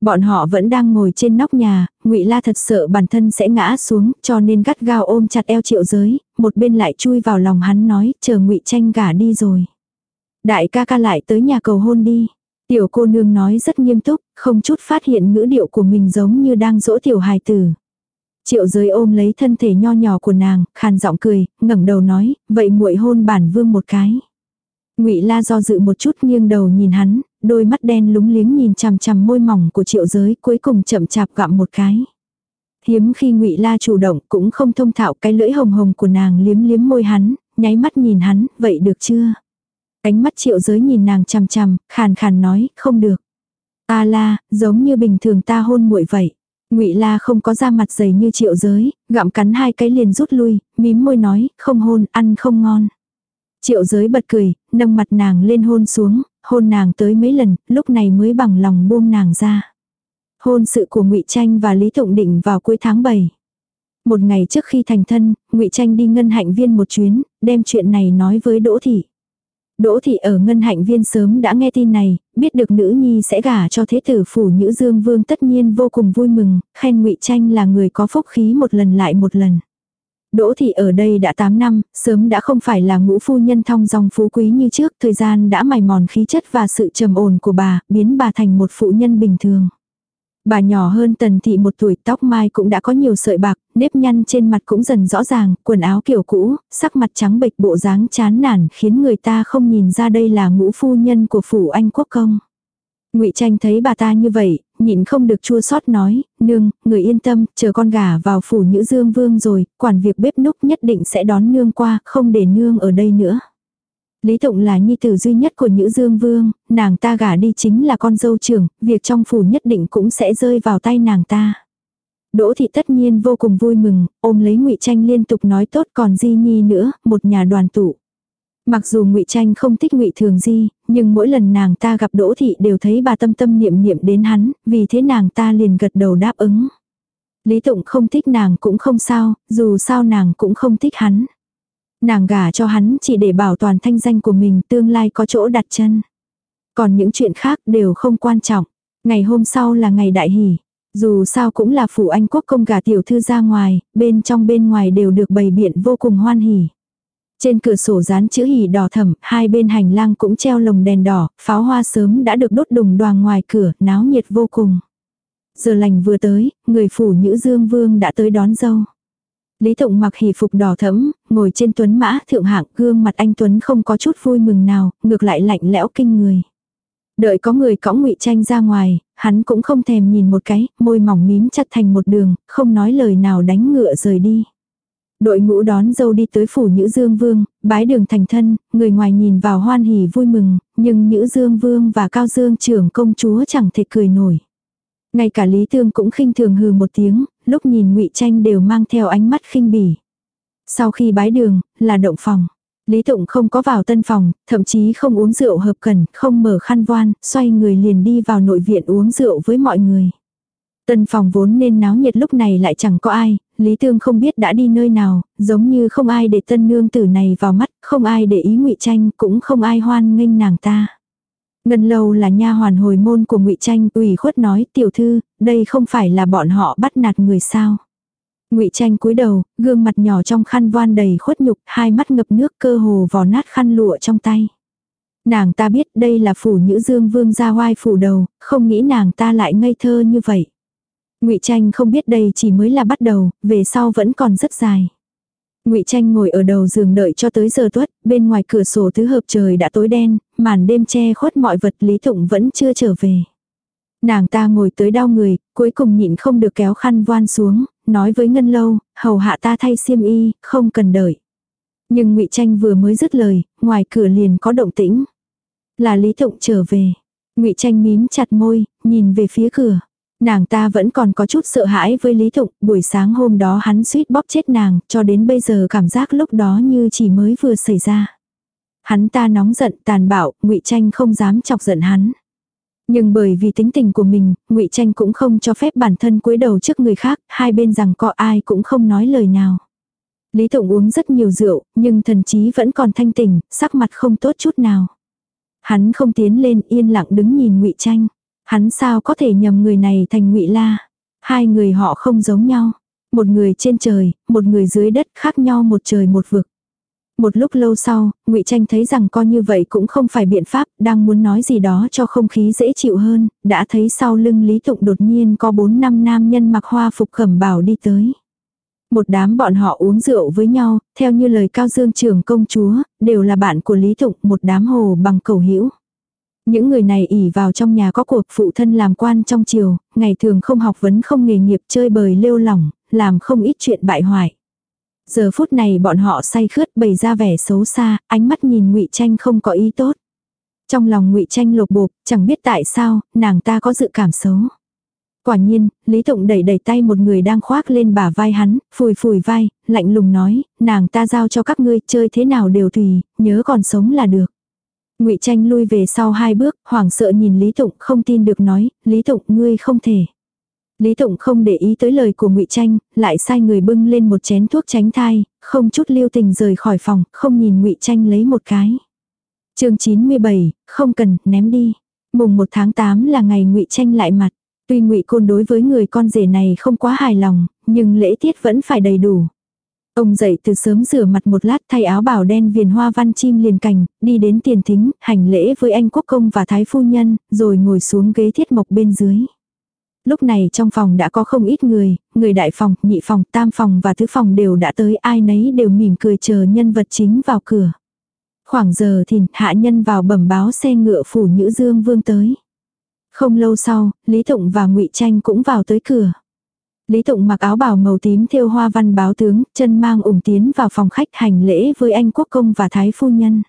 Bọn họ vẫn đang ngồi trên nóc nhà, Ngụy La thật sợ bản thân sẽ ngã xuống, cho nên gắt gao ôm chặt eo Triệu Giới, một bên lại chui vào lòng hắn nói, chờ Ngụy Tranh gả đi rồi. Đại ca ca lại tới nhà cầu hôn đi. Tiểu cô nương nói rất nghiêm túc, không chút phát hiện ngữ điệu của mình giống như đang dỗ tiểu hài tử. Triệu giới ôm lấy thân thể nho nhỏ của nàng, khàn giọng cười, ngẩng đầu nói, vậy muội hôn bản vương một cái. Ngụy La do dự một chút nghiêng đầu nhìn hắn, đôi mắt đen lúng liếng nhìn chằm chằm môi mỏng của Triệu Giới, cuối cùng chậm chạp gặm một cái. Hiếm khi Ngụy La chủ động, cũng không thông thạo cái lưỡi hồng hồng của nàng liếm liếm môi hắn, nháy mắt nhìn hắn, vậy được chưa? Ánh mắt Triệu Giới nhìn nàng chằm chằm, khàn khàn nói, không được. À La, giống như bình thường ta hôn muội vậy. Ngụy La không có da mặt dày như Triệu Giới, gặm cắn hai cái liền rút lui, mím môi nói, không hôn, ăn không ngon. Triệu giới bật cười, nâng mặt nàng lên hôn xuống, hôn nàng tới mấy lần, lúc này mới bằng lòng buông nàng ra. Hôn sự của ngụy Tranh và Lý Tụng Định vào cuối tháng 7. Một ngày trước khi thành thân, ngụy Tranh đi ngân hạnh viên một chuyến, đem chuyện này nói với Đỗ Thị. Đỗ Thị ở ngân hạnh viên sớm đã nghe tin này, biết được nữ nhi sẽ gả cho thế tử phủ Nhữ Dương Vương tất nhiên vô cùng vui mừng, khen ngụy Tranh là người có phúc khí một lần lại một lần. Đỗ thị ở đây đã 8 năm, sớm đã không phải là ngũ phu nhân thong dòng phú quý như trước, thời gian đã mài mòn khí chất và sự trầm ổn của bà, biến bà thành một phụ nhân bình thường. Bà nhỏ hơn tần thị một tuổi, tóc mai cũng đã có nhiều sợi bạc, nếp nhăn trên mặt cũng dần rõ ràng, quần áo kiểu cũ, sắc mặt trắng bệch bộ dáng chán nản khiến người ta không nhìn ra đây là ngũ phu nhân của phủ anh quốc công. Ngụy Tranh thấy bà ta như vậy, nhịn không được chua xót nói, nương, người yên tâm, chờ con gả vào phủ Nhữ Dương Vương rồi, quản việc bếp núc nhất định sẽ đón nương qua, không để nương ở đây nữa. Lý Tụng là nhi tử duy nhất của Nhữ Dương Vương, nàng ta gả đi chính là con dâu trưởng, việc trong phủ nhất định cũng sẽ rơi vào tay nàng ta. Đỗ thị tất nhiên vô cùng vui mừng, ôm lấy ngụy Tranh liên tục nói tốt còn Di Nhi nữa, một nhà đoàn tụ. Mặc dù ngụy Tranh không thích ngụy Thường Di, nhưng mỗi lần nàng ta gặp Đỗ Thị đều thấy bà tâm tâm niệm niệm đến hắn, vì thế nàng ta liền gật đầu đáp ứng. Lý Tụng không thích nàng cũng không sao, dù sao nàng cũng không thích hắn. Nàng gả cho hắn chỉ để bảo toàn thanh danh của mình tương lai có chỗ đặt chân. Còn những chuyện khác đều không quan trọng. Ngày hôm sau là ngày đại hỷ. Dù sao cũng là phủ anh quốc công gả tiểu thư ra ngoài, bên trong bên ngoài đều được bày biện vô cùng hoan hỉ. Trên cửa sổ dán chữ hỉ đỏ thẫm, hai bên hành lang cũng treo lồng đèn đỏ, pháo hoa sớm đã được đốt đùng đoàn ngoài cửa, náo nhiệt vô cùng. Giờ lành vừa tới, người phủ Nhữ Dương Vương đã tới đón dâu. Lý Tụng mặc hỷ phục đỏ thẫm, ngồi trên tuấn mã thượng hạng gương mặt anh Tuấn không có chút vui mừng nào, ngược lại lạnh lẽo kinh người. Đợi có người cõng ngụy tranh ra ngoài, Hắn cũng không thèm nhìn một cái, môi mỏng mím chặt thành một đường, không nói lời nào đánh ngựa rời đi. Đội ngũ đón dâu đi tới phủ Nhữ Dương Vương, bái đường thành thân, người ngoài nhìn vào hoan hỉ vui mừng, nhưng Nhữ Dương Vương và Cao Dương trưởng công chúa chẳng thể cười nổi. Ngay cả Lý Tương cũng khinh thường hừ một tiếng, lúc nhìn ngụy Tranh đều mang theo ánh mắt khinh bỉ. Sau khi bái đường, là động phòng. Lý Tụng không có vào tân phòng, thậm chí không uống rượu hợp cần, không mở khăn voan, xoay người liền đi vào nội viện uống rượu với mọi người. Tân phòng vốn nên náo nhiệt lúc này lại chẳng có ai, Lý Tương không biết đã đi nơi nào, giống như không ai để tân nương tử này vào mắt, không ai để ý ngụy tranh, cũng không ai hoan nghênh nàng ta. Ngân lâu là nha hoàn hồi môn của ngụy tranh, ủy khuất nói, tiểu thư, đây không phải là bọn họ bắt nạt người sao. Ngụy Tranh cúi đầu, gương mặt nhỏ trong khăn voan đầy khuất nhục, hai mắt ngập nước cơ hồ vò nát khăn lụa trong tay. Nàng ta biết đây là phủ Nhữ Dương Vương gia hoai phủ đầu, không nghĩ nàng ta lại ngây thơ như vậy. Ngụy Tranh không biết đây chỉ mới là bắt đầu, về sau vẫn còn rất dài. Ngụy Tranh ngồi ở đầu giường đợi cho tới giờ tuất, bên ngoài cửa sổ thứ hợp trời đã tối đen, màn đêm che khuất mọi vật Lý Tụng vẫn chưa trở về. Nàng ta ngồi tới đau người, cuối cùng nhịn không được kéo khăn voan xuống, nói với Ngân Lâu, hầu hạ ta thay xiêm y, không cần đợi. Nhưng ngụy Tranh vừa mới dứt lời, ngoài cửa liền có động tĩnh. Là Lý Tụng trở về. ngụy Tranh mím chặt môi, nhìn về phía cửa. Nàng ta vẫn còn có chút sợ hãi với Lý Tụng, buổi sáng hôm đó hắn suýt bóp chết nàng, cho đến bây giờ cảm giác lúc đó như chỉ mới vừa xảy ra. Hắn ta nóng giận tàn bạo, ngụy Tranh không dám chọc giận hắn. Nhưng bởi vì tính tình của mình, ngụy Tranh cũng không cho phép bản thân cúi đầu trước người khác, hai bên rằng có ai cũng không nói lời nào. Lý Tụng uống rất nhiều rượu, nhưng thần trí vẫn còn thanh tỉnh, sắc mặt không tốt chút nào. Hắn không tiến lên yên lặng đứng nhìn ngụy Tranh. Hắn sao có thể nhầm người này thành ngụy La. Hai người họ không giống nhau. Một người trên trời, một người dưới đất khác nhau một trời một vực. Một lúc lâu sau, ngụy Tranh thấy rằng coi như vậy cũng không phải biện pháp, đang muốn nói gì đó cho không khí dễ chịu hơn, đã thấy sau lưng Lý Tụng đột nhiên có bốn năm nam nhân mặc hoa phục khẩm bảo đi tới. Một đám bọn họ uống rượu với nhau, theo như lời Cao Dương trưởng công chúa, đều là bạn của Lý Tụng, một đám hồ bằng cầu hữu. Những người này ỉ vào trong nhà có cuộc phụ thân làm quan trong triều, ngày thường không học vấn không nghề nghiệp chơi bời lêu lỏng, làm không ít chuyện bại hoại. Giờ phút này bọn họ say khướt bày ra vẻ xấu xa, ánh mắt nhìn ngụy Tranh không có ý tốt. Trong lòng ngụy Tranh lột bột, chẳng biết tại sao, nàng ta có dự cảm xấu. Quả nhiên, Lý Tụng đẩy đẩy tay một người đang khoác lên bả vai hắn, phùi phùi vai, lạnh lùng nói, nàng ta giao cho các ngươi chơi thế nào đều tùy, nhớ còn sống là được. Ngụy Tranh lui về sau hai bước, hoảng sợ nhìn Lý Tụng không tin được nói, Lý Tụng ngươi không thể. Lý Tụng không để ý tới lời của Ngụy Tranh, lại sai người bưng lên một chén thuốc tránh thai, không chút lưu tình rời khỏi phòng, không nhìn Ngụy Tranh lấy một cái. Chương 97, không cần, ném đi. Mùng 1 tháng 8 là ngày Ngụy Tranh lại mặt. Tuy Ngụy Côn đối với người con rể này không quá hài lòng, nhưng lễ tiết vẫn phải đầy đủ. Ông dậy từ sớm rửa mặt một lát thay áo bào đen viền hoa văn chim liền cành, đi đến tiền thính, hành lễ với anh quốc công và thái phu nhân, rồi ngồi xuống ghế thiết mộc bên dưới. Lúc này trong phòng đã có không ít người, người đại phòng, nhị phòng, tam phòng và thứ phòng đều đã tới ai nấy đều mỉm cười chờ nhân vật chính vào cửa. Khoảng giờ thì hạ nhân vào bẩm báo xe ngựa phủ Nhữ Dương Vương tới. Không lâu sau, Lý Tụng và ngụy Tranh cũng vào tới cửa. Lý Tụng mặc áo bào màu tím thêu hoa văn báo tướng, chân mang ủng tiến vào phòng khách hành lễ với anh quốc công và thái phu nhân.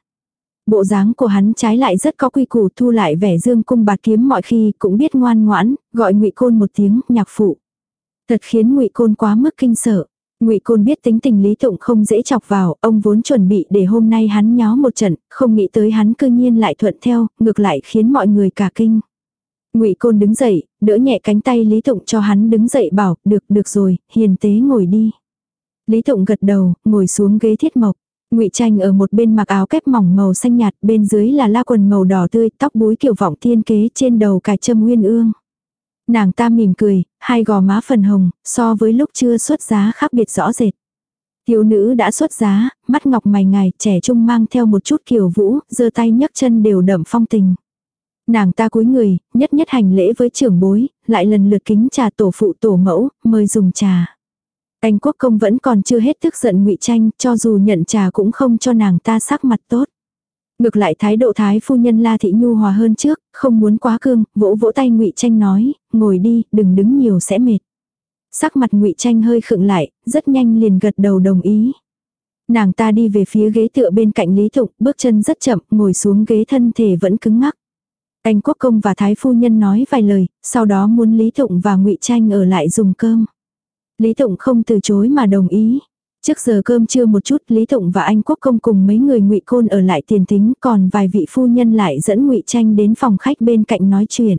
Bộ dáng của hắn trái lại rất có quy củ thu lại vẻ dương cung bạc kiếm mọi khi cũng biết ngoan ngoãn, gọi ngụy Côn một tiếng, nhạc phụ. Thật khiến ngụy Côn quá mức kinh sợ. Ngụy Côn biết tính tình Lý Tụng không dễ chọc vào, ông vốn chuẩn bị để hôm nay hắn nhó một trận, không nghĩ tới hắn cư nhiên lại thuận theo, ngược lại khiến mọi người cả kinh. Ngụy Côn đứng dậy, đỡ nhẹ cánh tay Lý Tụng cho hắn đứng dậy bảo, được, được rồi, hiền tế ngồi đi. Lý Tụng gật đầu, ngồi xuống ghế thiết mộc. Ngụy Tranh ở một bên mặc áo kép mỏng màu xanh nhạt, bên dưới là la quần màu đỏ tươi, tóc búi kiểu vọng thiên kế trên đầu cài châm nguyên ương. Nàng ta mỉm cười, hai gò má phần hồng, so với lúc chưa xuất giá khác biệt rõ rệt. Thiếu nữ đã xuất giá, mắt ngọc mày ngài, trẻ trung mang theo một chút kiều vũ, giơ tay nhấc chân đều đậm phong tình. Nàng ta cúi người, nhất nhất hành lễ với trưởng bối, lại lần lượt kính trà tổ phụ tổ mẫu, mời dùng trà. Anh quốc công vẫn còn chưa hết tức giận ngụy tranh, cho dù nhận trà cũng không cho nàng ta sắc mặt tốt. Ngược lại thái độ thái phu nhân La Thị Nhu hòa hơn trước, không muốn quá cương, vỗ vỗ tay ngụy Tranh nói, ngồi đi, đừng đứng nhiều sẽ mệt. Sắc mặt ngụy Tranh hơi khựng lại, rất nhanh liền gật đầu đồng ý. Nàng ta đi về phía ghế tựa bên cạnh Lý Thục, bước chân rất chậm, ngồi xuống ghế thân thể vẫn cứng ngắc. Anh quốc công và thái phu nhân nói vài lời, sau đó muốn Lý Thụng và ngụy Tranh ở lại dùng cơm. Lý Tụng không từ chối mà đồng ý. Trước giờ cơm trưa một chút, Lý Tụng và anh Quốc công cùng mấy người Ngụy Côn ở lại tiền tính, còn vài vị phu nhân lại dẫn Ngụy Tranh đến phòng khách bên cạnh nói chuyện.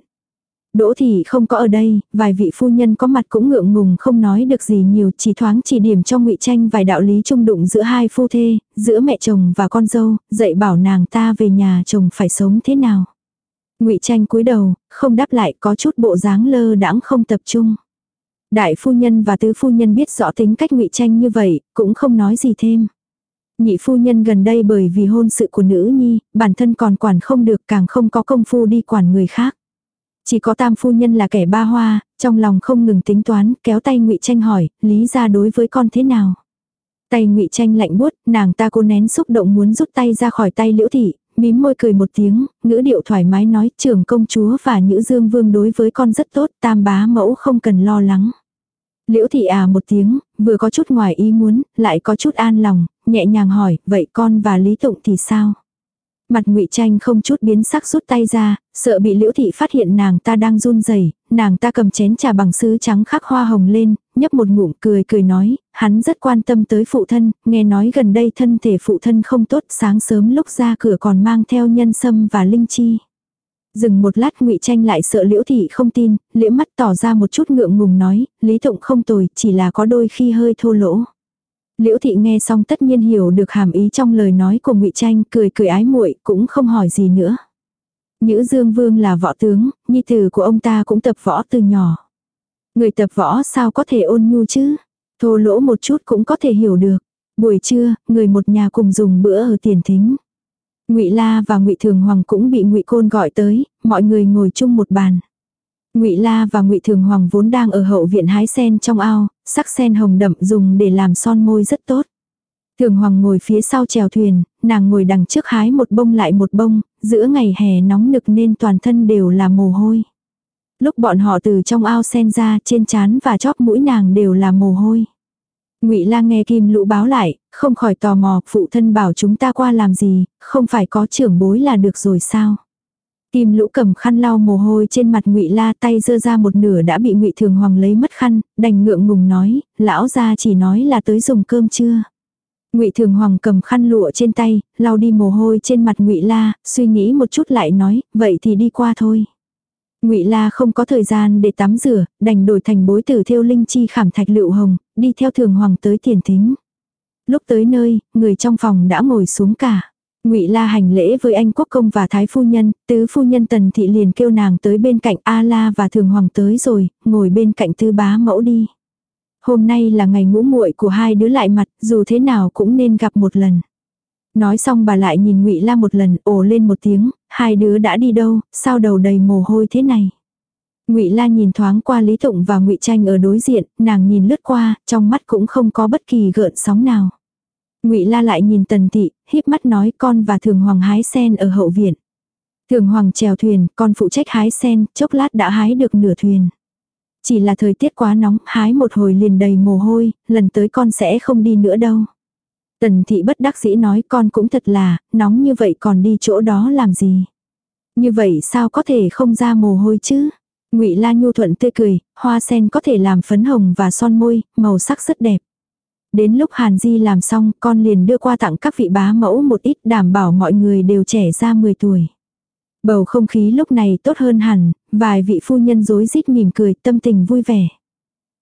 Đỗ thì không có ở đây, vài vị phu nhân có mặt cũng ngượng ngùng không nói được gì nhiều, chỉ thoáng chỉ điểm cho Ngụy Tranh vài đạo lý trung đụng giữa hai phu thê, giữa mẹ chồng và con dâu, dạy bảo nàng ta về nhà chồng phải sống thế nào. Ngụy Tranh cúi đầu, không đáp lại, có chút bộ dáng lơ đãng không tập trung. Đại phu nhân và tứ phu nhân biết rõ tính cách ngụy tranh như vậy, cũng không nói gì thêm. Nhị phu nhân gần đây bởi vì hôn sự của nữ nhi, bản thân còn quản không được càng không có công phu đi quản người khác. Chỉ có tam phu nhân là kẻ ba hoa, trong lòng không ngừng tính toán, kéo tay ngụy tranh hỏi, lý ra đối với con thế nào. Tay ngụy tranh lạnh buốt, nàng ta cố nén xúc động muốn rút tay ra khỏi tay liễu thị, mím môi cười một tiếng, ngữ điệu thoải mái nói trưởng công chúa và nữ dương vương đối với con rất tốt, tam bá mẫu không cần lo lắng. Liễu thị à một tiếng, vừa có chút ngoài ý muốn, lại có chút an lòng, nhẹ nhàng hỏi, vậy con và Lý Tụng thì sao? Mặt ngụy Tranh không chút biến sắc rút tay ra, sợ bị Liễu thị phát hiện nàng ta đang run rẩy, nàng ta cầm chén trà bằng sứ trắng khắc hoa hồng lên, nhấp một ngụm cười cười nói, hắn rất quan tâm tới phụ thân, nghe nói gần đây thân thể phụ thân không tốt, sáng sớm lúc ra cửa còn mang theo nhân sâm và linh chi. Dừng một lát ngụy Tranh lại sợ Liễu thị không tin, liễm mắt tỏ ra một chút ngượng ngùng nói, Lý Tụng không tồi, chỉ là có đôi khi hơi thô lỗ. Liễu thị nghe xong tất nhiên hiểu được hàm ý trong lời nói của ngụy Tranh, cười cười ái muội, cũng không hỏi gì nữa. Nhữ Dương Vương là võ tướng, nhi tử của ông ta cũng tập võ từ nhỏ. Người tập võ sao có thể ôn nhu chứ? Thô lỗ một chút cũng có thể hiểu được. Buổi trưa, người một nhà cùng dùng bữa ở tiền thính. Ngụy La và Ngụy Thường Hoàng cũng bị Ngụy Côn gọi tới, mọi người ngồi chung một bàn. Ngụy La và Ngụy Thường Hoàng vốn đang ở hậu viện hái sen trong ao, sắc sen hồng đậm dùng để làm son môi rất tốt. Thường Hoàng ngồi phía sau chèo thuyền, nàng ngồi đằng trước hái một bông lại một bông, giữa ngày hè nóng nực nên toàn thân đều là mồ hôi. Lúc bọn họ từ trong ao sen ra trên trán và chóp mũi nàng đều là mồ hôi. Ngụy La nghe Kim Lũ báo lại, không khỏi tò mò, phụ thân bảo chúng ta qua làm gì, không phải có trưởng bối là được rồi sao? Kim Lũ cầm khăn lau mồ hôi trên mặt Ngụy La, tay giơ ra một nửa đã bị Ngụy Thường Hoàng lấy mất khăn, đành ngượng ngùng nói, lão gia chỉ nói là tới dùng cơm chưa? Ngụy Thường Hoàng cầm khăn lụa trên tay, lau đi mồ hôi trên mặt Ngụy La, suy nghĩ một chút lại nói, vậy thì đi qua thôi. Ngụy La không có thời gian để tắm rửa, đành đổi thành bối tử theo linh chi khảm thạch lựu hồng, đi theo thường hoàng tới tiền thính. Lúc tới nơi, người trong phòng đã ngồi xuống cả. Ngụy La hành lễ với anh quốc công và thái phu nhân, tứ phu nhân Tần thị liền kêu nàng tới bên cạnh A La và thường hoàng tới rồi, ngồi bên cạnh tư bá mẫu đi. Hôm nay là ngày ngũ muội của hai đứa lại mặt, dù thế nào cũng nên gặp một lần. Nói xong bà lại nhìn Ngụy La một lần, ồ lên một tiếng, hai đứa đã đi đâu, sao đầu đầy mồ hôi thế này. Ngụy La nhìn thoáng qua Lý Tụng và Ngụy Tranh ở đối diện, nàng nhìn lướt qua, trong mắt cũng không có bất kỳ gợn sóng nào. Ngụy La lại nhìn Tần Thị, híp mắt nói con và Thường Hoàng hái sen ở hậu viện. Thường Hoàng chèo thuyền, con phụ trách hái sen, chốc lát đã hái được nửa thuyền. Chỉ là thời tiết quá nóng, hái một hồi liền đầy mồ hôi, lần tới con sẽ không đi nữa đâu. Tần thị bất đắc dĩ nói con cũng thật là, nóng như vậy còn đi chỗ đó làm gì. Như vậy sao có thể không ra mồ hôi chứ? Ngụy La Nhu thuận tươi cười, hoa sen có thể làm phấn hồng và son môi, màu sắc rất đẹp. Đến lúc Hàn Di làm xong, con liền đưa qua tặng các vị bá mẫu một ít đảm bảo mọi người đều trẻ ra 10 tuổi. Bầu không khí lúc này tốt hơn hẳn, vài vị phu nhân rối rít mỉm cười, tâm tình vui vẻ.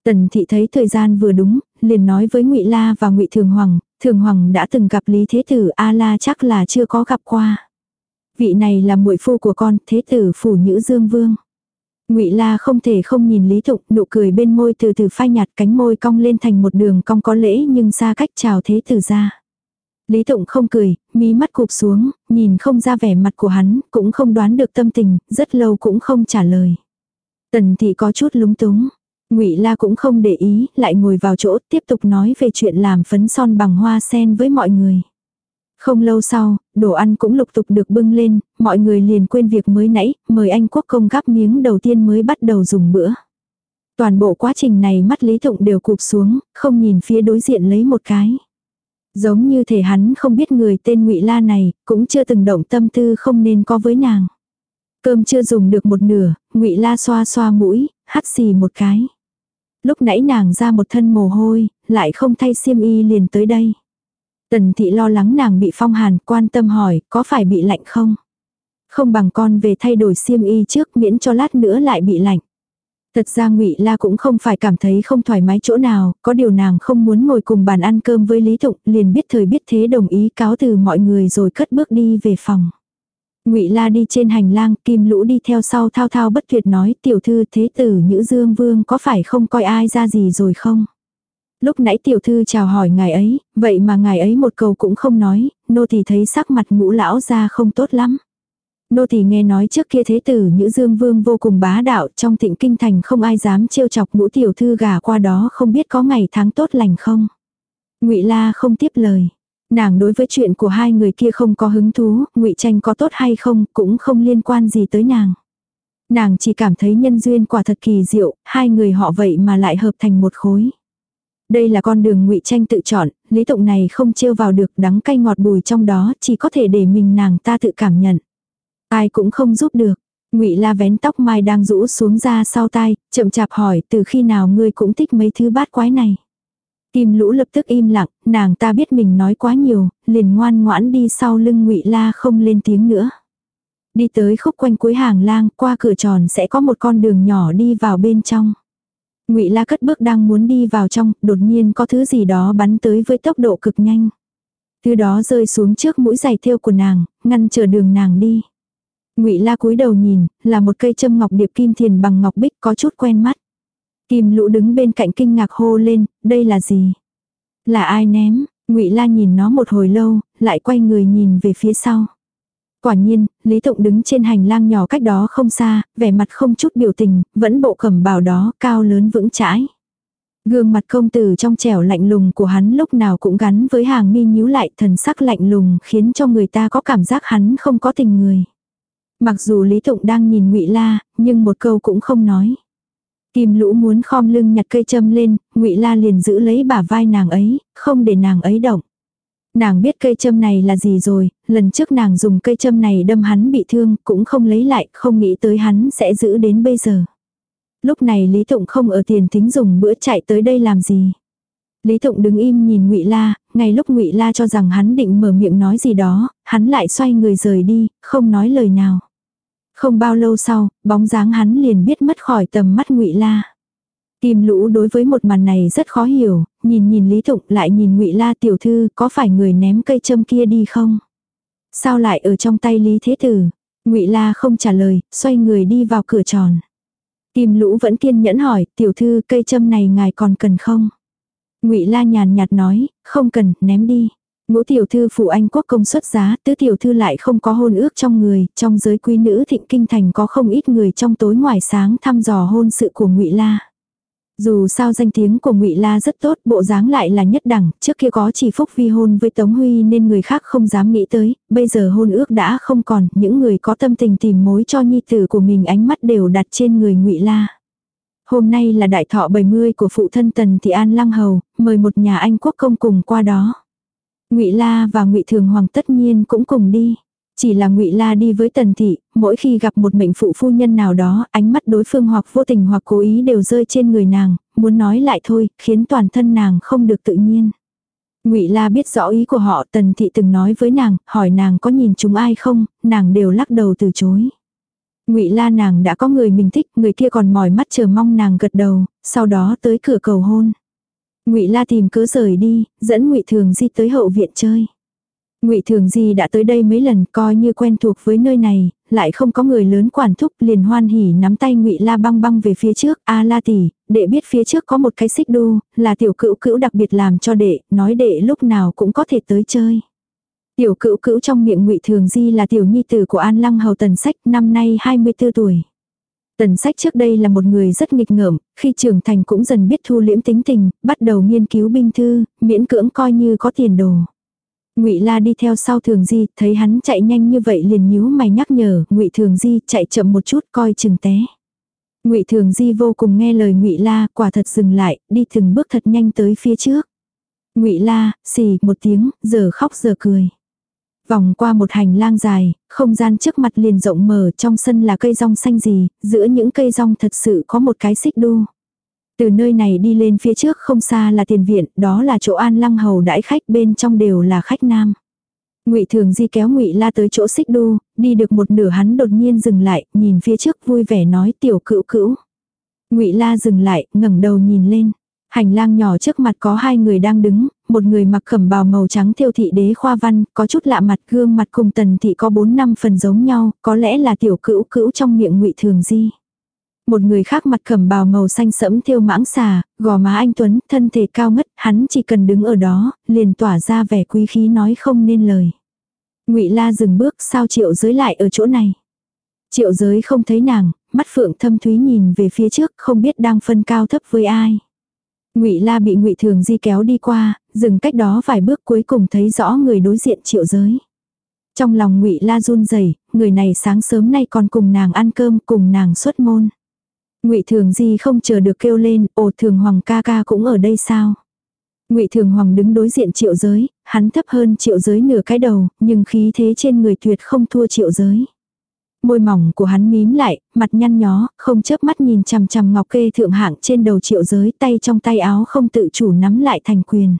Tần thị thấy thời gian vừa đúng, liền nói với Ngụy La và Ngụy Thường Hoàng, Thường Hoàng đã từng gặp Lý Thế Tử A La chắc là chưa có gặp qua. Vị này là muội phu của con, Thế Tử phủ Nhữ Dương Vương. Ngụy La không thể không nhìn Lý thục nụ cười bên môi từ từ phai nhạt cánh môi cong lên thành một đường cong có lễ nhưng xa cách chào Thế Tử ra. Lý Tụng không cười, mí mắt cụp xuống, nhìn không ra vẻ mặt của hắn, cũng không đoán được tâm tình, rất lâu cũng không trả lời. Tần thị có chút lúng túng. Ngụy La cũng không để ý, lại ngồi vào chỗ, tiếp tục nói về chuyện làm phấn son bằng hoa sen với mọi người. Không lâu sau, đồ ăn cũng lục tục được bưng lên, mọi người liền quên việc mới nãy, mời anh quốc công gắp miếng đầu tiên mới bắt đầu dùng bữa. Toàn bộ quá trình này mắt Lý Thụng đều cụp xuống, không nhìn phía đối diện lấy một cái. Giống như thể hắn không biết người tên ngụy La này, cũng chưa từng động tâm tư không nên có với nàng. Cơm chưa dùng được một nửa, ngụy La xoa xoa mũi, hắt xì một cái. Lúc nãy nàng ra một thân mồ hôi, lại không thay xiêm y liền tới đây. Tần thị lo lắng nàng bị phong hàn, quan tâm hỏi, có phải bị lạnh không? Không bằng con về thay đổi xiêm y trước miễn cho lát nữa lại bị lạnh. Thật ra ngụy La cũng không phải cảm thấy không thoải mái chỗ nào, có điều nàng không muốn ngồi cùng bàn ăn cơm với Lý Thụng, liền biết thời biết thế đồng ý cáo từ mọi người rồi cất bước đi về phòng. Ngụy La đi trên hành lang, Kim Lũ đi theo sau thao thao bất tuyệt nói, tiểu thư thế tử Nhữ Dương Vương có phải không coi ai ra gì rồi không? Lúc nãy tiểu thư chào hỏi ngài ấy, vậy mà ngài ấy một câu cũng không nói, nô thì thấy sắc mặt ngũ lão ra không tốt lắm. Nô thì nghe nói trước kia thế tử Nhữ Dương Vương vô cùng bá đạo trong thịnh kinh thành không ai dám trêu chọc ngũ tiểu thư gà qua đó không biết có ngày tháng tốt lành không. ngụy La không tiếp lời. Nàng đối với chuyện của hai người kia không có hứng thú, ngụy tranh có tốt hay không cũng không liên quan gì tới nàng. Nàng chỉ cảm thấy nhân duyên quả thật kỳ diệu, hai người họ vậy mà lại hợp thành một khối. Đây là con đường ngụy tranh tự chọn, lý tụng này không trêu vào được đắng cay ngọt bùi trong đó, chỉ có thể để mình nàng ta tự cảm nhận. Ai cũng không giúp được. Ngụy La vén tóc mai đang rũ xuống ra sau tai, chậm chạp hỏi, từ khi nào ngươi cũng thích mấy thứ bát quái này. Kim Lũ lập tức im lặng, nàng ta biết mình nói quá nhiều, liền ngoan ngoãn đi sau lưng Ngụy La không lên tiếng nữa. Đi tới khúc quanh cuối hàng lang, qua cửa tròn sẽ có một con đường nhỏ đi vào bên trong. Ngụy La cất bước đang muốn đi vào trong, đột nhiên có thứ gì đó bắn tới với tốc độ cực nhanh. Thứ đó rơi xuống trước mũi giày thêu của nàng, ngăn trở đường nàng đi. Ngụy La cúi đầu nhìn, là một cây châm ngọc điệp kim thiền bằng ngọc bích có chút quen mắt. Kim Lũ đứng bên cạnh kinh ngạc hô lên, đây là gì? Là ai ném? Ngụy La nhìn nó một hồi lâu, lại quay người nhìn về phía sau. Quả nhiên, Lý Tụng đứng trên hành lang nhỏ cách đó không xa, vẻ mặt không chút biểu tình, vẫn bộ cẩm bào đó, cao lớn vững chãi. Gương mặt công tử trong trẻo lạnh lùng của hắn lúc nào cũng gắn với hàng mi nhíu lại thần sắc lạnh lùng khiến cho người ta có cảm giác hắn không có tình người. Mặc dù Lý Tụng đang nhìn ngụy La, nhưng một câu cũng không nói. Kim lũ muốn khom lưng nhặt cây châm lên, ngụy La liền giữ lấy bả vai nàng ấy, không để nàng ấy động. Nàng biết cây châm này là gì rồi, lần trước nàng dùng cây châm này đâm hắn bị thương, cũng không lấy lại, không nghĩ tới hắn sẽ giữ đến bây giờ. Lúc này Lý Tụng không ở tiền thính dùng bữa chạy tới đây làm gì. Lý Tụng đứng im nhìn Ngụy La, ngay lúc Ngụy La cho rằng hắn định mở miệng nói gì đó, hắn lại xoay người rời đi, không nói lời nào. Không bao lâu sau, bóng dáng hắn liền biết mất khỏi tầm mắt ngụy La. Kim lũ đối với một màn này rất khó hiểu, nhìn nhìn Lý Thụng lại nhìn ngụy La tiểu thư có phải người ném cây châm kia đi không? Sao lại ở trong tay Lý Thế Tử? ngụy La không trả lời, xoay người đi vào cửa tròn. Kim lũ vẫn kiên nhẫn hỏi, tiểu thư cây châm này ngài còn cần không? ngụy La nhàn nhạt nói, không cần, ném đi. Ngũ tiểu thư phụ anh quốc công xuất giá, tứ tiểu thư lại không có hôn ước trong người, trong giới quý nữ thịnh kinh thành có không ít người trong tối ngoài sáng thăm dò hôn sự của ngụy La. Dù sao danh tiếng của ngụy La rất tốt, bộ dáng lại là nhất đẳng, trước kia có chỉ phúc vi hôn với Tống Huy nên người khác không dám nghĩ tới, bây giờ hôn ước đã không còn, những người có tâm tình tìm mối cho nhi tử của mình ánh mắt đều đặt trên người ngụy La. Hôm nay là đại thọ 70 của phụ thân Tần Thị An Lăng Hầu, mời một nhà anh quốc công cùng qua đó. Ngụy La và Ngụy Thường Hoàng tất nhiên cũng cùng đi. Chỉ là Ngụy La đi với Tần thị, mỗi khi gặp một mệnh phụ phu nhân nào đó, ánh mắt đối phương hoặc vô tình hoặc cố ý đều rơi trên người nàng, muốn nói lại thôi, khiến toàn thân nàng không được tự nhiên. Ngụy La biết rõ ý của họ, Tần thị từng nói với nàng, hỏi nàng có nhìn chúng ai không, nàng đều lắc đầu từ chối. Ngụy La nàng đã có người mình thích, người kia còn mỏi mắt chờ mong nàng gật đầu, sau đó tới cửa cầu hôn. Ngụy La tìm cớ rời đi, dẫn Ngụy Thường Di tới hậu viện chơi. Ngụy Thường Di đã tới đây mấy lần, coi như quen thuộc với nơi này, lại không có người lớn quản thúc, liền hoan hỉ nắm tay Ngụy La băng băng về phía trước, "A La tỷ, đệ biết phía trước có một cái xích đu, là tiểu cữu cữu đặc biệt làm cho đệ, nói đệ lúc nào cũng có thể tới chơi." Tiểu cữu cữu trong miệng Ngụy Thường Di là tiểu nhi tử của An Lăng Hầu Tần Sách, năm nay 24 tuổi. Tần sách trước đây là một người rất nghịch ngợm, khi trưởng thành cũng dần biết thu liễm tính tình, bắt đầu nghiên cứu binh thư, miễn cưỡng coi như có tiền đồ. Ngụy La đi theo sau Thường Di, thấy hắn chạy nhanh như vậy liền nhíu mày nhắc nhở, Ngụy Thường Di chạy chậm một chút coi chừng té. Ngụy Thường Di vô cùng nghe lời Ngụy La, quả thật dừng lại, đi từng bước thật nhanh tới phía trước. Ngụy La, xì một tiếng, giờ khóc giờ cười. Vòng qua một hành lang dài, không gian trước mặt liền rộng mở, trong sân là cây rong xanh gì, giữa những cây rong thật sự có một cái xích đu. Từ nơi này đi lên phía trước không xa là tiền viện, đó là chỗ an lăng hầu đãi khách bên trong đều là khách nam. Ngụy Thường Di kéo Ngụy La tới chỗ xích đu, đi được một nửa hắn đột nhiên dừng lại, nhìn phía trước vui vẻ nói tiểu cữu cữu. Ngụy La dừng lại, ngẩng đầu nhìn lên. Hành lang nhỏ trước mặt có hai người đang đứng, một người mặc khẩm bào màu trắng thiêu thị đế khoa văn, có chút lạ mặt gương mặt cùng tần thị có bốn năm phần giống nhau, có lẽ là tiểu cữu cữu trong miệng ngụy Thường Di. Một người khác mặt khẩm bào màu xanh sẫm thiêu mãng xà, gò má anh Tuấn, thân thể cao ngất, hắn chỉ cần đứng ở đó, liền tỏa ra vẻ quý khí nói không nên lời. ngụy La dừng bước, sao triệu giới lại ở chỗ này? Triệu giới không thấy nàng, mắt phượng thâm thúy nhìn về phía trước, không biết đang phân cao thấp với ai. Ngụy La bị Ngụy Thường Di kéo đi qua, dừng cách đó vài bước cuối cùng thấy rõ người đối diện Triệu Giới. Trong lòng Ngụy La run rẩy, người này sáng sớm nay còn cùng nàng ăn cơm, cùng nàng xuất môn. Ngụy Thường Di không chờ được kêu lên, "Ồ, Thường Hoàng ca ca cũng ở đây sao?" Ngụy Thường Hoàng đứng đối diện Triệu Giới, hắn thấp hơn Triệu Giới nửa cái đầu, nhưng khí thế trên người tuyệt không thua Triệu Giới. Môi mỏng của hắn mím lại, mặt nhăn nhó, không chớp mắt nhìn chằm chằm ngọc kê thượng hạng trên đầu triệu giới tay trong tay áo không tự chủ nắm lại thành quyền.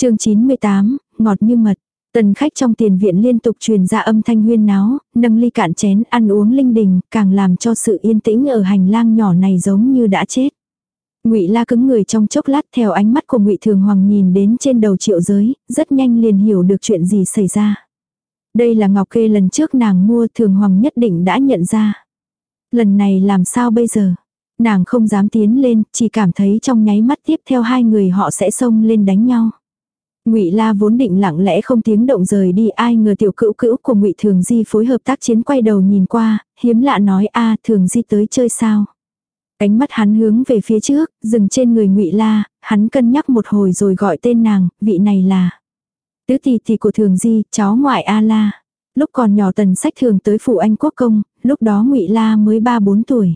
chương 98, ngọt như mật. Tần khách trong tiền viện liên tục truyền ra âm thanh huyên náo, nâng ly cạn chén ăn uống linh đình, càng làm cho sự yên tĩnh ở hành lang nhỏ này giống như đã chết. Ngụy La cứng người trong chốc lát theo ánh mắt của Ngụy Thường Hoàng nhìn đến trên đầu Triệu Giới, rất nhanh liền hiểu được chuyện gì xảy ra. Đây là ngọc kê lần trước nàng mua thường hoàng nhất định đã nhận ra. Lần này làm sao bây giờ? Nàng không dám tiến lên, chỉ cảm thấy trong nháy mắt tiếp theo hai người họ sẽ xông lên đánh nhau. Ngụy La vốn định lặng lẽ không tiếng động rời đi, ai ngờ tiểu cữu cữu của Ngụy Thường Di phối hợp tác chiến quay đầu nhìn qua, hiếm lạ nói a, Thường Di tới chơi sao? Cánh mắt hắn hướng về phía trước, dừng trên người Ngụy La, hắn cân nhắc một hồi rồi gọi tên nàng, vị này là Tứ tỷ tỷ của Thường Di, cháu ngoại A La. Lúc còn nhỏ tần sách thường tới phủ anh quốc công, lúc đó ngụy La mới 3-4 tuổi.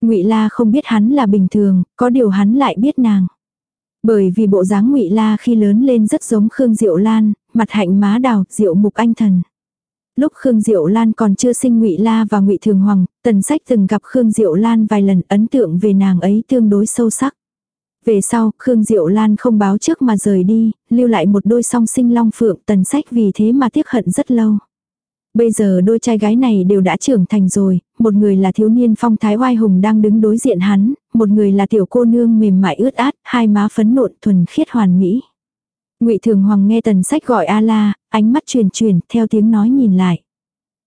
ngụy La không biết hắn là bình thường, có điều hắn lại biết nàng. Bởi vì bộ dáng ngụy La khi lớn lên rất giống Khương Diệu Lan, mặt hạnh má đào, Diệu mục anh thần. Lúc Khương Diệu Lan còn chưa sinh Ngụy La và Ngụy Thường Hoàng, Tần Sách từng gặp Khương Diệu Lan vài lần, ấn tượng về nàng ấy tương đối sâu sắc. Về sau, Khương Diệu Lan không báo trước mà rời đi, lưu lại một đôi song sinh long phượng tần sách vì thế mà tiếc hận rất lâu. Bây giờ đôi trai gái này đều đã trưởng thành rồi, một người là thiếu niên phong thái oai hùng đang đứng đối diện hắn, một người là tiểu cô nương mềm mại ướt át, hai má phấn nộn thuần khiết hoàn mỹ. Ngụy Thường Hoàng nghe tần sách gọi A La, ánh mắt truyền truyền, theo tiếng nói nhìn lại.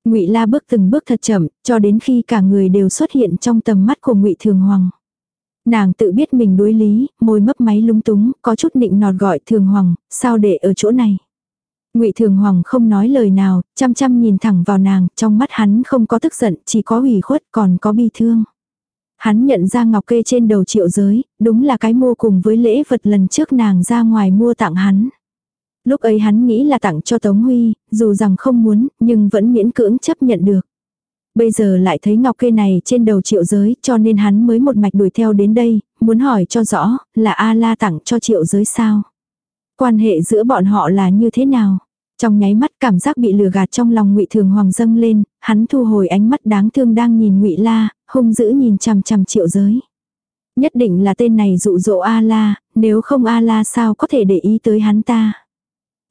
Ngụy La bước từng bước thật chậm, cho đến khi cả người đều xuất hiện trong tầm mắt của Ngụy Thường Hoàng. Nàng tự biết mình đối lý, môi mấp máy lúng túng, có chút nịnh nọt gọi thường hoàng, sao để ở chỗ này. ngụy thường hoàng không nói lời nào, chăm chăm nhìn thẳng vào nàng, trong mắt hắn không có tức giận, chỉ có ủy khuất còn có bi thương. Hắn nhận ra ngọc kê trên đầu triệu giới, đúng là cái mua cùng với lễ vật lần trước nàng ra ngoài mua tặng hắn. Lúc ấy hắn nghĩ là tặng cho Tống Huy, dù rằng không muốn, nhưng vẫn miễn cưỡng chấp nhận được. Bây giờ lại thấy ngọc kê này trên đầu triệu giới cho nên hắn mới một mạch đuổi theo đến đây, muốn hỏi cho rõ, là A-la tặng cho triệu giới sao? Quan hệ giữa bọn họ là như thế nào? Trong nháy mắt cảm giác bị lừa gạt trong lòng ngụy Thường Hoàng dâng lên, hắn thu hồi ánh mắt đáng thương đang nhìn ngụy La, hung dữ nhìn chằm chằm triệu giới. Nhất định là tên này dụ dỗ A-la, nếu không A-la sao có thể để ý tới hắn ta.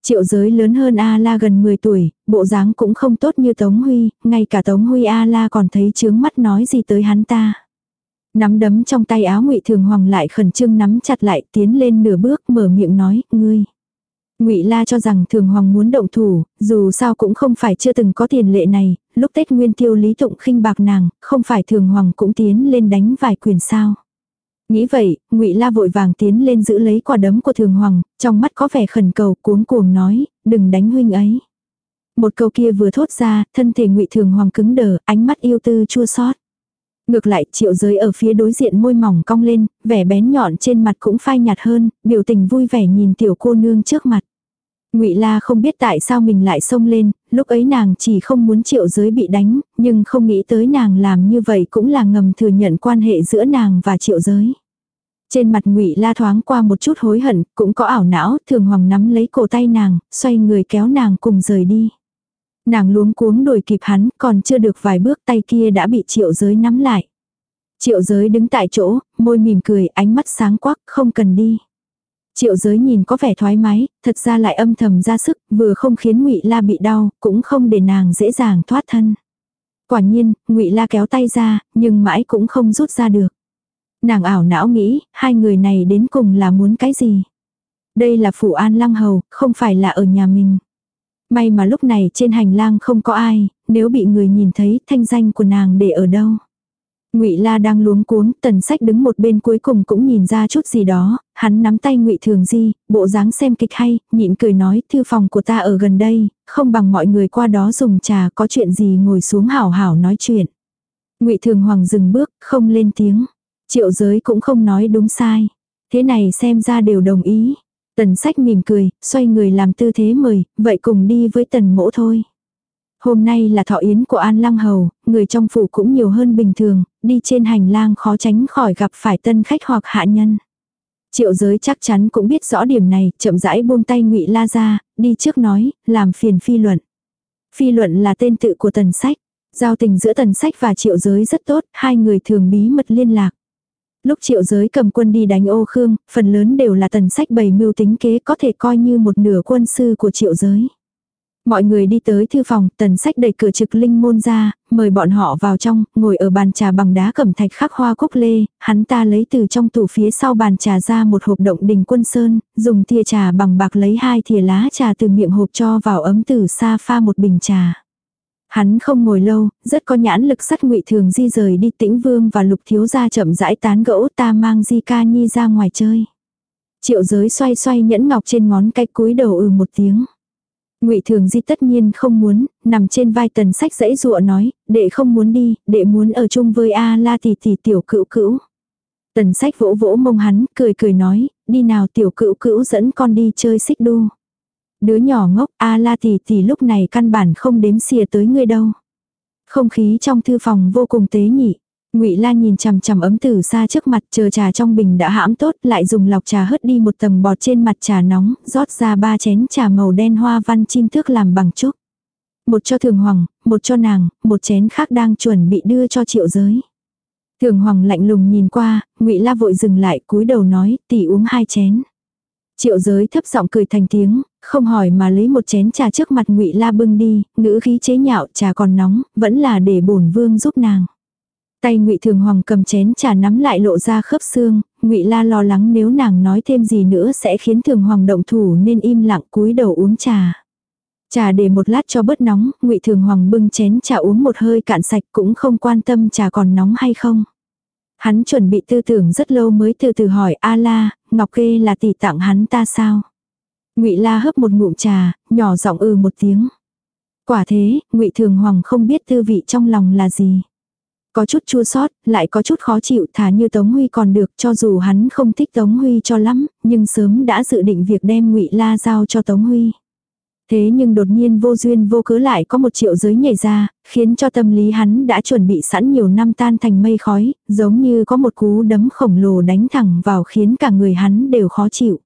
Triệu giới lớn hơn A-la gần 10 tuổi, bộ dáng cũng không tốt như Tống Huy, ngay cả Tống Huy A-la còn thấy chướng mắt nói gì tới hắn ta. Nắm đấm trong tay áo ngụy Thường Hoàng lại khẩn trương nắm chặt lại tiến lên nửa bước mở miệng nói, ngươi. Ngụy La cho rằng Thường Hoàng muốn động thủ, dù sao cũng không phải chưa từng có tiền lệ này, lúc Tết Nguyên Tiêu Lý Tụng khinh bạc nàng, không phải Thường Hoàng cũng tiến lên đánh vài quyền sao. Nghĩ vậy, ngụy La vội vàng tiến lên giữ lấy quả đấm của Thường Hoàng, trong mắt có vẻ khẩn cầu cuống cuồng nói, đừng đánh huynh ấy. Một câu kia vừa thốt ra, thân thể ngụy Thường Hoàng cứng đờ, ánh mắt yêu tư chua xót. Ngược lại, triệu giới ở phía đối diện môi mỏng cong lên, vẻ bén nhọn trên mặt cũng phai nhạt hơn, biểu tình vui vẻ nhìn tiểu cô nương trước mặt. Ngụy La không biết tại sao mình lại xông lên, lúc ấy nàng chỉ không muốn Triệu Giới bị đánh, nhưng không nghĩ tới nàng làm như vậy cũng là ngầm thừa nhận quan hệ giữa nàng và Triệu Giới. Trên mặt Ngụy La thoáng qua một chút hối hận, cũng có ảo não, Thường Hoàng nắm lấy cổ tay nàng, xoay người kéo nàng cùng rời đi. Nàng luống cuống đuổi kịp hắn, còn chưa được vài bước tay kia đã bị Triệu Giới nắm lại. Triệu Giới đứng tại chỗ, môi mỉm cười, ánh mắt sáng quắc, không cần đi. Triệu giới nhìn có vẻ thoải mái, thật ra lại âm thầm ra sức, vừa không khiến ngụy La bị đau, cũng không để nàng dễ dàng thoát thân. Quả nhiên, ngụy La kéo tay ra, nhưng mãi cũng không rút ra được. Nàng ảo não nghĩ, hai người này đến cùng là muốn cái gì? Đây là phủ an lăng hầu, không phải là ở nhà mình. May mà lúc này trên hành lang không có ai, nếu bị người nhìn thấy thanh danh của nàng để ở đâu. Ngụy La đang luống cuống, Tần Sách đứng một bên cuối cùng cũng nhìn ra chút gì đó, hắn nắm tay Ngụy Thường Di, bộ dáng xem kịch hay, nhịn cười nói, thư phòng của ta ở gần đây, không bằng mọi người qua đó dùng trà, có chuyện gì ngồi xuống hảo hảo nói chuyện. Ngụy Thường Hoàng dừng bước, không lên tiếng. Triệu Giới cũng không nói đúng sai. Thế này xem ra đều đồng ý. Tần Sách mỉm cười, xoay người làm tư thế mời, vậy cùng đi với Tần Mỗ thôi. Hôm nay là thọ yến của An Lăng Hầu, người trong phủ cũng nhiều hơn bình thường, đi trên hành lang khó tránh khỏi gặp phải tân khách hoặc hạ nhân. Triệu giới chắc chắn cũng biết rõ điểm này, chậm rãi buông tay ngụy la ra, đi trước nói, làm phiền phi luận. Phi luận là tên tự của tần sách. Giao tình giữa tần sách và triệu giới rất tốt, hai người thường bí mật liên lạc. Lúc triệu giới cầm quân đi đánh ô khương, phần lớn đều là tần sách bày mưu tính kế có thể coi như một nửa quân sư của triệu giới. Mọi người đi tới thư phòng, tần sách đẩy cửa trực linh môn ra, mời bọn họ vào trong, ngồi ở bàn trà bằng đá cẩm thạch khắc hoa cúc lê, hắn ta lấy từ trong tủ phía sau bàn trà ra một hộp động đình quân sơn, dùng thìa trà bằng bạc lấy hai thìa lá trà từ miệng hộp cho vào ấm từ xa pha một bình trà. Hắn không ngồi lâu, rất có nhãn lực sắt ngụy thường di rời đi tĩnh vương và lục thiếu gia chậm rãi tán gẫu ta mang di ca nhi ra ngoài chơi. Triệu giới xoay xoay nhẫn ngọc trên ngón cái cúi đầu ừ một tiếng. Ngụy Thường Di tất nhiên không muốn, nằm trên vai tần sách dãy dụa nói, đệ không muốn đi, đệ muốn ở chung với A La tỷ tỷ tiểu cữu cữu. Tần sách vỗ vỗ mông hắn, cười cười nói, đi nào tiểu cữu cữu dẫn con đi chơi xích đu. Đứa nhỏ ngốc A La tỷ tỷ lúc này căn bản không đếm xìa tới ngươi đâu. Không khí trong thư phòng vô cùng tế nhị. Ngụy Lan nhìn chằm chằm ấm từ xa trước mặt, chờ trà trong bình đã hãm tốt, lại dùng lọc trà hớt đi một tầng bọt trên mặt trà nóng, rót ra ba chén trà màu đen hoa văn chim thước làm bằng trúc. Một cho Thường Hoàng, một cho nàng, một chén khác đang chuẩn bị đưa cho Triệu Giới. Thường Hoàng lạnh lùng nhìn qua, Ngụy La vội dừng lại, cúi đầu nói, tỷ uống hai chén. Triệu Giới thấp giọng cười thành tiếng, không hỏi mà lấy một chén trà trước mặt Ngụy La bưng đi, ngữ khí chế nhạo, trà còn nóng, vẫn là để bổn vương giúp nàng. Tay Ngụy Thường Hoàng cầm chén trà nắm lại lộ ra khớp xương, Ngụy La lo lắng nếu nàng nói thêm gì nữa sẽ khiến Thường Hoàng động thủ nên im lặng cúi đầu uống trà. Trà để một lát cho bớt nóng, Ngụy Thường Hoàng bưng chén trà uống một hơi cạn sạch cũng không quan tâm trà còn nóng hay không. Hắn chuẩn bị tư tưởng rất lâu mới từ từ hỏi A La, Ngọc Kê là tỷ tặng hắn ta sao? Ngụy La hấp một ngụm trà, nhỏ giọng ừ một tiếng. Quả thế, Ngụy Thường Hoàng không biết tư vị trong lòng là gì. Có chút chua sót, lại có chút khó chịu thả như Tống Huy còn được cho dù hắn không thích Tống Huy cho lắm, nhưng sớm đã dự định việc đem ngụy La giao cho Tống Huy. Thế nhưng đột nhiên vô duyên vô cớ lại có một triệu giới nhảy ra, khiến cho tâm lý hắn đã chuẩn bị sẵn nhiều năm tan thành mây khói, giống như có một cú đấm khổng lồ đánh thẳng vào khiến cả người hắn đều khó chịu.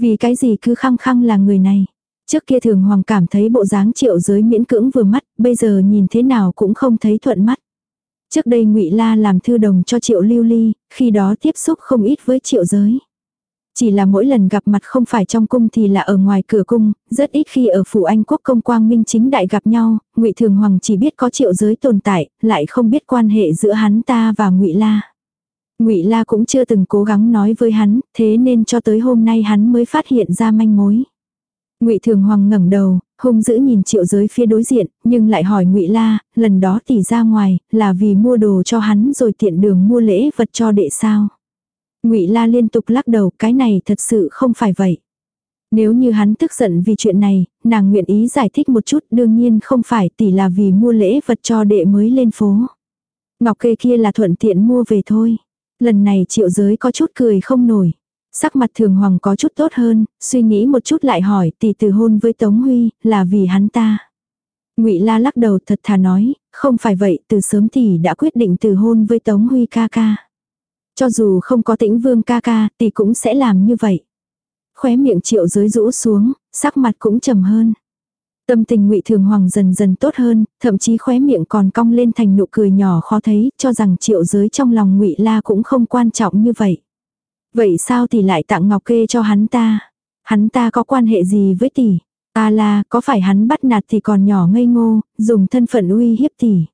Vì cái gì cứ khăng khăng là người này. Trước kia thường hoàng cảm thấy bộ dáng triệu giới miễn cưỡng vừa mắt, bây giờ nhìn thế nào cũng không thấy thuận mắt. Trước đây ngụy La làm thư đồng cho Triệu Lưu Ly, khi đó tiếp xúc không ít với Triệu Giới. Chỉ là mỗi lần gặp mặt không phải trong cung thì là ở ngoài cửa cung, rất ít khi ở phủ Anh quốc công quang minh chính đại gặp nhau, Ngụy Thường Hoàng chỉ biết có Triệu Giới tồn tại, lại không biết quan hệ giữa hắn ta và Ngụy La. Ngụy La cũng chưa từng cố gắng nói với hắn, thế nên cho tới hôm nay hắn mới phát hiện ra manh mối. Ngụy Thường Hoàng ngẩng đầu, hung dữ nhìn triệu giới phía đối diện, nhưng lại hỏi ngụy La, lần đó tỷ ra ngoài, là vì mua đồ cho hắn rồi tiện đường mua lễ vật cho đệ sao ngụy La liên tục lắc đầu, cái này thật sự không phải vậy. Nếu như hắn tức giận vì chuyện này, nàng nguyện ý giải thích một chút, đương nhiên không phải tỷ là vì mua lễ vật cho đệ mới lên phố. Ngọc kê kia là thuận tiện mua về thôi. Lần này triệu giới có chút cười không nổi. Sắc mặt thường hoàng có chút tốt hơn, suy nghĩ một chút lại hỏi tỷ từ hôn với Tống Huy, là vì hắn ta. ngụy La lắc đầu thật thà nói, không phải vậy, từ sớm tỷ đã quyết định từ hôn với Tống Huy ca ca. Cho dù không có tĩnh vương ca ca, tỷ cũng sẽ làm như vậy. Khóe miệng triệu giới rũ xuống, sắc mặt cũng trầm hơn. Tâm tình ngụy Thường Hoàng dần dần tốt hơn, thậm chí khóe miệng còn cong lên thành nụ cười nhỏ khó thấy, cho rằng triệu giới trong lòng ngụy La cũng không quan trọng như vậy. Vậy sao tỷ lại tặng ngọc kê cho hắn ta? Hắn ta có quan hệ gì với tỷ? A la, có phải hắn bắt nạt thì còn nhỏ ngây ngô, dùng thân phận uy hiếp tỷ?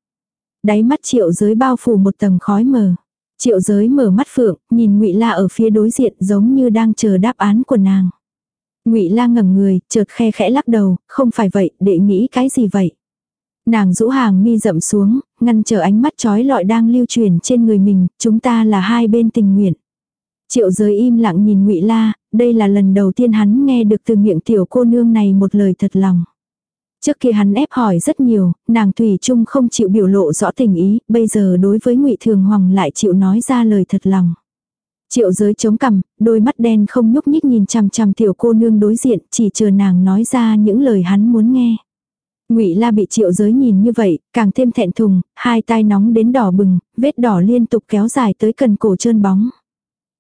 Đáy mắt triệu giới bao phủ một tầng khói mờ. Triệu giới mở mắt phượng, nhìn ngụy La ở phía đối diện giống như đang chờ đáp án của nàng. Ngụy La ngẩng người, chợt khe khẽ lắc đầu, không phải vậy, đệ nghĩ cái gì vậy? Nàng rũ hàng mi rậm xuống, ngăn trở ánh mắt trói lọi đang lưu truyền trên người mình, chúng ta là hai bên tình nguyện. Triệu giới im lặng nhìn ngụy La, đây là lần đầu tiên hắn nghe được từ miệng tiểu cô nương này một lời thật lòng. Trước kia hắn ép hỏi rất nhiều, nàng thủy chung không chịu biểu lộ rõ tình ý, bây giờ đối với ngụy Thường Hoàng lại chịu nói ra lời thật lòng. Triệu giới chống cằm, đôi mắt đen không nhúc nhích nhìn chằm chằm tiểu cô nương đối diện, chỉ chờ nàng nói ra những lời hắn muốn nghe. Ngụy La bị Triệu Giới nhìn như vậy, càng thêm thẹn thùng, hai tai nóng đến đỏ bừng, vết đỏ liên tục kéo dài tới cần cổ trơn bóng.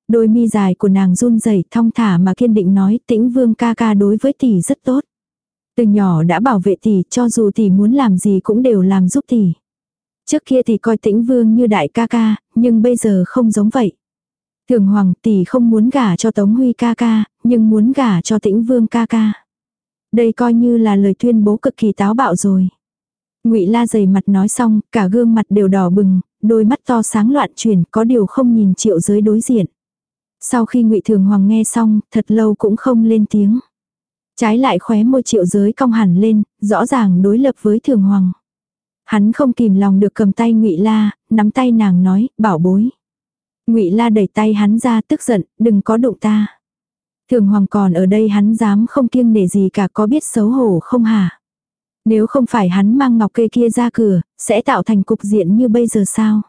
Đôi mi dài của nàng run rẩy, thong thả mà kiên định nói, Tĩnh Vương ca ca đối với tỷ rất tốt. Từ nhỏ đã bảo vệ tỷ, cho dù tỷ muốn làm gì cũng đều làm giúp tỷ. Trước kia tỷ coi Tĩnh Vương như đại ca ca, nhưng bây giờ không giống vậy. Thường Hoàng tỷ không muốn gả cho Tống Huy ca ca, nhưng muốn gả cho Tĩnh Vương ca ca. Đây coi như là lời tuyên bố cực kỳ táo bạo rồi. Ngụy La dày mặt nói xong, cả gương mặt đều đỏ bừng, đôi mắt to sáng loạn chuyển, có điều không nhìn Triệu Giới đối diện. Sau khi Ngụy Thường Hoàng nghe xong, thật lâu cũng không lên tiếng. Trái lại khóe môi Triệu Giới cong hẳn lên, rõ ràng đối lập với Thường Hoàng. Hắn không kìm lòng được cầm tay Ngụy La, nắm tay nàng nói, bảo bối. Ngụy La đẩy tay hắn ra tức giận, đừng có đụng ta. Thường Hoàng còn ở đây hắn dám không kiêng nể gì cả có biết xấu hổ không hả? Nếu không phải hắn mang ngọc kê kia ra cửa, sẽ tạo thành cục diện như bây giờ sao?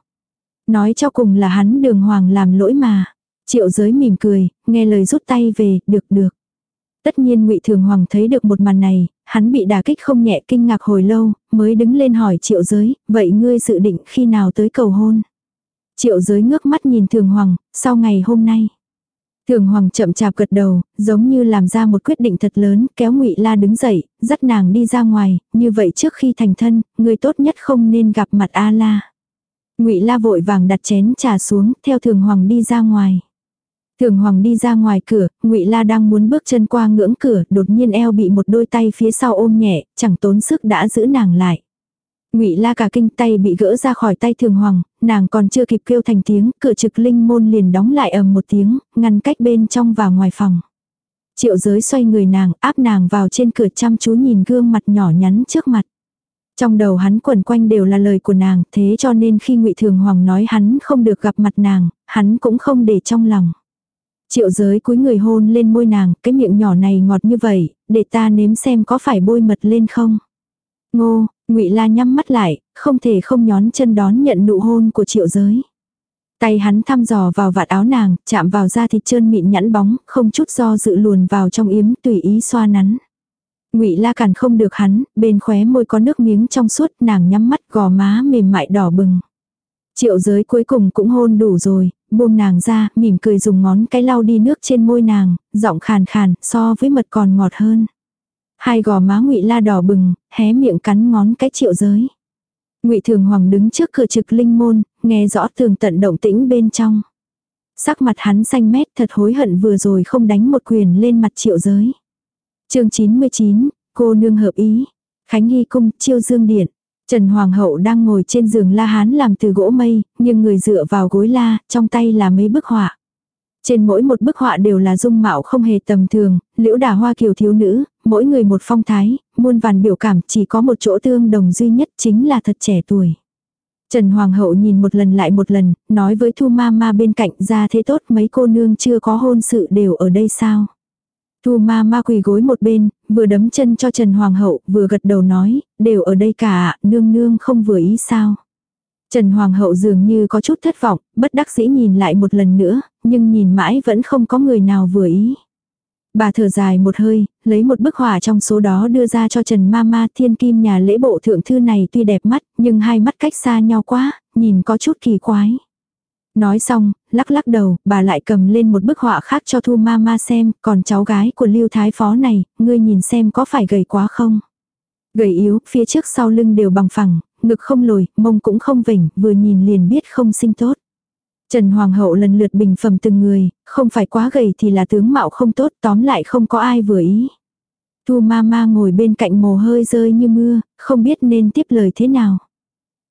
Nói cho cùng là hắn đường hoàng làm lỗi mà. Triệu giới mỉm cười, nghe lời rút tay về, được được. Tất nhiên ngụy Thường Hoàng thấy được một màn này, hắn bị đả kích không nhẹ kinh ngạc hồi lâu, mới đứng lên hỏi triệu giới, vậy ngươi dự định khi nào tới cầu hôn? Triệu giới ngước mắt nhìn Thường Hoàng, sau ngày hôm nay. Thường Hoàng chậm chạp gật đầu, giống như làm ra một quyết định thật lớn, kéo Ngụy La đứng dậy, dắt nàng đi ra ngoài, như vậy trước khi thành thân, người tốt nhất không nên gặp mặt A La. Ngụy La vội vàng đặt chén trà xuống, theo Thường Hoàng đi ra ngoài. Thường Hoàng đi ra ngoài cửa, Ngụy La đang muốn bước chân qua ngưỡng cửa, đột nhiên eo bị một đôi tay phía sau ôm nhẹ, chẳng tốn sức đã giữ nàng lại. Ngụy La cả kinh tay bị gỡ ra khỏi tay Thường Hoàng, nàng còn chưa kịp kêu thành tiếng, cửa trực linh môn liền đóng lại ầm một tiếng, ngăn cách bên trong và ngoài phòng. Triệu giới xoay người nàng, áp nàng vào trên cửa chăm chú nhìn gương mặt nhỏ nhắn trước mặt. Trong đầu hắn quẩn quanh đều là lời của nàng, thế cho nên khi ngụy Thường Hoàng nói hắn không được gặp mặt nàng, hắn cũng không để trong lòng. Triệu giới cúi người hôn lên môi nàng, cái miệng nhỏ này ngọt như vậy, để ta nếm xem có phải bôi mật lên không. Ngô, ngụy La nhắm mắt lại, không thể không nhón chân đón nhận nụ hôn của triệu giới. Tay hắn thăm dò vào vạt áo nàng, chạm vào da thịt trơn mịn nhẵn bóng, không chút do dự luồn vào trong yếm tùy ý xoa nắn. Ngụy La cản không được hắn, bên khóe môi có nước miếng trong suốt, nàng nhắm mắt gò má mềm mại đỏ bừng. Triệu giới cuối cùng cũng hôn đủ rồi, buông nàng ra, mỉm cười dùng ngón cái lau đi nước trên môi nàng, giọng khàn khàn, so với mật còn ngọt hơn. Hai gò má ngụy la đỏ bừng, hé miệng cắn ngón cái triệu giới. ngụy Thường Hoàng đứng trước cửa trực linh môn, nghe rõ tường tận động tĩnh bên trong. Sắc mặt hắn xanh mét thật hối hận vừa rồi không đánh một quyền lên mặt triệu giới. chương 99, cô nương hợp ý. Khánh Hy Cung, chiêu dương điện. Trần Hoàng hậu đang ngồi trên giường la hán làm từ gỗ mây, nhưng người dựa vào gối la, trong tay là mấy bức họa. Trên mỗi một bức họa đều là dung mạo không hề tầm thường, liễu đà hoa kiều thiếu nữ, mỗi người một phong thái, muôn vàn biểu cảm chỉ có một chỗ tương đồng duy nhất chính là thật trẻ tuổi. Trần Hoàng hậu nhìn một lần lại một lần, nói với Thu Ma Ma bên cạnh ra thế tốt mấy cô nương chưa có hôn sự đều ở đây sao. Thu Ma Ma quỳ gối một bên, vừa đấm chân cho Trần Hoàng hậu, vừa gật đầu nói, đều ở đây cả, nương nương không vừa ý sao. Trần Hoàng hậu dường như có chút thất vọng, bất đắc dĩ nhìn lại một lần nữa, nhưng nhìn mãi vẫn không có người nào vừa ý. Bà thở dài một hơi, lấy một bức họa trong số đó đưa ra cho Trần Mama thiên kim nhà lễ bộ thượng thư này tuy đẹp mắt, nhưng hai mắt cách xa nhau quá, nhìn có chút kỳ quái. Nói xong, lắc lắc đầu, bà lại cầm lên một bức họa khác cho Thu Mama xem, còn cháu gái của Lưu Thái Phó này, ngươi nhìn xem có phải gầy quá không? Gầy yếu, phía trước sau lưng đều bằng phẳng, ngực không lồi, mông cũng không vỉnh, vừa nhìn liền biết không sinh tốt. Trần Hoàng hậu lần lượt bình phẩm từng người, không phải quá gầy thì là tướng mạo không tốt, tóm lại không có ai vừa ý. Thu ma ma ngồi bên cạnh mồ hơi rơi như mưa, không biết nên tiếp lời thế nào.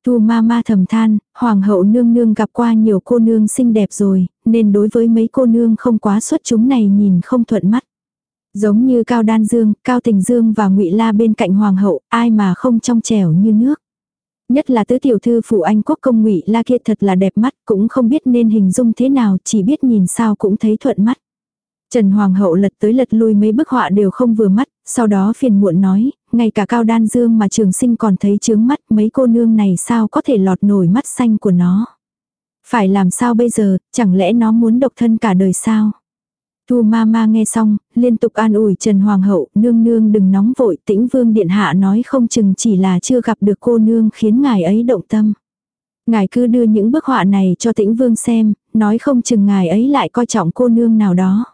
Thu ma ma thầm than, hoàng hậu nương nương gặp qua nhiều cô nương xinh đẹp rồi, nên đối với mấy cô nương không quá xuất chúng này nhìn không thuận mắt. Giống như Cao Đan Dương, Cao Tình Dương và ngụy La bên cạnh hoàng hậu, ai mà không trong trẻo như nước. Nhất là tứ tiểu thư phụ anh quốc công ngụy La kia thật là đẹp mắt, cũng không biết nên hình dung thế nào, chỉ biết nhìn sao cũng thấy thuận mắt. Trần Hoàng hậu lật tới lật lui mấy bức họa đều không vừa mắt, sau đó phiền muộn nói, ngay cả cao đan dương mà trường sinh còn thấy chướng mắt mấy cô nương này sao có thể lọt nổi mắt xanh của nó. Phải làm sao bây giờ, chẳng lẽ nó muốn độc thân cả đời sao? Thu ma ma nghe xong, liên tục an ủi Trần Hoàng hậu, nương nương đừng nóng vội, tĩnh vương điện hạ nói không chừng chỉ là chưa gặp được cô nương khiến ngài ấy động tâm. Ngài cứ đưa những bức họa này cho tĩnh vương xem, nói không chừng ngài ấy lại coi trọng cô nương nào đó.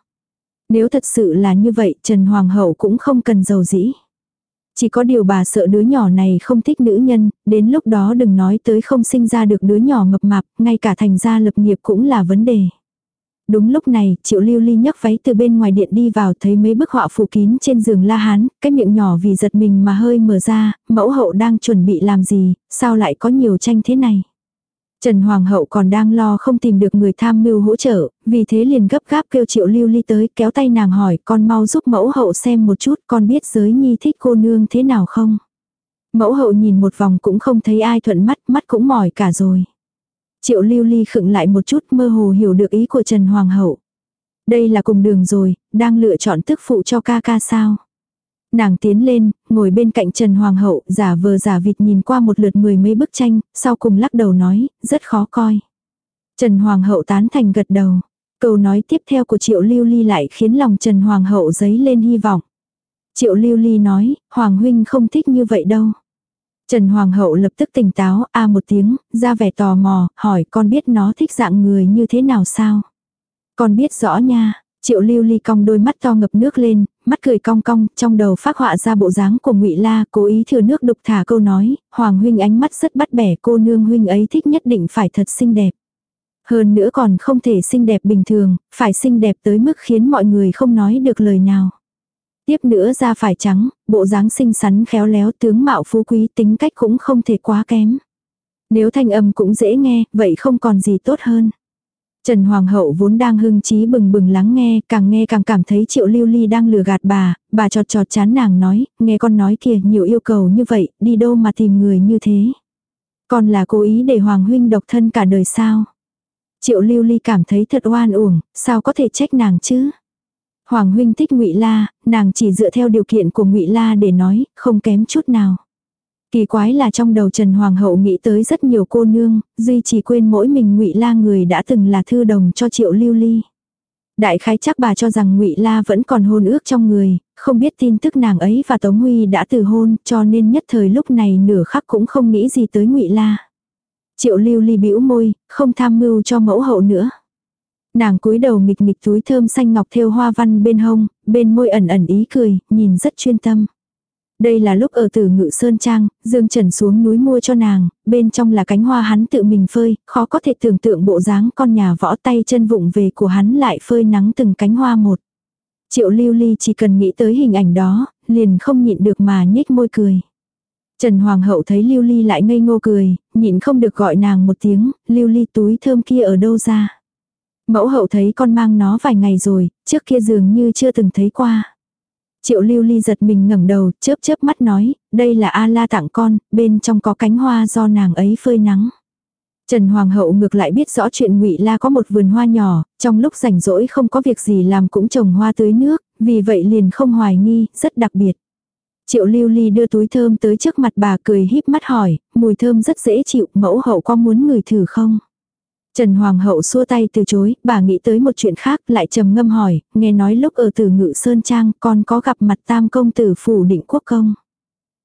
Nếu thật sự là như vậy, Trần Hoàng hậu cũng không cần giàu dĩ. Chỉ có điều bà sợ đứa nhỏ này không thích nữ nhân, đến lúc đó đừng nói tới không sinh ra được đứa nhỏ mập mạp, ngay cả thành gia lập nghiệp cũng là vấn đề. Đúng lúc này, triệu lưu ly nhấc váy từ bên ngoài điện đi vào thấy mấy bức họa phủ kín trên giường la hán, cái miệng nhỏ vì giật mình mà hơi mở ra, mẫu hậu đang chuẩn bị làm gì, sao lại có nhiều tranh thế này. Trần Hoàng hậu còn đang lo không tìm được người tham mưu hỗ trợ, vì thế liền gấp gáp kêu triệu lưu ly tới kéo tay nàng hỏi con mau giúp mẫu hậu xem một chút con biết giới nhi thích cô nương thế nào không. Mẫu hậu nhìn một vòng cũng không thấy ai thuận mắt, mắt cũng mỏi cả rồi. Triệu lưu ly khựng lại một chút mơ hồ hiểu được ý của Trần Hoàng hậu. Đây là cùng đường rồi, đang lựa chọn tức phụ cho ca ca sao. Nàng tiến lên, ngồi bên cạnh Trần Hoàng hậu, giả vờ giả vịt nhìn qua một lượt mười mấy bức tranh, sau cùng lắc đầu nói, rất khó coi. Trần Hoàng hậu tán thành gật đầu. Câu nói tiếp theo của Triệu Lưu Ly lại khiến lòng Trần Hoàng hậu dấy lên hy vọng. Triệu Lưu Ly nói, Hoàng huynh không thích như vậy đâu. Trần Hoàng hậu lập tức tỉnh táo, a một tiếng, ra vẻ tò mò, hỏi con biết nó thích dạng người như thế nào sao? Con biết rõ nha, Triệu Lưu Ly cong đôi mắt to ngập nước lên, mắt cười cong cong, trong đầu phát họa ra bộ dáng của Ngụy La, cố ý thừa nước đục thả câu nói, "Hoàng huynh ánh mắt rất bắt bẻ, cô nương huynh ấy thích nhất định phải thật xinh đẹp." Hơn nữa còn không thể xinh đẹp bình thường, phải xinh đẹp tới mức khiến mọi người không nói được lời nào. Tiếp nữa da phải trắng, bộ dáng xinh xắn khéo léo tướng mạo phú quý tính cách cũng không thể quá kém. Nếu thanh âm cũng dễ nghe, vậy không còn gì tốt hơn. Trần Hoàng hậu vốn đang hưng trí bừng bừng lắng nghe, càng nghe càng cảm thấy triệu lưu ly đang lừa gạt bà, bà chọt chọt chán nàng nói, nghe con nói kìa nhiều yêu cầu như vậy, đi đâu mà tìm người như thế. Con là cố ý để Hoàng huynh độc thân cả đời sao. Triệu lưu ly cảm thấy thật oan uổng, sao có thể trách nàng chứ. Hoàng huynh thích ngụy La, nàng chỉ dựa theo điều kiện của ngụy La để nói, không kém chút nào. Kỳ quái là trong đầu Trần Hoàng hậu nghĩ tới rất nhiều cô nương, duy chỉ quên mỗi mình Ngụy La người đã từng là thư đồng cho Triệu Lưu Ly. Đại khái chắc bà cho rằng Ngụy La vẫn còn hôn ước trong người, không biết tin tức nàng ấy và Tống Huy đã từ hôn, cho nên nhất thời lúc này nửa khắc cũng không nghĩ gì tới Ngụy La. Triệu Lưu Ly bĩu môi, không tham mưu cho mẫu hậu nữa. Nàng cúi đầu nghịch nghịch túi thơm xanh ngọc thêu hoa văn bên hông, bên môi ẩn ẩn ý cười, nhìn rất chuyên tâm. Đây là lúc ở tử ngự Sơn Trang, Dương Trần xuống núi mua cho nàng, bên trong là cánh hoa hắn tự mình phơi, khó có thể tưởng tượng bộ dáng con nhà võ tay chân vụng về của hắn lại phơi nắng từng cánh hoa một. Triệu lưu ly chỉ cần nghĩ tới hình ảnh đó, liền không nhịn được mà nhếch môi cười. Trần Hoàng hậu thấy lưu ly lại ngây ngô cười, nhịn không được gọi nàng một tiếng, lưu ly túi thơm kia ở đâu ra. Mẫu hậu thấy con mang nó vài ngày rồi, trước kia dường như chưa từng thấy qua. Triệu lưu ly giật mình ngẩng đầu, chớp chớp mắt nói, đây là A-la tặng con, bên trong có cánh hoa do nàng ấy phơi nắng. Trần Hoàng hậu ngược lại biết rõ chuyện Ngụy La có một vườn hoa nhỏ, trong lúc rảnh rỗi không có việc gì làm cũng trồng hoa tưới nước, vì vậy liền không hoài nghi, rất đặc biệt. Triệu Lưu Ly đưa túi thơm tới trước mặt bà cười híp mắt hỏi, mùi thơm rất dễ chịu, mẫu hậu có muốn người thử không? Trần Hoàng hậu xua tay từ chối, bà nghĩ tới một chuyện khác, lại trầm ngâm hỏi, nghe nói lúc ở từ ngự Sơn Trang con có gặp mặt tam công tử phủ định quốc công.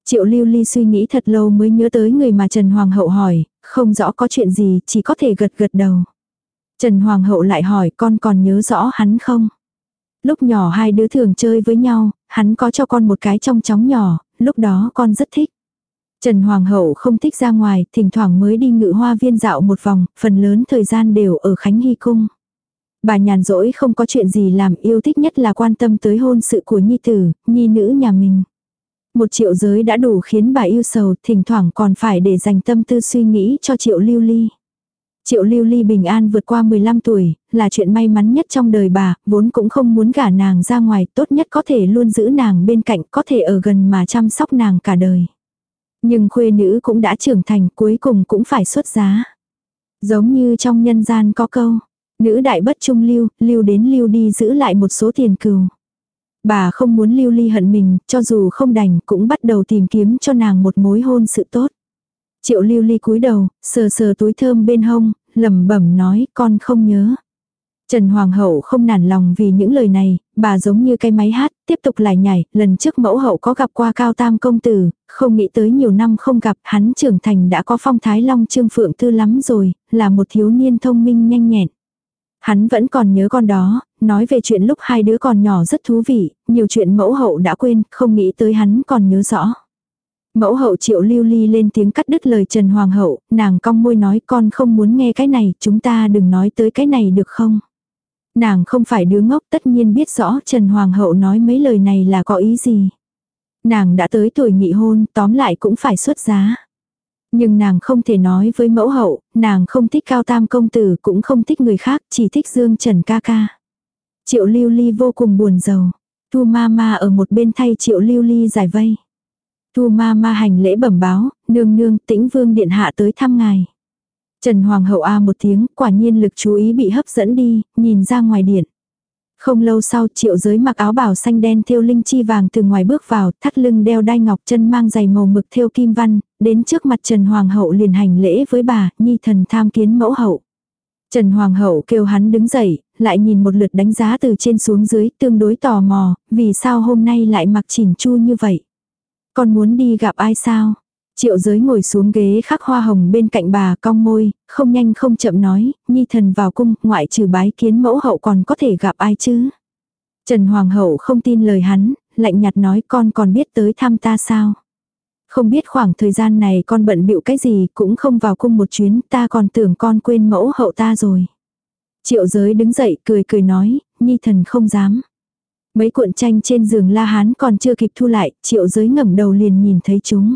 Triệu lưu ly suy nghĩ thật lâu mới nhớ tới người mà Trần Hoàng hậu hỏi, không rõ có chuyện gì, chỉ có thể gật gật đầu. Trần Hoàng hậu lại hỏi con còn nhớ rõ hắn không? Lúc nhỏ hai đứa thường chơi với nhau, hắn có cho con một cái trong chóng nhỏ, lúc đó con rất thích. Trần Hoàng hậu không thích ra ngoài, thỉnh thoảng mới đi ngự hoa viên dạo một vòng, phần lớn thời gian đều ở Khánh Hy Cung. Bà nhàn rỗi không có chuyện gì làm yêu thích nhất là quan tâm tới hôn sự của nhi tử, nhi nữ nhà mình. Một triệu giới đã đủ khiến bà yêu sầu, thỉnh thoảng còn phải để dành tâm tư suy nghĩ cho triệu lưu ly. Triệu lưu ly bình an vượt qua 15 tuổi, là chuyện may mắn nhất trong đời bà, vốn cũng không muốn gả nàng ra ngoài, tốt nhất có thể luôn giữ nàng bên cạnh, có thể ở gần mà chăm sóc nàng cả đời. Nhưng khuê nữ cũng đã trưởng thành, cuối cùng cũng phải xuất giá. Giống như trong nhân gian có câu, nữ đại bất trung lưu, lưu đến lưu đi giữ lại một số tiền cừu. Bà không muốn lưu ly hận mình, cho dù không đành, cũng bắt đầu tìm kiếm cho nàng một mối hôn sự tốt. Triệu lưu ly cúi đầu, sờ sờ túi thơm bên hông, lẩm bẩm nói con không nhớ. Trần Hoàng hậu không nản lòng vì những lời này, bà giống như cây máy hát, tiếp tục lại nhảy, lần trước mẫu hậu có gặp qua cao tam công tử, không nghĩ tới nhiều năm không gặp, hắn trưởng thành đã có phong thái long trương phượng tư lắm rồi, là một thiếu niên thông minh nhanh nhẹn. Hắn vẫn còn nhớ con đó, nói về chuyện lúc hai đứa còn nhỏ rất thú vị, nhiều chuyện mẫu hậu đã quên, không nghĩ tới hắn còn nhớ rõ. Mẫu hậu triệu lưu ly lên tiếng cắt đứt lời Trần Hoàng hậu, nàng cong môi nói con không muốn nghe cái này, chúng ta đừng nói tới cái này được không? Nàng không phải đứa ngốc tất nhiên biết rõ Trần Hoàng hậu nói mấy lời này là có ý gì. Nàng đã tới tuổi nghị hôn, tóm lại cũng phải xuất giá. Nhưng nàng không thể nói với mẫu hậu, nàng không thích cao tam công tử cũng không thích người khác, chỉ thích Dương Trần ca ca. Triệu lưu ly vô cùng buồn giàu. Thu ma ma ở một bên thay triệu lưu ly giải vây. Thu ma ma hành lễ bẩm báo, nương nương tĩnh vương điện hạ tới thăm ngài. Trần Hoàng hậu a một tiếng, quả nhiên lực chú ý bị hấp dẫn đi, nhìn ra ngoài điện. Không lâu sau triệu giới mặc áo bảo xanh đen thêu linh chi vàng từ ngoài bước vào, thắt lưng đeo đai ngọc chân mang giày màu mực thêu kim văn, đến trước mặt Trần Hoàng hậu liền hành lễ với bà, nhi thần tham kiến mẫu hậu. Trần Hoàng hậu kêu hắn đứng dậy, lại nhìn một lượt đánh giá từ trên xuống dưới, tương đối tò mò, vì sao hôm nay lại mặc chỉn chu như vậy. Con muốn đi gặp ai sao? Triệu giới ngồi xuống ghế khắc hoa hồng bên cạnh bà cong môi, không nhanh không chậm nói, nhi thần vào cung, ngoại trừ bái kiến mẫu hậu còn có thể gặp ai chứ. Trần Hoàng hậu không tin lời hắn, lạnh nhạt nói con còn biết tới thăm ta sao. Không biết khoảng thời gian này con bận bịu cái gì cũng không vào cung một chuyến ta còn tưởng con quên mẫu hậu ta rồi. Triệu giới đứng dậy cười cười nói, nhi thần không dám. Mấy cuộn tranh trên giường la hán còn chưa kịp thu lại, triệu giới ngẩng đầu liền nhìn thấy chúng.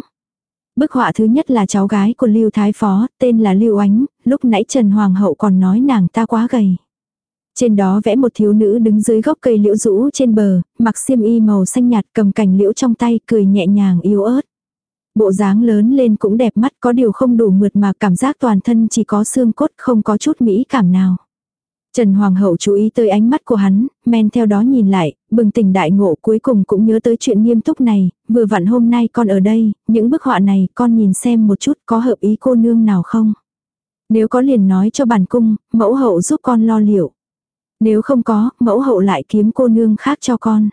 Bức họa thứ nhất là cháu gái của Lưu Thái Phó, tên là Lưu Ánh, lúc nãy Trần Hoàng hậu còn nói nàng ta quá gầy. Trên đó vẽ một thiếu nữ đứng dưới gốc cây liễu rũ trên bờ, mặc xiêm y màu xanh nhạt cầm cành liễu trong tay cười nhẹ nhàng yếu ớt. Bộ dáng lớn lên cũng đẹp mắt có điều không đủ mượt mà cảm giác toàn thân chỉ có xương cốt không có chút mỹ cảm nào. Trần Hoàng hậu chú ý tới ánh mắt của hắn, men theo đó nhìn lại, bừng tỉnh đại ngộ cuối cùng cũng nhớ tới chuyện nghiêm túc này, vừa vặn hôm nay con ở đây, những bức họa này con nhìn xem một chút có hợp ý cô nương nào không. Nếu có liền nói cho bản cung, mẫu hậu giúp con lo liệu. Nếu không có, mẫu hậu lại kiếm cô nương khác cho con.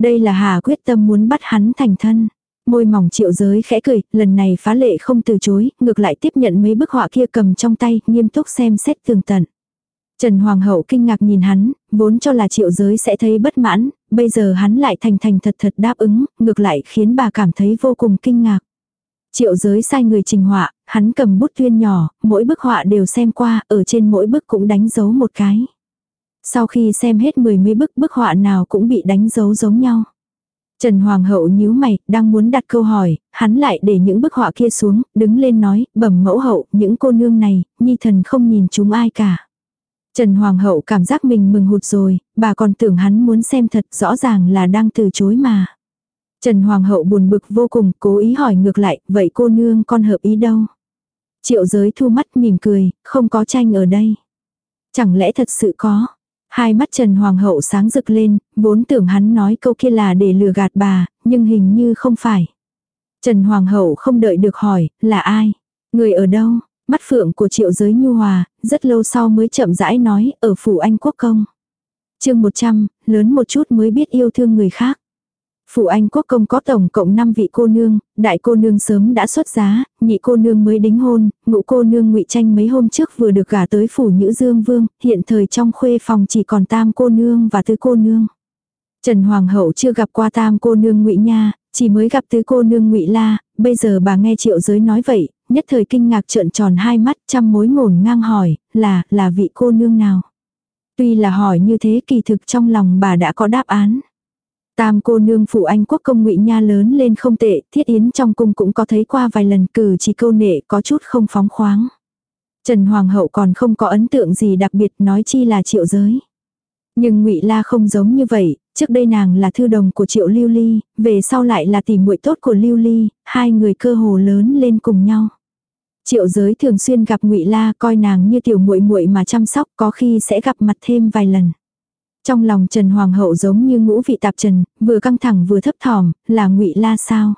Đây là Hà quyết tâm muốn bắt hắn thành thân. Môi mỏng triệu giới khẽ cười, lần này phá lệ không từ chối, ngược lại tiếp nhận mấy bức họa kia cầm trong tay, nghiêm túc xem xét tường tận. Trần Hoàng hậu kinh ngạc nhìn hắn, vốn cho là triệu giới sẽ thấy bất mãn, bây giờ hắn lại thành thành thật thật đáp ứng, ngược lại khiến bà cảm thấy vô cùng kinh ngạc. Triệu giới sai người trình họa, hắn cầm bút tuyên nhỏ, mỗi bức họa đều xem qua, ở trên mỗi bức cũng đánh dấu một cái. Sau khi xem hết mười mấy bức bức họa nào cũng bị đánh dấu giống nhau. Trần Hoàng hậu nhíu mày, đang muốn đặt câu hỏi, hắn lại để những bức họa kia xuống, đứng lên nói, bẩm mẫu hậu, những cô nương này, nhi thần không nhìn chúng ai cả. Trần Hoàng hậu cảm giác mình mừng hụt rồi, bà còn tưởng hắn muốn xem thật rõ ràng là đang từ chối mà. Trần Hoàng hậu buồn bực vô cùng, cố ý hỏi ngược lại, vậy cô nương con hợp ý đâu? Triệu giới thu mắt mỉm cười, không có tranh ở đây. Chẳng lẽ thật sự có? Hai mắt Trần Hoàng hậu sáng rực lên, vốn tưởng hắn nói câu kia là để lừa gạt bà, nhưng hình như không phải. Trần Hoàng hậu không đợi được hỏi, là ai? Người ở đâu? Mắt phượng của triệu giới nhu hòa, rất lâu sau mới chậm rãi nói, ở phủ anh quốc công. chương 100, lớn một chút mới biết yêu thương người khác. Phủ Anh Quốc công có tổng cộng 5 vị cô nương, đại cô nương sớm đã xuất giá, nhị cô nương mới đính hôn, ngũ cô nương ngụy tranh mấy hôm trước vừa được gả tới phủ Nhữ Dương Vương, hiện thời trong khuê phòng chỉ còn tam cô nương và tứ cô nương. Trần Hoàng hậu chưa gặp qua tam cô nương ngụy Nha, chỉ mới gặp tứ cô nương ngụy La, bây giờ bà nghe triệu giới nói vậy, nhất thời kinh ngạc trợn tròn hai mắt trăm mối ngổn ngang hỏi, là, là vị cô nương nào? Tuy là hỏi như thế kỳ thực trong lòng bà đã có đáp án. Tam cô nương phụ anh quốc công ngụy nha lớn lên không tệ, thiết yến trong cung cũng có thấy qua vài lần cử chỉ câu nệ có chút không phóng khoáng. Trần Hoàng hậu còn không có ấn tượng gì đặc biệt nói chi là triệu giới. Nhưng ngụy La không giống như vậy, trước đây nàng là thư đồng của triệu lưu ly, về sau lại là tỷ muội tốt của lưu ly, hai người cơ hồ lớn lên cùng nhau. Triệu giới thường xuyên gặp ngụy La coi nàng như tiểu muội muội mà chăm sóc có khi sẽ gặp mặt thêm vài lần. Trong lòng Trần Hoàng hậu giống như ngũ vị tạp trần, vừa căng thẳng vừa thấp thỏm, là ngụy La sao?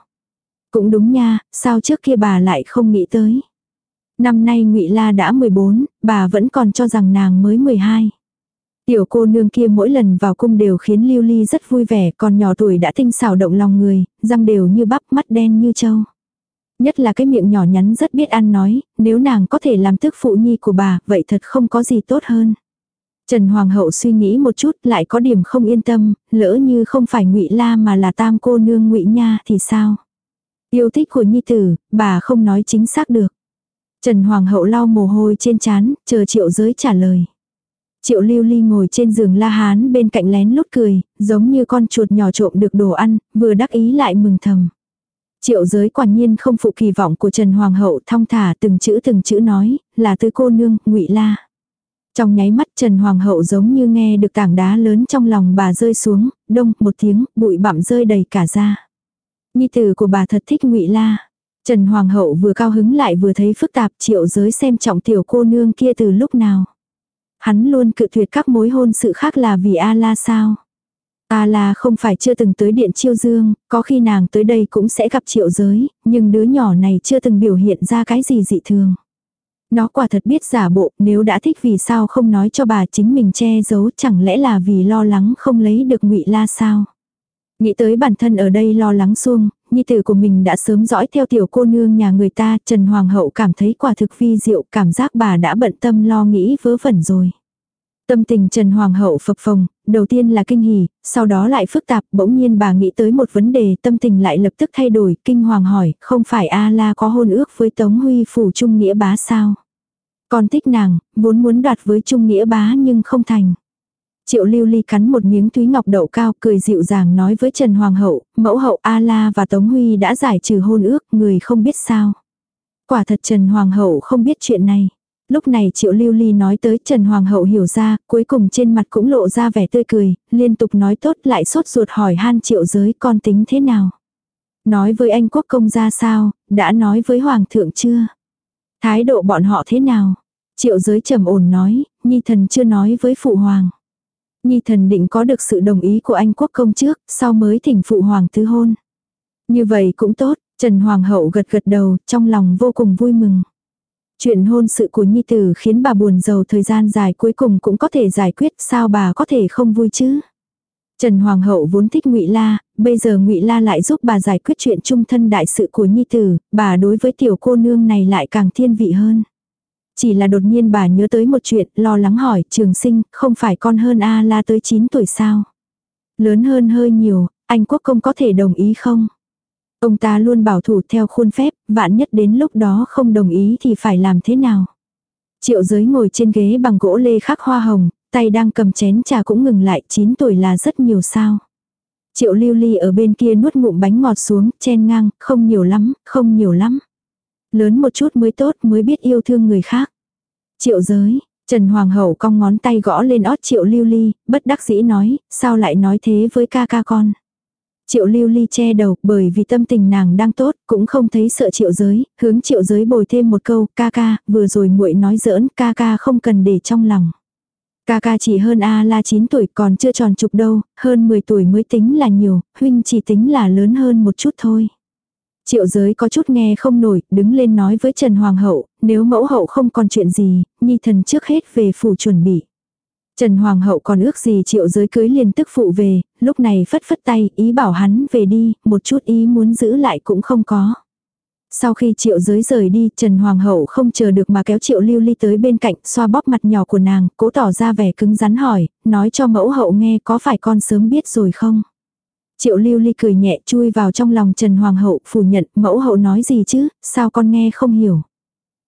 Cũng đúng nha, sao trước kia bà lại không nghĩ tới? Năm nay ngụy La đã 14, bà vẫn còn cho rằng nàng mới 12. Tiểu cô nương kia mỗi lần vào cung đều khiến Lưu Ly rất vui vẻ, còn nhỏ tuổi đã tinh xảo động lòng người, răng đều như bắp, mắt đen như trâu. Nhất là cái miệng nhỏ nhắn rất biết ăn nói, nếu nàng có thể làm tức phụ nhi của bà, vậy thật không có gì tốt hơn. Trần Hoàng hậu suy nghĩ một chút, lại có điểm không yên tâm, lỡ như không phải Ngụy La mà là tam cô nương Ngụy Nha thì sao? Yêu thích của nhi tử, bà không nói chính xác được. Trần Hoàng hậu lau mồ hôi trên trán, chờ Triệu Giới trả lời. Triệu Lưu Ly ngồi trên giường La Hán bên cạnh lén lút cười, giống như con chuột nhỏ trộm được đồ ăn, vừa đắc ý lại mừng thầm. Triệu giới quả nhiên không phụ kỳ vọng của Trần Hoàng hậu thong thả từng chữ từng chữ nói, là tư cô nương, ngụy La. Trong nháy mắt Trần Hoàng hậu giống như nghe được tảng đá lớn trong lòng bà rơi xuống, đông một tiếng, bụi bặm rơi đầy cả ra. Nhi tử của bà thật thích ngụy La. Trần Hoàng hậu vừa cao hứng lại vừa thấy phức tạp triệu giới xem trọng tiểu cô nương kia từ lúc nào. Hắn luôn cự tuyệt các mối hôn sự khác là vì A-la sao. A-la không phải chưa từng tới điện chiêu dương, có khi nàng tới đây cũng sẽ gặp triệu giới, nhưng đứa nhỏ này chưa từng biểu hiện ra cái gì dị thường. Nó quả thật biết giả bộ, nếu đã thích vì sao không nói cho bà chính mình che giấu, chẳng lẽ là vì lo lắng không lấy được ngụy la sao? Nghĩ tới bản thân ở đây lo lắng xuông, nhi tử của mình đã sớm dõi theo tiểu cô nương nhà người ta, Trần Hoàng hậu cảm thấy quả thực vi diệu, cảm giác bà đã bận tâm lo nghĩ vớ vẩn rồi. Tâm tình Trần Hoàng hậu phập phồng, đầu tiên là kinh hỉ, sau đó lại phức tạp, bỗng nhiên bà nghĩ tới một vấn đề, tâm tình lại lập tức thay đổi, kinh hoàng hỏi, không phải A La có hôn ước với Tống Huy phủ Trung Nghĩa bá sao? Con thích nàng, vốn muốn đoạt với Trung Nghĩa bá nhưng không thành. Triệu lưu ly cắn một miếng túy ngọc đậu cao cười dịu dàng nói với Trần Hoàng hậu, mẫu hậu A-la và Tống Huy đã giải trừ hôn ước, người không biết sao. Quả thật Trần Hoàng hậu không biết chuyện này. Lúc này Triệu Lưu Ly nói tới Trần Hoàng hậu hiểu ra, cuối cùng trên mặt cũng lộ ra vẻ tươi cười, liên tục nói tốt lại sốt ruột hỏi han Triệu giới con tính thế nào. Nói với anh quốc công ra sao, đã nói với Hoàng thượng chưa? Thái độ bọn họ thế nào? Triệu giới trầm ổn nói, Nhi thần chưa nói với Phụ Hoàng. Nhi thần định có được sự đồng ý của anh quốc công trước, sau mới thỉnh Phụ Hoàng thứ hôn. Như vậy cũng tốt, Trần Hoàng hậu gật gật đầu, trong lòng vô cùng vui mừng. Chuyện hôn sự của Nhi Tử khiến bà buồn giàu thời gian dài cuối cùng cũng có thể giải quyết sao bà có thể không vui chứ. Trần Hoàng hậu vốn thích Ngụy La, bây giờ Ngụy La lại giúp bà giải quyết chuyện trung thân đại sự của Nhi Tử, bà đối với tiểu cô nương này lại càng thiên vị hơn. Chỉ là đột nhiên bà nhớ tới một chuyện, lo lắng hỏi, trường sinh, không phải con hơn A La tới 9 tuổi sao? Lớn hơn hơi nhiều, anh quốc công có thể đồng ý không? Ông ta luôn bảo thủ theo khuôn phép, vạn nhất đến lúc đó không đồng ý thì phải làm thế nào? Triệu giới ngồi trên ghế bằng gỗ lê khắc hoa hồng, tay đang cầm chén trà cũng ngừng lại, 9 tuổi là rất nhiều sao. Triệu lưu ly ở bên kia nuốt ngụm bánh ngọt xuống, chen ngang, không nhiều lắm, không nhiều lắm. Lớn một chút mới tốt mới biết yêu thương người khác. Triệu giới, Trần Hoàng hậu cong ngón tay gõ lên ót triệu lưu ly, bất đắc dĩ nói, sao lại nói thế với ca ca con. Triệu lưu ly che đầu bởi vì tâm tình nàng đang tốt, cũng không thấy sợ triệu giới, hướng triệu giới bồi thêm một câu, ca ca, vừa rồi muội nói giỡn, ca ca không cần để trong lòng. Ca ca chỉ hơn A la 9 tuổi còn chưa tròn chục đâu, hơn 10 tuổi mới tính là nhiều, huynh chỉ tính là lớn hơn một chút thôi. Triệu giới có chút nghe không nổi, đứng lên nói với Trần Hoàng hậu, nếu mẫu hậu không còn chuyện gì, nhi thần trước hết về phủ chuẩn bị. Trần Hoàng hậu còn ước gì triệu giới cưới liền tức phụ về, lúc này phất phất tay, ý bảo hắn về đi, một chút ý muốn giữ lại cũng không có. Sau khi triệu giới rời đi, Trần Hoàng hậu không chờ được mà kéo triệu lưu ly tới bên cạnh, xoa bóp mặt nhỏ của nàng, cố tỏ ra vẻ cứng rắn hỏi, nói cho mẫu hậu nghe có phải con sớm biết rồi không? Triệu lưu ly cười nhẹ chui vào trong lòng Trần Hoàng hậu phủ nhận mẫu hậu nói gì chứ, sao con nghe không hiểu.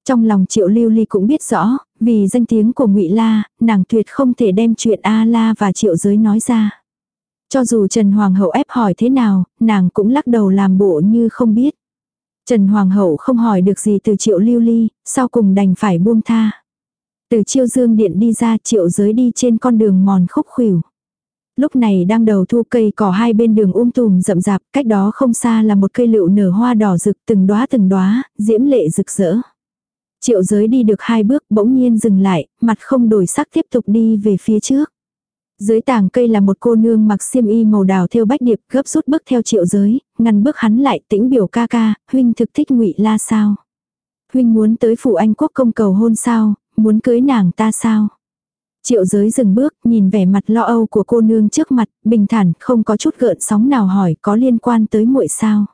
Trong lòng triệu lưu ly cũng biết rõ, vì danh tiếng của ngụy La, nàng tuyệt không thể đem chuyện A La và triệu giới nói ra. Cho dù Trần Hoàng hậu ép hỏi thế nào, nàng cũng lắc đầu làm bộ như không biết. Trần Hoàng hậu không hỏi được gì từ triệu lưu ly, sau cùng đành phải buông tha. Từ chiêu dương điện đi ra triệu giới đi trên con đường mòn khúc khuỷu. Lúc này đang đầu thu cây cỏ hai bên đường um tùm rậm rạp, cách đó không xa là một cây lựu nở hoa đỏ rực từng đóa từng đóa, diễm lệ rực rỡ. Triệu giới đi được hai bước bỗng nhiên dừng lại, mặt không đổi sắc tiếp tục đi về phía trước. Dưới tàng cây là một cô nương mặc xiêm y màu đào theo bách điệp gấp rút bước theo triệu giới, ngăn bước hắn lại tĩnh biểu ca ca, huynh thực thích ngụy la sao. Huynh muốn tới phủ anh quốc công cầu hôn sao, muốn cưới nàng ta sao. Triệu giới dừng bước, nhìn vẻ mặt lo âu của cô nương trước mặt, bình thản, không có chút gợn sóng nào hỏi có liên quan tới muội sao.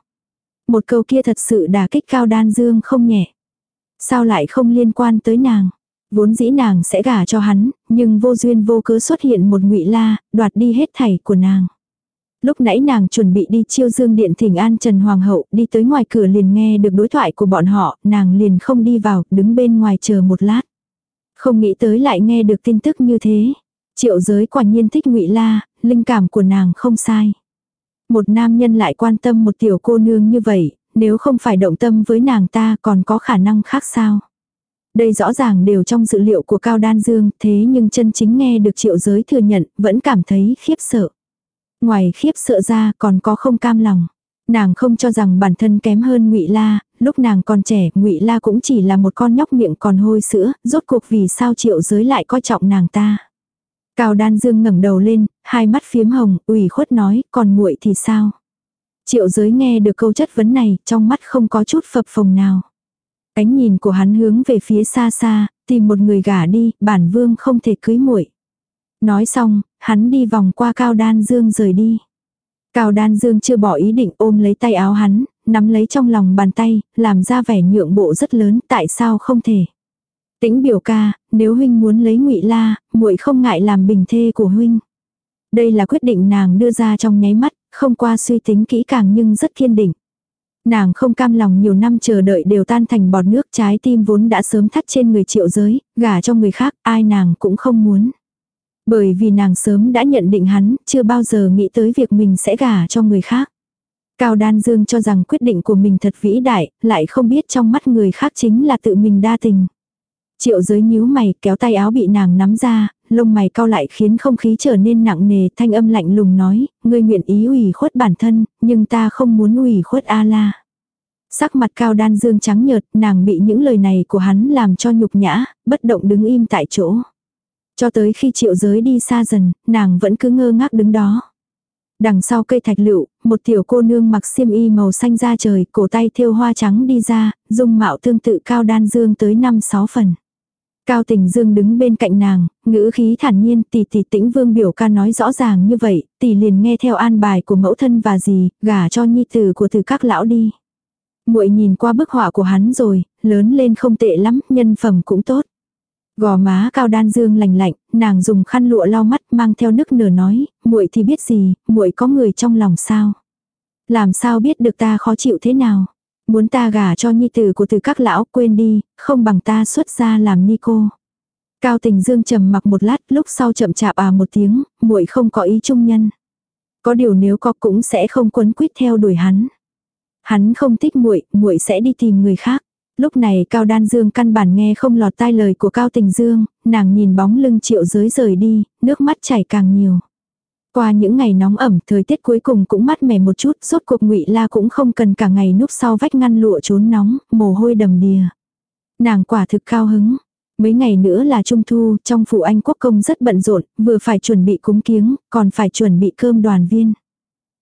Một câu kia thật sự đả kích cao đan dương không nhẹ. Sao lại không liên quan tới nàng? Vốn dĩ nàng sẽ gả cho hắn, nhưng vô duyên vô cớ xuất hiện một ngụy la, đoạt đi hết thảy của nàng. Lúc nãy nàng chuẩn bị đi chiêu dương điện thỉnh an Trần Hoàng hậu, đi tới ngoài cửa liền nghe được đối thoại của bọn họ, nàng liền không đi vào, đứng bên ngoài chờ một lát. Không nghĩ tới lại nghe được tin tức như thế. Triệu giới quả nhiên thích ngụy La, linh cảm của nàng không sai. Một nam nhân lại quan tâm một tiểu cô nương như vậy, nếu không phải động tâm với nàng ta còn có khả năng khác sao. Đây rõ ràng đều trong dự liệu của Cao Đan Dương, thế nhưng chân chính nghe được triệu giới thừa nhận, vẫn cảm thấy khiếp sợ. Ngoài khiếp sợ ra còn có không cam lòng. Nàng không cho rằng bản thân kém hơn ngụy La, lúc nàng còn trẻ, ngụy La cũng chỉ là một con nhóc miệng còn hôi sữa, rốt cuộc vì sao triệu giới lại coi trọng nàng ta. Cao Đan Dương ngẩng đầu lên, hai mắt phiếm hồng, ủy khuất nói, còn muội thì sao? Triệu giới nghe được câu chất vấn này, trong mắt không có chút phập phồng nào. Ánh nhìn của hắn hướng về phía xa xa, tìm một người gả đi, bản vương không thể cưới muội. Nói xong, hắn đi vòng qua Cao Đan Dương rời đi. Cao Đan Dương chưa bỏ ý định ôm lấy tay áo hắn, nắm lấy trong lòng bàn tay, làm ra vẻ nhượng bộ rất lớn, tại sao không thể. Tĩnh biểu ca, nếu huynh muốn lấy ngụy La, muội không ngại làm bình thê của huynh. Đây là quyết định nàng đưa ra trong nháy mắt, không qua suy tính kỹ càng nhưng rất kiên định. Nàng không cam lòng nhiều năm chờ đợi đều tan thành bọt nước trái tim vốn đã sớm thắt trên người triệu giới, gả cho người khác, ai nàng cũng không muốn. Bởi vì nàng sớm đã nhận định hắn, chưa bao giờ nghĩ tới việc mình sẽ gả cho người khác. Cao Đan Dương cho rằng quyết định của mình thật vĩ đại, lại không biết trong mắt người khác chính là tự mình đa tình. Triệu giới nhíu mày kéo tay áo bị nàng nắm ra, lông mày cao lại khiến không khí trở nên nặng nề, thanh âm lạnh lùng nói, ngươi nguyện ý ủy khuất bản thân, nhưng ta không muốn ủy khuất A-la. Sắc mặt cao đan dương trắng nhợt, nàng bị những lời này của hắn làm cho nhục nhã, bất động đứng im tại chỗ. Cho tới khi triệu giới đi xa dần, nàng vẫn cứ ngơ ngác đứng đó. Đằng sau cây thạch lựu, một tiểu cô nương mặc xiêm y màu xanh da trời, cổ tay thêu hoa trắng đi ra, dung mạo tương tự cao đan dương tới 5-6 phần. Cao tình dương đứng bên cạnh nàng, ngữ khí thản nhiên tỷ tỷ tĩnh vương biểu ca nói rõ ràng như vậy, tỷ liền nghe theo an bài của mẫu thân và gì, gả cho nhi tử của từ các lão đi. muội nhìn qua bức họa của hắn rồi, lớn lên không tệ lắm, nhân phẩm cũng tốt. Gò má cao đan dương lành lạnh, nàng dùng khăn lụa lau mắt mang theo nức nở nói, muội thì biết gì, muội có người trong lòng sao. Làm sao biết được ta khó chịu thế nào. Muốn ta gả cho nhi tử của từ các lão quên đi, không bằng ta xuất ra làm ni cô. Cao tình dương trầm mặc một lát lúc sau chậm chạp à một tiếng, muội không có ý trung nhân. Có điều nếu có cũng sẽ không quấn quýt theo đuổi hắn. Hắn không thích muội, muội sẽ đi tìm người khác. Lúc này Cao Đan Dương căn bản nghe không lọt tai lời của Cao Tình Dương, nàng nhìn bóng lưng triệu giới rời đi, nước mắt chảy càng nhiều. Qua những ngày nóng ẩm, thời tiết cuối cùng cũng mát mẻ một chút, rốt cuộc ngụy La cũng không cần cả ngày núp sau vách ngăn lụa trốn nóng, mồ hôi đầm đìa. Nàng quả thực cao hứng. Mấy ngày nữa là trung thu, trong phủ anh quốc công rất bận rộn, vừa phải chuẩn bị cúng kiếng, còn phải chuẩn bị cơm đoàn viên.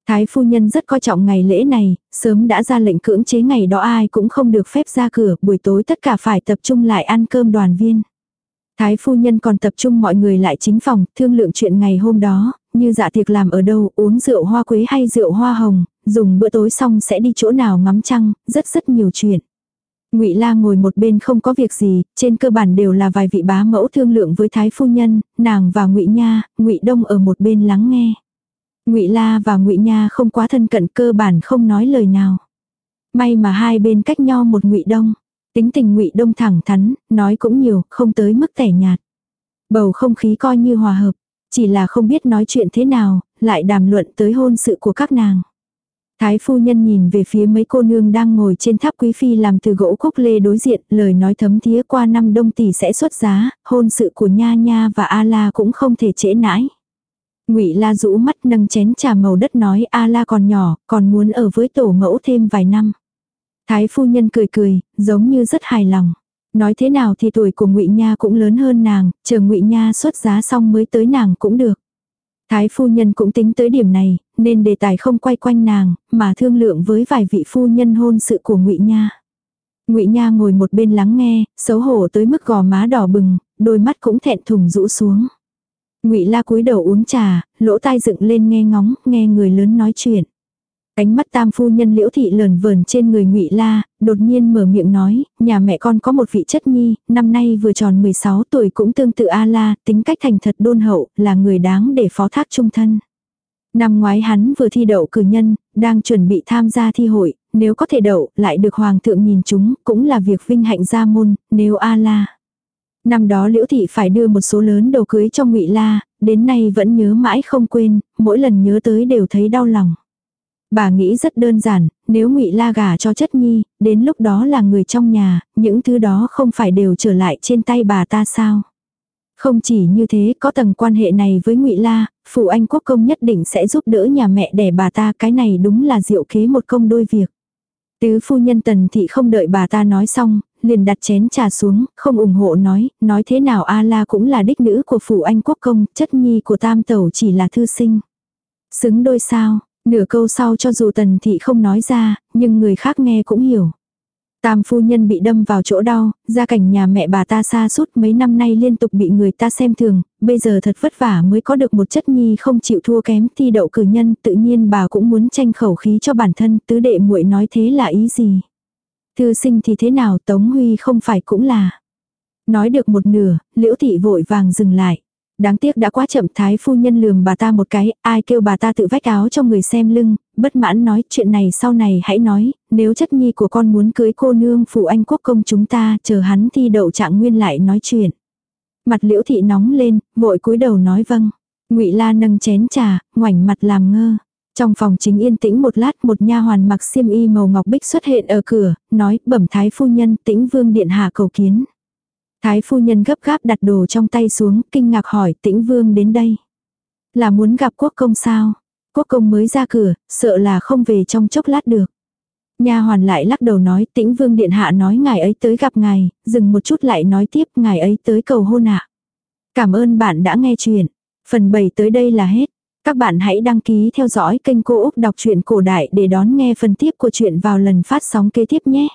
Thái phu nhân rất coi trọng ngày lễ này, sớm đã ra lệnh cưỡng chế ngày đó ai cũng không được phép ra cửa, buổi tối tất cả phải tập trung lại ăn cơm đoàn viên. Thái phu nhân còn tập trung mọi người lại chính phòng, thương lượng chuyện ngày hôm đó, như dạ tiệc làm ở đâu, uống rượu hoa quế hay rượu hoa hồng, dùng bữa tối xong sẽ đi chỗ nào ngắm trăng, rất rất nhiều chuyện. Ngụy La ngồi một bên không có việc gì, trên cơ bản đều là vài vị bá mẫu thương lượng với thái phu nhân, nàng và Ngụy Nha, Ngụy Đông ở một bên lắng nghe. Ngụy La và Ngụy Nha không quá thân cận, cơ bản không nói lời nào. May mà hai bên cách nhau một Ngụy Đông. Tính tình Ngụy Đông thẳng thắn, nói cũng nhiều, không tới mức tẻ nhạt. Bầu không khí coi như hòa hợp, chỉ là không biết nói chuyện thế nào, lại đàm luận tới hôn sự của các nàng. Thái phu nhân nhìn về phía mấy cô nương đang ngồi trên tháp quý phi làm từ gỗ cúc lê đối diện, lời nói thấm thía qua năm đông tỷ sẽ xuất giá, hôn sự của Nha Nha và A La cũng không thể trễ nãi. Ngụy La rũ mắt nâng chén trà màu đất nói A La còn nhỏ, còn muốn ở với tổ mẫu thêm vài năm. Thái phu nhân cười cười, giống như rất hài lòng. Nói thế nào thì tuổi của Ngụy Nha cũng lớn hơn nàng, chờ Ngụy Nha xuất giá xong mới tới nàng cũng được. Thái phu nhân cũng tính tới điểm này, nên đề tài không quay quanh nàng, mà thương lượng với vài vị phu nhân hôn sự của Ngụy Nha. Ngụy Nha ngồi một bên lắng nghe, xấu hổ tới mức gò má đỏ bừng, đôi mắt cũng thẹn thùng rũ xuống. Ngụy La cúi đầu uống trà, lỗ tai dựng lên nghe ngóng, nghe người lớn nói chuyện. Cánh mắt tam phu nhân liễu thị lờn vờn trên người ngụy La, đột nhiên mở miệng nói, nhà mẹ con có một vị chất nhi, năm nay vừa tròn 16 tuổi cũng tương tự A La, tính cách thành thật đôn hậu, là người đáng để phó thác trung thân. Năm ngoái hắn vừa thi đậu cử nhân, đang chuẩn bị tham gia thi hội, nếu có thể đậu, lại được hoàng thượng nhìn chúng, cũng là việc vinh hạnh gia môn, nếu A La. Năm đó Liễu Thị phải đưa một số lớn đầu cưới cho ngụy La, đến nay vẫn nhớ mãi không quên, mỗi lần nhớ tới đều thấy đau lòng. Bà nghĩ rất đơn giản, nếu ngụy La gả cho chất nhi, đến lúc đó là người trong nhà, những thứ đó không phải đều trở lại trên tay bà ta sao. Không chỉ như thế, có tầng quan hệ này với ngụy La, phụ anh quốc công nhất định sẽ giúp đỡ nhà mẹ đẻ bà ta, cái này đúng là diệu kế một công đôi việc. Tứ phu nhân tần thị không đợi bà ta nói xong, liền đặt chén trà xuống, không ủng hộ nói, nói thế nào A La cũng là đích nữ của phụ anh quốc công, chất nhi của tam tẩu chỉ là thư sinh. Xứng đôi sao, nửa câu sau cho dù tần thị không nói ra, nhưng người khác nghe cũng hiểu. Tam phu nhân bị đâm vào chỗ đau, gia cảnh nhà mẹ bà ta xa suốt mấy năm nay liên tục bị người ta xem thường, bây giờ thật vất vả mới có được một chất nhi không chịu thua kém thi đậu cử nhân, tự nhiên bà cũng muốn tranh khẩu khí cho bản thân, tứ đệ muội nói thế là ý gì. Thư sinh thì thế nào Tống Huy không phải cũng là. Nói được một nửa, liễu thị vội vàng dừng lại. Đáng tiếc đã quá chậm thái phu nhân lườm bà ta một cái, ai kêu bà ta tự vách áo cho người xem lưng, bất mãn nói chuyện này sau này hãy nói, nếu chất nhi của con muốn cưới cô nương phụ anh quốc công chúng ta, chờ hắn thi đậu trạng nguyên lại nói chuyện. Mặt liễu thị nóng lên, vội cúi đầu nói vâng. ngụy la nâng chén trà, ngoảnh mặt làm ngơ. Trong phòng chính yên tĩnh một lát một nha hoàn mặc xiêm y màu ngọc bích xuất hiện ở cửa, nói bẩm thái phu nhân tĩnh vương điện hạ cầu kiến. Thái phu nhân gấp gáp đặt đồ trong tay xuống, kinh ngạc hỏi tĩnh vương đến đây. Là muốn gặp quốc công sao? Quốc công mới ra cửa, sợ là không về trong chốc lát được. Nha hoàn lại lắc đầu nói tĩnh vương điện hạ nói ngài ấy tới gặp ngài, dừng một chút lại nói tiếp ngài ấy tới cầu hôn ạ. Cảm ơn bạn đã nghe chuyện. Phần 7 tới đây là hết. Các bạn hãy đăng ký theo dõi kênh Cô Úc Đọc truyện Cổ Đại để đón nghe phần tiếp của chuyện vào lần phát sóng kế tiếp nhé.